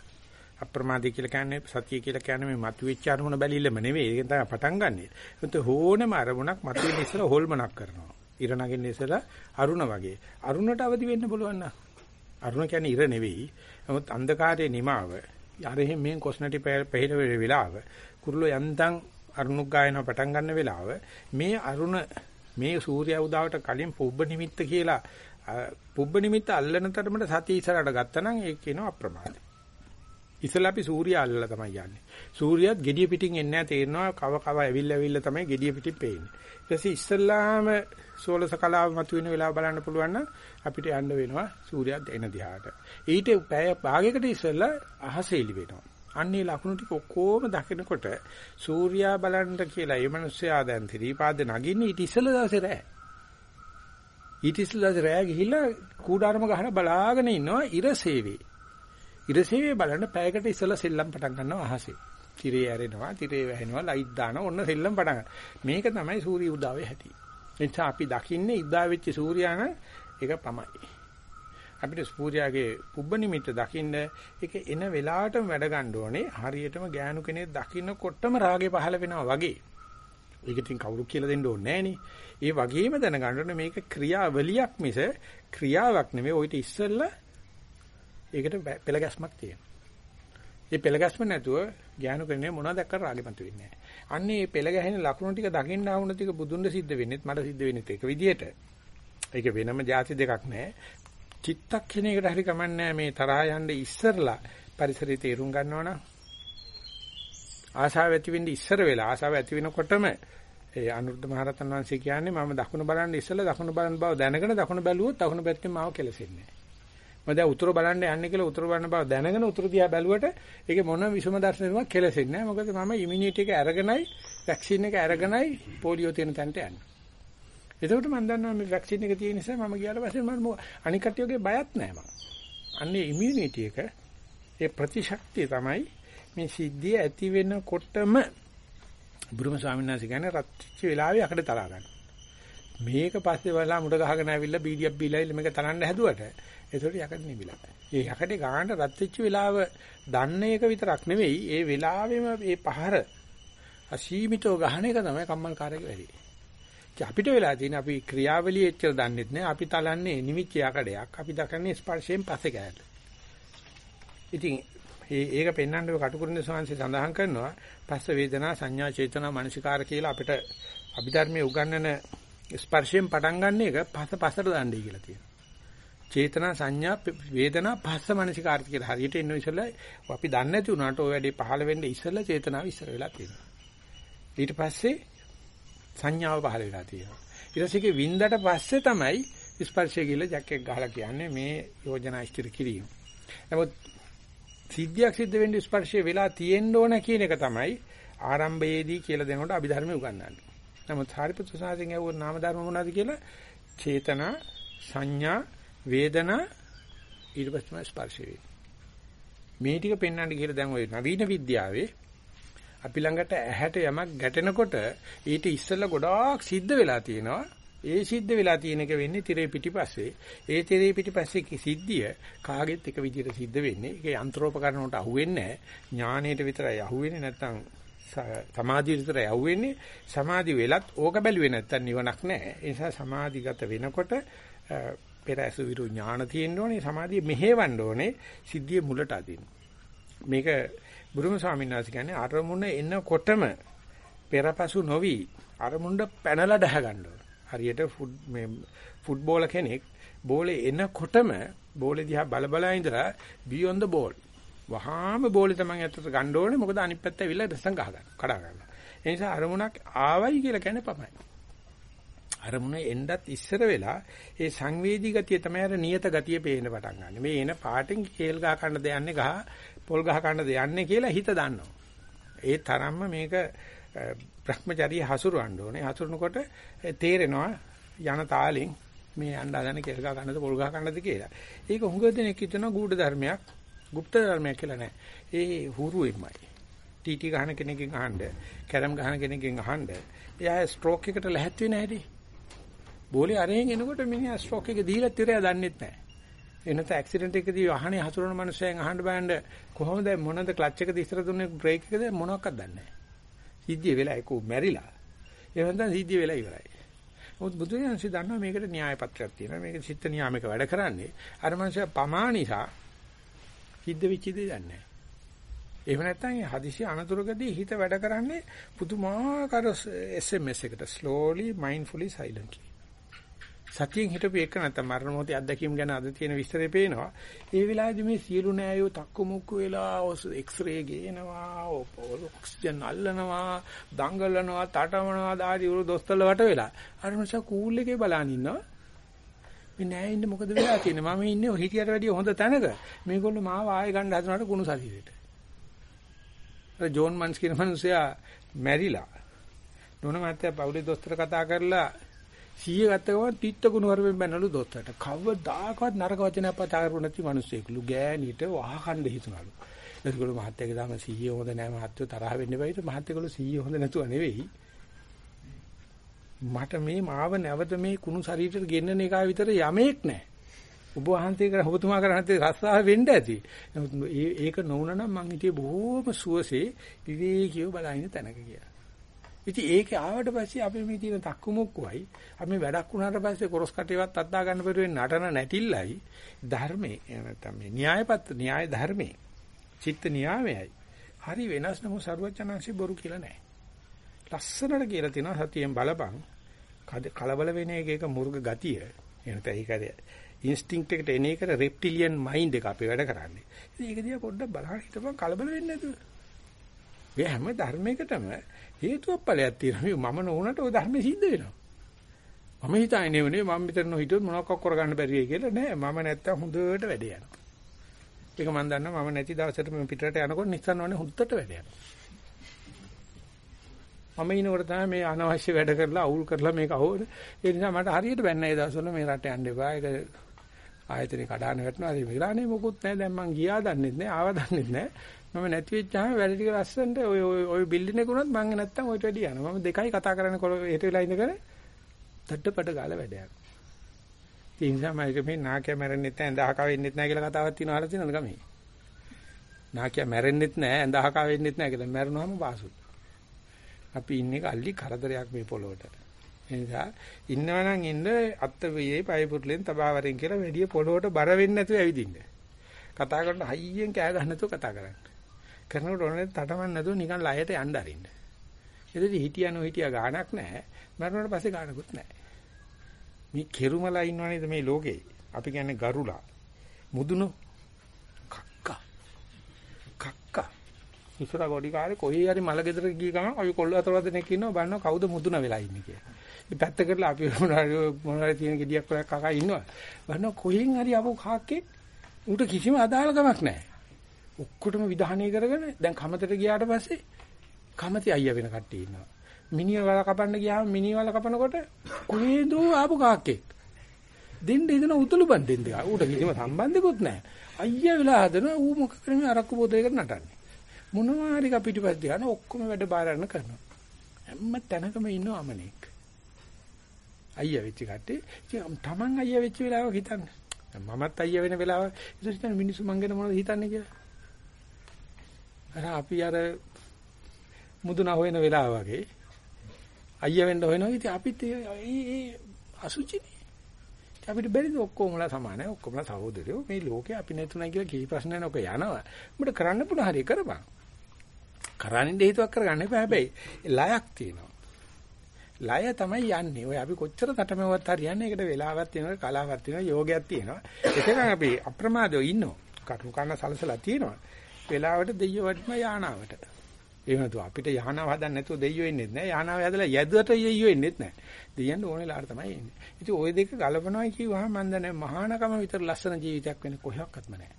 අප්‍රමාදී කියලා කියන්නේ සතිය කියලා කියන්නේ මේ මතුවෙච්ච අරමුණ බැලිල්ලම නෙවෙයි. ඒකෙන් තමයි පටන් ගන්නෙ. ඒත් හෝනම අරමුණක් මතුවෙන්න ඉස්සර හොල්මනක් කරනවා. ඉර නගින්න ඉස්සලා අරුණ වගේ. අරුණට අවදි වෙන්න පුළුවන් නා. අරුණ කියන්නේ ඉර නෙවෙයි. නමුත් අන්ධකාරයේ නිමාව. යරෙහින් මෙන් කොස්නටි පෙහෙල වෙලාව. කුරුළු යන්තම් අරුණුක් ගායන පටන් ගන්න වෙලාව. මේ අරුණ මේ සූර්යා උදාවට කලින් පුබ්බ නිමිත්ත කියලා පුබ්බ නිමිත්ත අල්ලන තරමට සතිය ඉස්සරහට ගත්තා නම් ඒක කියනවා අප්‍රමාද. ඉතලා අපි සූර්යා අල්ලලා තමයි යන්නේ. සූර්යයත් gediya පිටින් එන්නේ නැහැ තේරෙනවා කව කව ඇවිල්ලා ඇවිල්ලා තමයි gediya පිටින් පේන්නේ. ඊට පස්සේ ඉස්සල්ලාම සෝලස කලාව මතුවෙන වෙලාව බලන්න පුළුවන් නම් අපිට යන්න වෙනවා සූර්යයත් එන දිහාට. ඊට පැය භාගයකට ඉස්සෙල්ලා අහස එලි වෙනවා. අන්නේ ලකුණු ටික ඔක්කොම දකිනකොට සූර්යා බලන්න කියලා ඒ මිනිස්සයා දැන් ත්‍රිපාද නගින්නේ ඊට ඉස්සෙල්ලා දවසේ රෑ. ඊට ඉස්සෙල්ලා රෑ ගිහිල්ලා කූඩාරම ගහන බලාගෙන ඉන්නවා ඉර සේවේ. ඉර සේවේ බලන්න පැයකට ඉස්සෙල්ලා සෙල්ලම් පටන් ගන්නවා අහසේ. තිරේ ඇරෙනවා, තිරේ වැහෙනවා, ලයිට් දානවා, ඔන්න සෙල්ලම් පටන් මේක තමයි සූර්ය උදාවේ හැටි. එනිසා අපි දකින්නේ ඉදා වෙච්ච සූර්යාන ඒක පමයි. අපිට සූර්යාගේ පුබ්බ නිමිත්ත දකින්න ඒක එන වෙලාවටම වැඩ ගන්න ඕනේ. හරියටම ගෑනු කෙනෙක් දකින්නකොටම රාගේ පහළ වෙනවා වගේ. ඒක ඉතින් කවුරු කියලා දෙන්න ඕනේ නෑනේ. ඒ වගේම දැනගන්න ඕනේ මේක ක්‍රියාවලියක් මිස ක්‍රියාවක් නෙමෙයි. ඔయిత ඉස්සෙල්ලා ඒකට පෙළ ගැස්මක් තියෙනවා. ඒ පෙළ ගැස්ම නැතුව ඥාන කරන්නේ මොනවද දැක්ක රාගෙමත් වෙන්නේ නැහැ. අන්නේ මේ පෙළ ගැහෙන ලකුණු ටික දකින්න ආවුන ටික බුදුන්ද සිද්ධ වෙන්නේත් මට සිද්ධ වෙන්නේත් ඒක විදියට. ඒක වෙනම જાති දෙකක් නැහැ. චිත්තක්ෂණයකට හරි කමන්නේ මේ තරහා යන්න ඉස්සරලා පරිසරය තේරුම් ගන්නවනම් ආශාව ඇති වෙන්න ඉස්සර වෙලා ආශාව ඇති වෙනකොටම ඒ අනුරුද්ධ මහරතන් වහන්සේ කියන්නේ මම දකුණු බලන්න ඉස්සෙල්ලා දකුණු බලන බව දැනගෙන දකුණු බැලුවොත් දකුණු පැත්තෙන් මාව කෙලසෙන්නේ නැහැ. මම දැන් උතුර බලන්න යන්නේ කියලා උතුර බලන බව දැනගෙන උතුර දිහා බැලුවට ඒකේ මොන විසම දර්ශනෙම කෙලසෙන්නේ නැහැ. මොකද මම ඉමුනිටි එක අරගෙනයි වැක්සින් එක අරගෙනයි පොලියෝ තියෙන තැනට යන්නේ. එතකොට මම දන්නවා මේ වැක්සින් එක තියෙන නිසා මම ගියාට පස්සේ මම අනික් කට්ටියගේ බයත් නැහැ මම. අන්නේ ඉමුනිටි එක ඒ ප්‍රතිශක්තිය තමයි මේ සිද්ධිය ඇති වෙනකොටම බුරුම ස්වාමීන් වහන්සේ කියන්නේ රත්ච්ච වෙලාවේ අකඩ තලා ගන්න. මේක පස්සේ වලා මුඩ ගහගෙන ඇවිල්ලා බීඩියක් බීලා මේක තනන්න හැදුවට ඒතකොට යකඩ නිවිලා. ඒ යකඩේ ගානට රත්ච්ච වෙලාව දන්න එක විතරක් නෙවෙයි ඒ වෙලාවෙම මේ පහර අසීමිතව ගහන එක තමයි කම්මල් කාර්යක වැඩි. අපිට වෙලා තියෙන අපි ක්‍රියාවලිය එච්චර දන්නෙත් නෑ අපි තලන්නේ නිමිච්ච යකඩයක් අපි දකන්නේ ස්පර්ශයෙන් පස්සේ ගෑට. ඉතින් ඒ ඒක පෙන්වන්න ඔය කටුකුරුන්ද සෝංශي සඳහන් කරනවා පස්ස වේදනා සංඥා චේතනා මනසිකාර කියලා අපිට අභිධර්මයේ උගන්වන ස්පර්ශයෙන් පටන් ගන්න එක පස්ස පස්සට දාන්නයි කියලා තියෙනවා. චේතනා සංඥා වේදනා පස්ස මනසිකාර කියලා හරියට එන්න ඉස්සෙල්ලා අපි දන්නේ නැති වුණාට ඔය වැඩේ පහළ වෙන්න ඉස්සෙල්ලා චේතනාව ඉස්සර වෙලා තියෙනවා. ඊට පස්සේ සංඥාව පහළ වෙලා තියෙනවා. ඊට පස්සේ වින්දට පස්සේ තමයි ස්පර්ශය කියලා ජැක් එක ගහලා කියන්නේ මේ යෝජනා ඉදිරි කිරීම. නමුත් සිද්ධියක් සිද්ධ වෙන්න ස්පර්ශය වෙලා තියෙන්න ඕන කියන එක තමයි ආරම්භයේදී කියලා දෙනකොට අභිධර්මයේ උගන්වන්නේ. නමුත් සාරිපුත්‍ර සාසයෙන් ඇහුවොත් නාම ධර්ම මොනවද කියලා චේතනා සංඥා වේදනා ඊට පස්සේ ස්පර්ශය වේ. මේ ටික පෙන්වන්න කියලා දැන් ওই නවීන විද්‍යාවේ අපි ළඟට ඇහැට යමක් ගැටෙනකොට ඊට ඉස්සෙල්ලා ගොඩාක් සිද්ධ වෙලා තියෙනවා ඒ සිද්ධ වෙලා තියෙන එක වෙන්නේ tire පිටිපස්සේ. ඒ tire පිටිපස්සේ සිද්ධිය කාගෙත් එක විදිහට සිද්ධ වෙන්නේ. ඒකේ යන්ත්‍රෝපකරණ වලට අහුවෙන්නේ නැහැ. ඥාණයට විතරයි අහුවෙන්නේ නැත්නම් සමාධිය විතරයි අහුවෙන්නේ. සමාධි වෙලත් ඕක බැලුවේ නැත්නම් නිවනක් නැහැ. ඒ නිසා සමාධිගත වෙනකොට පෙර ඇසු විරු ඥාන තියෙන්න ඕනේ. සමාධිය මෙහෙවන්න ඕනේ. සිද්ධිය මුලට අදින්න. මේක බුදුම ස්වාමීන් වහන්සේ කියන්නේ අරමුණ එනකොටම පෙරපසු නොවි අරමුණට පැනලා දැහ ගන්න ඕන. හරියට ෆුඩ් මේ ෆුට්බෝල කෙනෙක් බෝලේ එනකොටම බෝලේ දිහා බල බල ඉඳලා beyond the ball. වහාම බෝලේ තමයි අතට ගන්න ඕනේ. මොකද අනිත් පැත්ත ඇවිල්ලා රසම් ගහ ගන්න. කඩා ගන්න. ඒ නිසා අරමුණක් ආවයි කියලා කියන්නේ පමණයි. අරමුණ එන්නත් ඉස්සර වෙලා ඒ සංවේදී ගතිය තමයි අර නියත ගතිය පේන්න පටන් ගන්න. මේ එන පාටෙන් කේල් ගහ කන්න දෙයන්නේ ගහ පොල් ගහ කන්න දෙයන්නේ කියලා හිත දන්නවා. ඒ තරම්ම මේක Brahmacharya හසුරවන්න ඕනේ. හසුරනකොට තේරෙනවා යන තාලෙන් මේ යන්න හදන කෙල් ගහ ගන්නද පොල් ගහ ගන්නද කියලා. ඒක හුඟ දෙනෙක් හිතනවා ගුඪ ධර්මයක්, গুপ্ত ධර්මයක් කියලා නෑ. ඒ හුරු එමය. ටීටි ගහන කෙනකින් අහන්න, කැරම් ගහන කෙනකින් අහන්න. එයා ස්ට්‍රෝක් එකට ලැහැත් වෙන්නේ නැහැටි. බෝලේ අරගෙන එනකොට මිනිහා ස්ට්‍රෝක් එක දීලා තිරය දන්නෙත් නැහැ. එනත ඇක්සිඩන්ට් එකදී වහනේ හසුරන මනුස්සයන් අහන්න බෑන්ඩ කොහොමද මොනද ක්ලච් එකද ඉස්සර දුන්නේ බ්‍රේක් එකද මොනවක්වත් දන්නේ නැහැ. සිද්ධිය වෙලා ඒක මැරිලා. ඒ වෙනදා සිද්ධිය වෙලා ඉවරයි. මොකද බුදුරජාණන්සේ දන්නවා මේකට න්‍යාය පත්‍රයක් තියෙනවා. මේක චිත්ත නියාමයක වැඩ කරන්නේ. අර මනුස්සයා පමානිසා සිද්ධ වෙච්ච දේ දන්නේ නැහැ. එහෙම නැත්නම් හදිසි අනතුරකදී හිත වැඩ කරන්නේ පුදුමාකාර SMS එකට slowly mindfully silently සතියෙන් හිටපු එක නැත්නම් මරණ මොහොතේ අත්දැකීම් ගැන අද තියෙන විස්තරේ පේනවා. ඒ වෙලාවේදී මේ සියලු නෑයෝ තක්කු මුක්කු වෙලා එක්ස්රේ ගේනවා, ඔක්සිජන් අල්ලනවා, දඟලනවා, තටමනවා, දාඩි උරු දොස්තරල වට වෙලා. අර නිසා කූල් එකේ බලන් ඉන්නවා. මේ නෑ ඉන්නේ මොකද වෙලා තියෙන්නේ? මම ඉන්නේ හිටියට වැඩිය හොඳ තැනක. මේගොල්ලෝ මාව ආයෙ ගන්න හදනවට කුණු ශරීරෙට. අර ජෝන් මන්ස් කියන මිනිසයා මැරිලා. නෝන මාත්‍යා පවුලේ දොස්තර කතා කරලා සීය ගත්ත ගමන් තිත්ත කුණු වරෙන් බැනලු දොස්තරට. කවදාකවත් නරක වචනයක් පතා කරු නැති මිනිස්සෙක්ලු ගෑණිට වහකණ්ඩ හිතුනලු. ඒකවල මහත්තයාගේ දාම සීය හොඳ නැහැ මහත්තයෝ තරහ වෙන්න බෑයිද මහත්තයගොල්ලෝ සීය හොඳ නැතුව නෙවෙයි. මට මේ මාව නැවත මේ කුණු ශරීරයට ගෙන්නන එක විතර යමෙක් නැහැ. ඔබ වහන්සේ කර ඔබතුමා කරන්නේ රස්සාව වෙන්න ඇති. නමුත් ඒක නොවුනනම් මං හිටියේ බොහොම සුවසේ විවේකීව බලහින තැනක කියලා. ඉතින් ඒක ආවට පස්සේ අපි මේ තියෙන තක්කු මුක්කුවයි අපි වැඩක් වුණාට පස්සේ කොරස් කටේවත් අද්දා ගන්න බැරුවෙන් නටන නැටිල්ලයි ධර්මේ නැත්නම් මේ න්‍යායපත් න්‍යාය ධර්මේ චිත්ත න්‍යායයි හරි වෙනස් නමු සරුවචනංශي බොරු කියලා නැහැ ලස්සනට කියලා තියෙනවා සතියෙන් බලපං. කලබල වෙන එක එක මුර්ග ගතිය. එනත ඒකද ඉන්ස්ටින්ක්ට් එකට එන එකට රෙප්ටිලියන් මයින්ඩ් එක අපි වැඩ කරන්නේ. ඉතින් ඒක දිහා පොඩ්ඩක් බලන්න හිටපන්. කලබල වෙන්නේ නැතුව. මේ හැම ධර්මයකටම හේතුවක් ඵලයක් තියෙනවා. මම නොවුනට ওই ධර්ම සිද්ධ වෙනවා. මම හිතන්නේ නෙවෙයි මම මෙතන නොහිටියොත් මොනවක් කරගන්න බැරි වෙයි කියලා නෑ. මම නැත්තම් හොඳට වැඩ යනවා. ඒක මම දන්නවා මම නැති දවසට මම පිටරට යනකොට නිස්සන් වනේ හොද්දට වැඩ යනවා. මම ඉනකොට තමයි මේ අනවශ්‍ය වැඩ කරලා අවුල් කරලා මේක අවුල්. ඒ නිසා මට හරියට බැන්න ඒ දවස්වල මේ රට යන්න එපා. ඒක ආයතනේ කඩාන වැටෙනවා. ඒ විරාණේ මොකුත් නැහැ. දැන් මං ගියා දන්නෙත් නැහැ. ආව දන්නෙත් නැහැ. මම නැති වෙච්චාම වැඩ ටික ලස්සනට ඔය ඔය ඔය බිල්ඩින් එක උනත් මං නැත්තම් ඔයිට වැඩි යනවා. මම දෙකයි කතා කරන්නේ කොළ හෙට වෙලා ඉඳගෙන තට්ටපට ගාලා වැඩ යනවා. ඒ නිසා මම මේ නාකිය මැරෙන්නෙත් නැහැ, ඇඳහක වෙන්නෙත් නැහැ කියලා කතාවක් තියෙනවා අහලා තියෙනවද ගමේ? නාකිය මැරෙන්නෙත් නැහැ, ඇඳහක වෙන්නෙත් නැහැ කියලා මැරුණාම පාසුයි. අපි ඉන්නේ කල්ලි කරදරයක් මේ පොළොවට. ඒ නිසා ඉන්නවනම් ඉන්න අත්ත වේයි පය පුරුලෙන් තබාවරෙන් කියලා වැඩි පොළොවට බර වෙන්නේ නැතුව ඇවිදින්න. කතා කරන හයියෙන් කෑ ගන්න නැතුව කතා කරන්න. කරනකොට ඕනේ තටමන් නැතුව නිකන් ලයට යන්න අරින්න. එතෙදි හිටියා නොහිටියා ගාණක් නැහැ. මරණයට පස්සේ ගාණකුත් නැහැ. මේ කෙරුමලා ඉන්නවනේද මේ ලෝකේ? අපි කියන්නේ ගරුලා. මුදුනු කක්කා. කක්කා. ඉස්සර ගොඩි කාලේ කොහේ හරි මල ගෙදර ගිය ගමන් අපි කොල්ල අතර දෙනෙක් ඉන්නවා බලනවා කවුද මුදුන වෙලා ඉන්නේ කියලා. මේ පැත්ත කරලා අපි මොනවාරි මොනවාරි තියෙන ගෙඩියක් වල කකා ඉන්නවා. බලනවා කොහෙන් හරි ආපු කාක්කේ උන්ට කිසිම අදාළකමක් නැහැ. ඔක්කොටම විධානය කරගෙන දැන් කමතට ගියාට පස්සේ කමති අයියා වෙන කට්ටිය ඉන්නවා. මිනිහ වල කපන්න ගියාම මිනිහ වල කපනකොට කොහෙන්ද ආපු කාක්කෙක්. දෙන්න ඉදන උතුළු බන්දෙන් දෙක. ඌට කිසිම සම්බන්ධෙකුත් නැහැ. අයියා වෙලා හදනවා ඌ මොකක් කරන්නේ අරක්කු පොතේකට නටන්නේ. මොනවා හරි පිටිපස්ස දිහාන ඔක්කොම වැඩ බාර ගන්න කරනවා. හැම තැනකම ඉන්නව අමනෙක්. අයියා වෙච්ච කට්ටිය. ඉතින් තමන් අයියා වෙච්ච වෙලාවක හිතන්නේ. මමත් අයියා වෙන වෙලාව ඉතින් හිතන්නේ මිනිස්සු මං ගැන මොනවද හිතන්නේ කියලා. අර අපි අර මුදුන හොයන වෙලාව වගේ අයියා වෙන්න හොයනවා. ඉතින් අපිත් ඒ අසුචිනේ. අපිට බැරිද ඔක්කොමලා සමානයි ඔක්කොමලා සහෝදරයෝ? මේ ලෝකේ අපි නැතුණයි කියලා කී ප්‍රශ්න නැනක යනවා. උඹට කරන්න පුළුවන් හරිය කරපන්. කරන්නේ හේතුවක් කරගන්න එපා. හැබැයි ලයක් තියෙනවා. ලය තමයි යන්නේ. ඔය අපි කොච්චර තටමැව්වත් හරියන්නේ ඒකට වෙලාවක් තියෙනවා කලාවක් තියෙනවා යෝගයක් තියෙනවා. ඒකෙන් අපි අප්‍රමාදව ඉන්නවා. කටු කන්න සලසලා තියෙනවා. වෙලාවට දෙයියෝ වටම යානාවට එහෙම නතු අපිට යහනාව හදන්න නැතුව දෙයියෝ එන්නේ නැහැ. යහනාව හදලා යැදුවට දෙයියෝ එන්නේ නැහැ. දෙයියන් ඕනේ ලාට තමයි එන්නේ. ඉතින් ওই දෙක ගලපනවා කිව්වහම මන් දන්නේ මහානකම විතර ලස්සන ජීවිතයක් වෙන කොහොක්වත්ම නැහැ.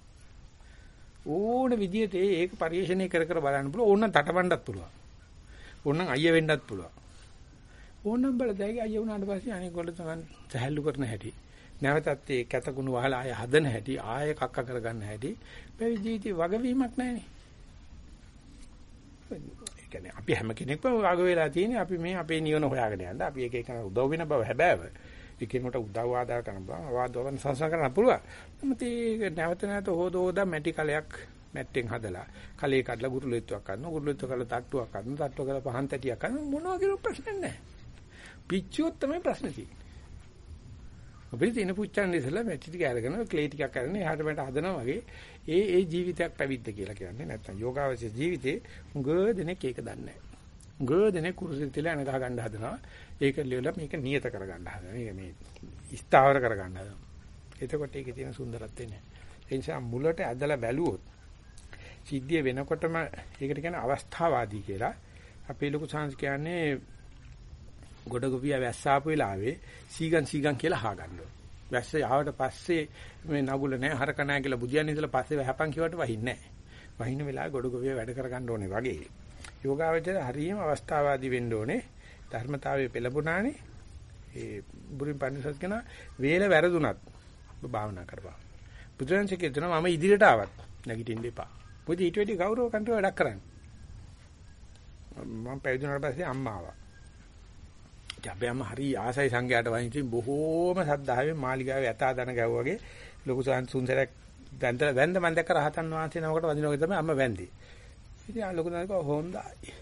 ඕන විදියට ඒක පරිශ්‍රණය කර කර බලන්න පුළුවන්. ඕනනම් තටමඬත් පුළුවන්. ඕනනම් අයිය වෙන්නත් පුළුවන්. ඕනනම් බලදැයි අයිය වුණාට පස්සේ අනික ගොල්ල තමයි සහැල්ලු කරන හැටි. නැවතත් ඒ කැතකුණු වහලා ආය හදන හැටි, ආය කක්ක කරගන්න හැටි. මේ ජීවිතේ වගවීමක් නැහැනේ. ඒ කියන්නේ අපි හැම කෙනෙක්ම වග වෙලා තියෙන්නේ අපි මේ අපේ නිවන හොයාගෙන යන්න. අපි එක එක උදව් වෙන බව හැබෑව. එකිනෙකට උදව් ආදාර කරන බව ආවාදවන සංසාර කරන්න පුළුවන්. නමුත් ඒක නැවත නැවත හොදෝදා මැටි කලයක් මැට්ටෙන් හදලා කලේ කඩලා ගුරුලෙත්වක් කරනවා. ගුරුලෙත්ව කරලා තට්ටුවක් කරනවා. තට්ටුව කරලා පහන් තැටියක් කරනවා. මොනවා කියලා ප්‍රශ්නේ නැහැ. පිච්චුවොත් තමයි ප්‍රශ්නේ තියෙන්නේ. අපිට තියෙන පුච්චන්නේ ඉතලා මැටි ටික අරගෙන ක්ලේ ටිකක් අරගෙන එහාට මෙහාට හදනවා වගේ ඒ ඒ ජීවිතයක් පැවිද්ද කියලා කියන්නේ නැත්තම් යෝගාවචර ජීවිතේ උඟ දෙනෙක් ඒක දන්නේ නැහැ. උඟ දෙනෙක් කුරුසෙ තියලා එන ගහ ගන්න හදනවා. ඒක ලියලා මේක නියත කර ගන්න හදනවා. මේක මේ ස්ථාවර කර ගන්න හදනවා. එතකොට ඒකේ තියෙන සුන්දරත්වය නෑ. ඒ නිසා මුලට ඇදලා බැලුවොත් සිද්ධිය වෙනකොටම ඒකට කියන්නේ අවස්ථාවාදී කියලා. අපේ ලොකු සංස් කියන්නේ ගොඩගොවියා වැස්සාපු වෙලාවේ සීගන් සීගන් කියලා අහගන්නවා. වැස්ස ආවට පස්සේ මේ නගුල නැහැ හරක නැහැ කියලා බුදියන් ඉඳලා පස්සේ වැහපන් කියවට වහින්නේ නැහැ. වහින්න වෙලාවේ ගොඩගොවිය වැඩ කරගන්න ඕනේ වගේ. යෝගාවචර හරියම අවස්ථාවාදී වෙන්න ඕනේ. ධර්මතාවයේ පෙළඹුණානේ. ඒ බුරින් පන්සත් කියන වේල වැරදුනත් භාවනා කරපන්. බුදුරජාණන් කියනවා මම ඉදිරියට ආවත් නැගිටින්න එපා. මොකද ඊට වැඩි ගෞරව කන්ට වැඩක් කරන්නේ. මම පැවිදුණාට පස්සේ අම්මා ආවා. අපි අම්ම හරි ආසයි සංඝයාට වයින් බොහෝම සද්ධාවෙන් මාලිගාවේ යථා දන ගැව්වාගේ ලොකු සුන්සරයක් වැන්ද වැන්ද මම දැක්ක රහතන් වහන්සේ නමකට වදිනවා තමයි අම්ම වැන්දි. ඉතින් ආ ලොකු නල්ක හොඳයි.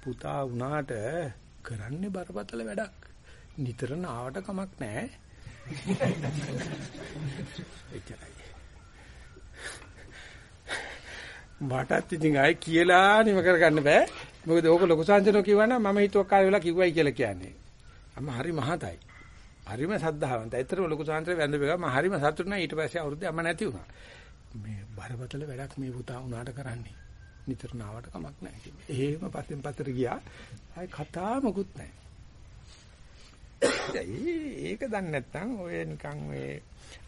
පුතා වුණාට කරන්නේ බරපතල වැඩක්. නිතර නාවට කමක් නැහැ. <laughs> එච්චරයි. මටත් ඉතින් ආයි කියලා නිම කරගන්න බෑ. මොකද ඕක ලොකු සංජනෝ කිව්වනම් මම හිතුවක් කාලේ වෙලා කිව්වයි කියලා කියන්නේ. අම්ම හරි මහතයි. හරිම සද්ධාවන්තයි. ඒතරම ලොකු සංජනෝ වැඳ බෙගා මම හරිම සතුටු නෑ ඊට පස්සේ අවුරුද්දේ අම්ම නැති වුණා. මේ බරපතල වැඩක් මේ පුතා උනාට කරන්නේ. නිතර නාවට කමක් නැහැ කියන්නේ. එහෙම පස්සෙන් පස්සට ගියා. ආයි කතා මොකුත් නැහැ. ඒක දන්නේ නැත්නම් ඔය නිකන් ඔය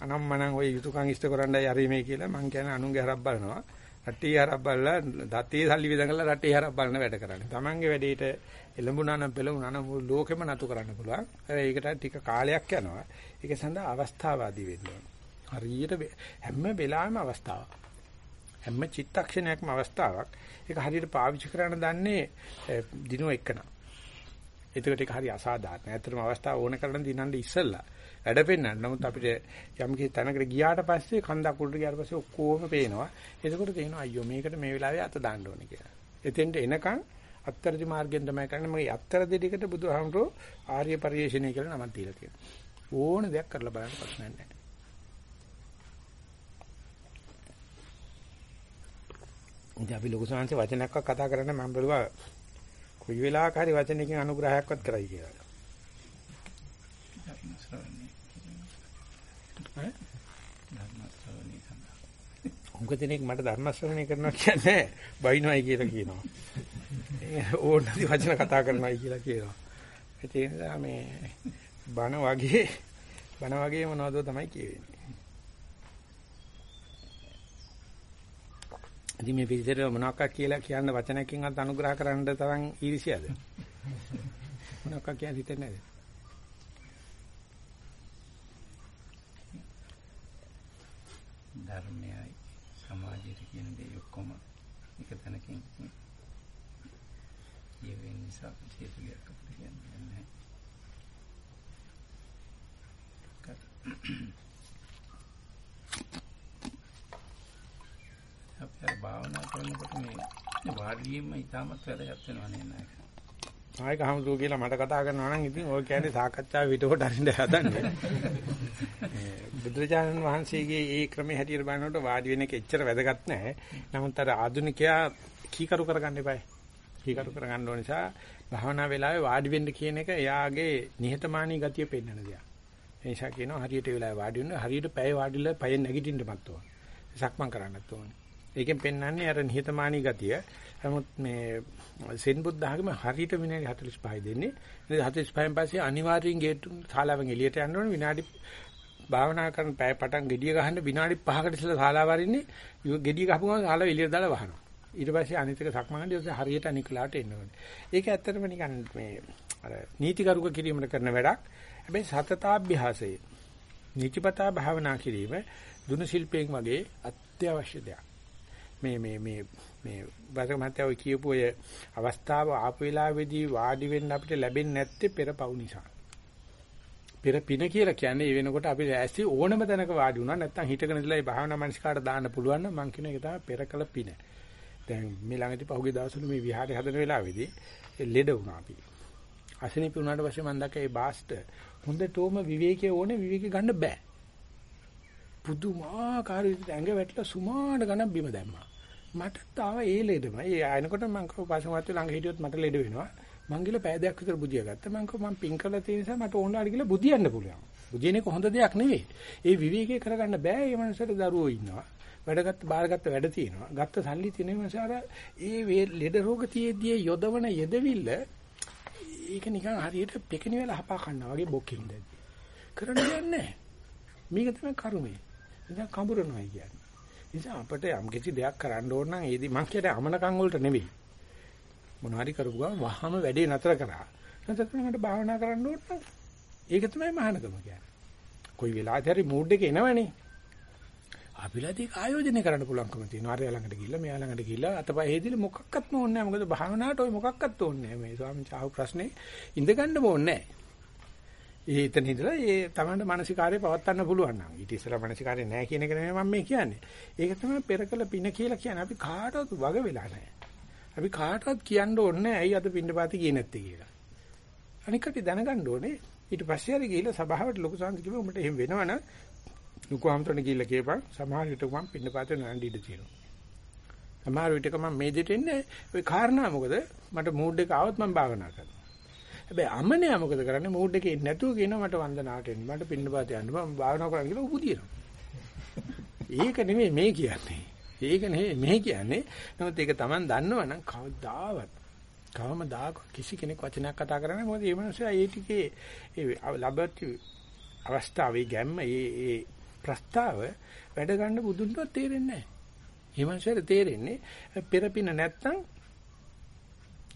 අනම්මනම් ඔය යුතුයකම් ඉෂ්ට කරන්නයි හරි මේ කියලා මං කියන්නේ අනුන්ගේ හරක් බලනවා. රටේ හරක් බලලා දතේ සල්ලි විදන් කරලා රටේ හරක් බලන වැඩ කරන්නේ. Tamange වැඩේට එළඹුණා නම් පෙළඹුණා නම් මුළු ලෝකෙම නතු කරන්න පුළුවන්. ඒකට ටික කාලයක් යනවා. ඒක සඳහා අවස්ථාවාදී වෙන්න ඕන. හරියට හැම වෙලාවෙම අවස්ථාවක්. හැම චිත්තක්ෂණයක්ම අවස්ථාවක්. ඒක හරියට පාවිච්චි කරන්න දන්නේ දිනුව එකන. ඒකට ඒක හරි අසාධාරණයි. ඇත්තටම අවස්ථාව ඕන කරන දිනන්න ඉස්සෙල්ලා වැඩ පෙන්වන්න. නමුත් අපිට යම් කිසි තැනකට ගියාට පස්සේ කන්දක් උඩට ගියාට පස්සේ ඔක්කොම පේනවා. එතකොට තේනවා අයියෝ මේකට මේ වෙලාවේ අත දාන්න ඕනේ කියලා. එතෙන්ට එනකන් අත්තරදි මාර්ගයෙන් තමයි කරන්නේ. මගේ අත්තරදි ටිකට බුදුහාමුදුරෝ ආර්ය පරිශ්‍රණය කියලා නමක් දීලා තියෙනවා. ඕන දෙයක් කරලා බලන්න ප්‍රශ්නයක් නැහැ. ඉතින් අපි ලොකු සංහසේ වචනයක්වත් කතා කරන්න මම බැලුවා කොයි වෙලාවක හරි වචනකින් අනුග්‍රහයක්වත් කරයි කියලා. උංග දෙනෙක් මට ධර්ම ශ්‍රවණය කරනවා කියන්නේ බයින්වයි කියලා කියනවා. ඕනදි වචන කතා කරනවායි කියලා කියනවා. ඒ නිසා මේ බණ වගේ බණ වගේ මොනවද තමයි කියවෙන්නේ. ඉතින් මේ පිළිදෙර මොනවාක් කියලා කියන්න වචනකින්වත් අනුග්‍රහ කරන්න තරම් ඊර්ෂ්‍යද? මොනවාක් කියලා හිතන්නේ නැද? ධර්මයයි එක තැනකින් කියවෙන නිසා හේතු දෙයක් අපිට කියන්න නැහැ. අපි අර භාවනා කරනකොට මේ වාඩියෙම ඉතාමත් වැදගත් වෙනවා නේද නේද? ආයක හමුදුව කියලා මට කතා කරනවා නම් ඉතින් ඔය කියන්නේ සාකච්ඡාව විතෝට අරින්න හදන්නේ. <laughs> මේ බුදුරජාණන් වහන්සේගේ ඒ ක්‍රමයේ හැටියට බලනකොට වාඩි වෙන එක එච්චර වැදගත් නැහැ. නමුත් අර ආධුනිකයා කීකරු කරගන්න එපායි. කීකරු කරගන්න ඕන නිසා භාවනා වෙලාවේ වාඩි වෙන්න කියන එක එයාගේ නිහතමානී ගතිය පෙන්වන දෙයක්. ඒ නිසා කියනවා හරියට වෙලාවේ වාඩි වෙන්න හරියට පැය වාඩිලා පැය නැගිටින්නමත් ඕන. සක්මන් කරන්නත් ඕන. ඒකෙන් පෙන්වන්නේ අර නිහතමානී ගතිය. නමුත් මේ සෙන් බුද්ධ학ම හරියට විනාඩි 45යි දෙන්නේ. විනාඩි 45න් පස්සේ අනිවාර්යෙන් ගේට් ශාලාවෙන් එළියට යන්න ඕනේ විනාඩි භාවනා කරන පැය පටන් gediya ගහන්න විනාඩි 5කට ඉස්සෙල්ලා ශාලාව වරින්නේ gediya ගහපු ගමන් ශාලාව එළියට දාලා වහනවා. ඊට පස්සේ අනිත් එක සක්මන්දී ඔස්සේ හරියට අනිකලාට එන්න ඕනේ. ඒක ඇත්තටම නිකන් මේ අර නීතිගරුක කිරීමකට කරන වැඩක්. හැබැයි සතතාභ්‍යාසයේ නීතිපතා භාවනා කිරීම දුන ශිල්පයෙන් වගේ අත්‍යවශ්‍ය දෙයක්. මේ මේ මේ මේ වාසක මහත්තයා ඔය කියපු ඔය අවස්ථාව ආපු වෙලාවේදී වාඩි වෙන්න අපිට ලැබෙන්නේ නැත්තේ පෙරපව් නිසා. පෙර පින කියලා කියන්නේ ඒ වෙනකොට අපි ඇස්ති ඕනම තැනක වාඩි වුණා නැත්නම් හිටගෙන ඉඳලා ඒ භාවනා මනස්කාරට දාන්න පුළුවන් නම් මං කියන එක තමයි පෙරකල පින. දැන් මේ ළඟදී පහුගිය දවස්වල මේ විහාරය හදන වෙලාවේදී ලෙඩ වුණා අපි. අසනීප වුණාට පස්සේ මම දැක්ක ඒ බාස්ට හොඳටම විවේකයේ ඕනේ විවේකේ ගන්න බෑ. පුදුමාකාර විදිහට ඇඟ වැටලා සුමාන ගණන් බිම දැම්මා. මට තාම ඒ ලෙඩම. ඒ ආයනකොට මම කව පාසමත් ළඟ හිටියොත් මට ලෙඩ වෙනවා. මං ගිල පෑ දෙකක් විතර බුදියා ගත්තා. මං කව මං පින් කළා තියෙන නිසා මට ඕනලාට ගිල බුදියන්න පුළුවන්. බුදියන එක හොඳ දෙයක් නෙවෙයි. ඒ විවේකේ කරගන්න බෑ. ඒ මනසට දරුවෝ ඉන්නවා. වැඩගත්ත බාරගත්ත වැඩ තියෙනවා. ගත්ත සල්ලි තියෙන නිසා ඒ ලෙඩ රෝග තියේදී යොදවන යෙදවිල්ල ඒක නිකන් හරියට පෙකිනි වෙලා හපා කන්නා වගේ බොකින් දැද්දි. කරන්න දෙයක් නැහැ. මේක තමයි කර්මය. ඉතින් කඹරනවා කියන්නේ. නිසා අපිට යම් කිසි දෙයක් කරන්න ඕන නම් ඒදි මං කියන්නේ අමනකම් වලට නෙවෙයි. මොන හරි කරපු ගමන් වහම වැඩේ නතර කරා. නතර කරනකොට භාවනා කරන්න ඕන නම් ඒක තමයි මහානකම කියන්නේ. කොයි වෙලාවද හරි මූඩ් එක එනවනේ. අපිලාද ඒක ආයෝජනය කරන්න පුළුවන්කම තියෙනවා. අර ළඟට ගිහිල්ලා මෙයා ළඟට ගිහිල්ලා අතපය හේදිලා මොකක්වත් ඕනේ නැහැ. මොකද භාවනාවට ඔය මොකක්වත් ඕනේ නැහැ. මේ ස්වාමීන් වහන්සේ අහපු ප්‍රශ්නේ ඉඳ ගන්නම ඕනේ නැහැ. ඒ එතන ඉඳලා ඒ තමන්ට මානසිකාරය පවත්වන්න පුළුවන් නම් ඊට ඉස්සෙල්ලා මානසිකාරය නැහැ කියන එක නෙමෙයි මම මේ කියන්නේ. ඒක තමයි පෙරකල පින කියලා කියන්නේ. අපි කාටවත් වග වෙලා නැහැ. අපි කාටවත් කියන්න ඕනේ ඇයි අද පින්නපාති කියේ නැත්තේ කියලා. අනිකට දැනගන්න ඕනේ. ඊට පස්සේ හරි ගිහිල්ලා සභාවට ලොකු සංස් කිව්ව උඹට එහෙම වෙනවනම් ලොකු ආම්තරණ ගිහිල්ලා කියපන් සමහර විට මම පින්නපාතේ නෑන්ඩි ඉඳ තියෙනවා. සමහර විටක මම මේ දෙට එන්නේ ওই කාරණා මොකද මට මූඩ් එක ආවොත් මම භාවනා කරනවා. හැබැයි අමනයා මොකද කරන්නේ මූඩ් එකේ නැතුව කියනවා මට වන්දනාට එන්න මට පින්නපාත යන්න මම භාවනා කරන්න කියලා උපුදිනවා. ඒක නෙමෙයි මේ කියන්නේ. ඒක නෙමෙයි මේ කියන්නේ. නමුත් ඒක Taman දන්නවනම් කවදාවත් කවමදාක කිසි කෙනෙක් වචනයක් කතා කරන්නේ මොකද මේ මිනිස්සයා ඒ ටිකේ ඒ ලබත් අවස්ථාවේ ගැම්ම ඒ ඒ ප්‍රස්තාව වැඩ ගන්න බුදුන්වත් තේරෙන්නේ නැහැ. මේ මිනිස්සුන්ට තේරෙන්නේ පෙරපින නැත්තම්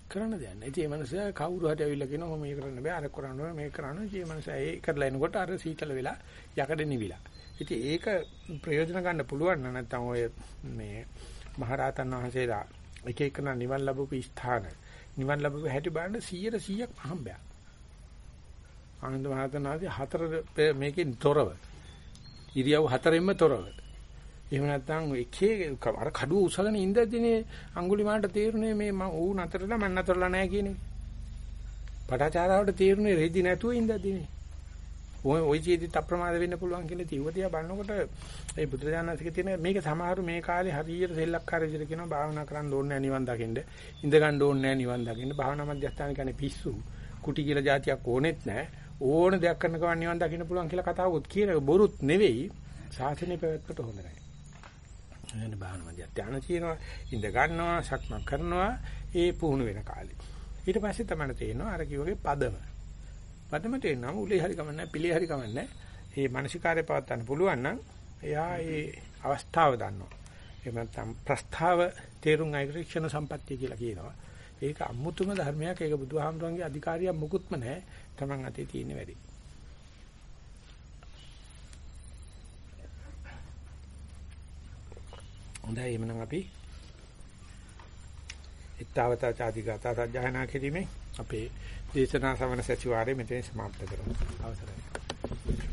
කරන්න දෙයක් නැහැ. ඉතින් මේ මනුස්සයා කවුරු හරි ඇවිල්ලා කියනවා මේක කරන්න බෑ අර කරන්න ඕනේ මේක කරන්න ඕනේ. ඉතින් මේ මනුස්සයා ඒ කරලා එනකොට අර සීතල වෙලා යකඩ නිවිලා. ඉතින් ඒක ප්‍රයෝජන ගන්න පුළුවන් නම් නැත්නම් ඔය මේ මහරහතන් වහන්සේලා එක එක නිවන් ලැබපු ස්ථාන නිවන් ලැබපු හැටි බලන්න 100 100ක් හම්බයක්. ආනන්ද මහරහතන් වහන්සේ හතර මේකෙන් තොරව ඉරියව් හතරෙන්ම තොරව එහෙම නැත්නම් එකේ අර කඩුව උසගෙන ඉඳද්දිනේ අඟුලිමාලට තේරුනේ මේ මම ඌ නතරලා මම නතරලා නැහැ කියන එක. පටාචාරාවට තේරුනේ රෙදි නැතුව ඉඳද්දිනේ. ඔය ඔය ජීවිත අප්‍රමාද වෙන්න පුළුවන් කියන තියවතිය බලනකොට ඒ බුදුරජාණන්සේගේ තියෙන මේක සමහරු මේ කාලේ හරියට සෙල්ලක්කාර විදිහට කියනවා භාවනා කරන්න ඕනේ නැහැ නිවන් දකින්න. ඉඳ ගන්න ඕනේ නැහැ නිවන් දකින්න. භාවනා මධ්‍යස්ථාන කියන්නේ පිස්සු. කුටි කියලා જાතියක් ඕනෙත් නැහැ. ඕන දෙයක් කරන ගමන් නිවන් දකින්න පුළුවන් කියලා කතාවකුත් කියන බොරුත් නෙවෙයි. ශාසනය පැවැත්මට හොඳ නැහැ. එන්න බාහන මධ්‍යස්ථාන තියෙනවා. ඉඳ ගන්නවා, සක්මන් කරනවා. ඒ පුහුණු වෙන කාලේ. ඊට පස්සේ තමයි තේරෙනවා අර කිව්වගේ පදම. පදම තේරෙනවා උලේ හරි කමන්නේ පිළේ හරි කමන්නේ. මේ මානසිකාරය පවත්වන්න පුළුවන් නම් එයා ඒ අවස්ථාව දන්නවා. එහෙම නැත්නම් ප්‍රස්තාව තේරුම් අයික්ෂණ සම්පත්තිය කියලා කියනවා. ඒක අමුතුම ධර්මයක්. ඒක බුදුහාමුදුරන්ගේ අධිකාරියක් මුකුත්ම නැහැ. Taman අතේ තියෙන වැඩි. හොඳයි එhmenan අපි ඊතාවතා ചാති ගාථා සජ්ජායනා කිරීමේ අපේ දේශනා සමන සතිವಾರයේ මෙතන සමාප්ත කරමු. අවසරයි.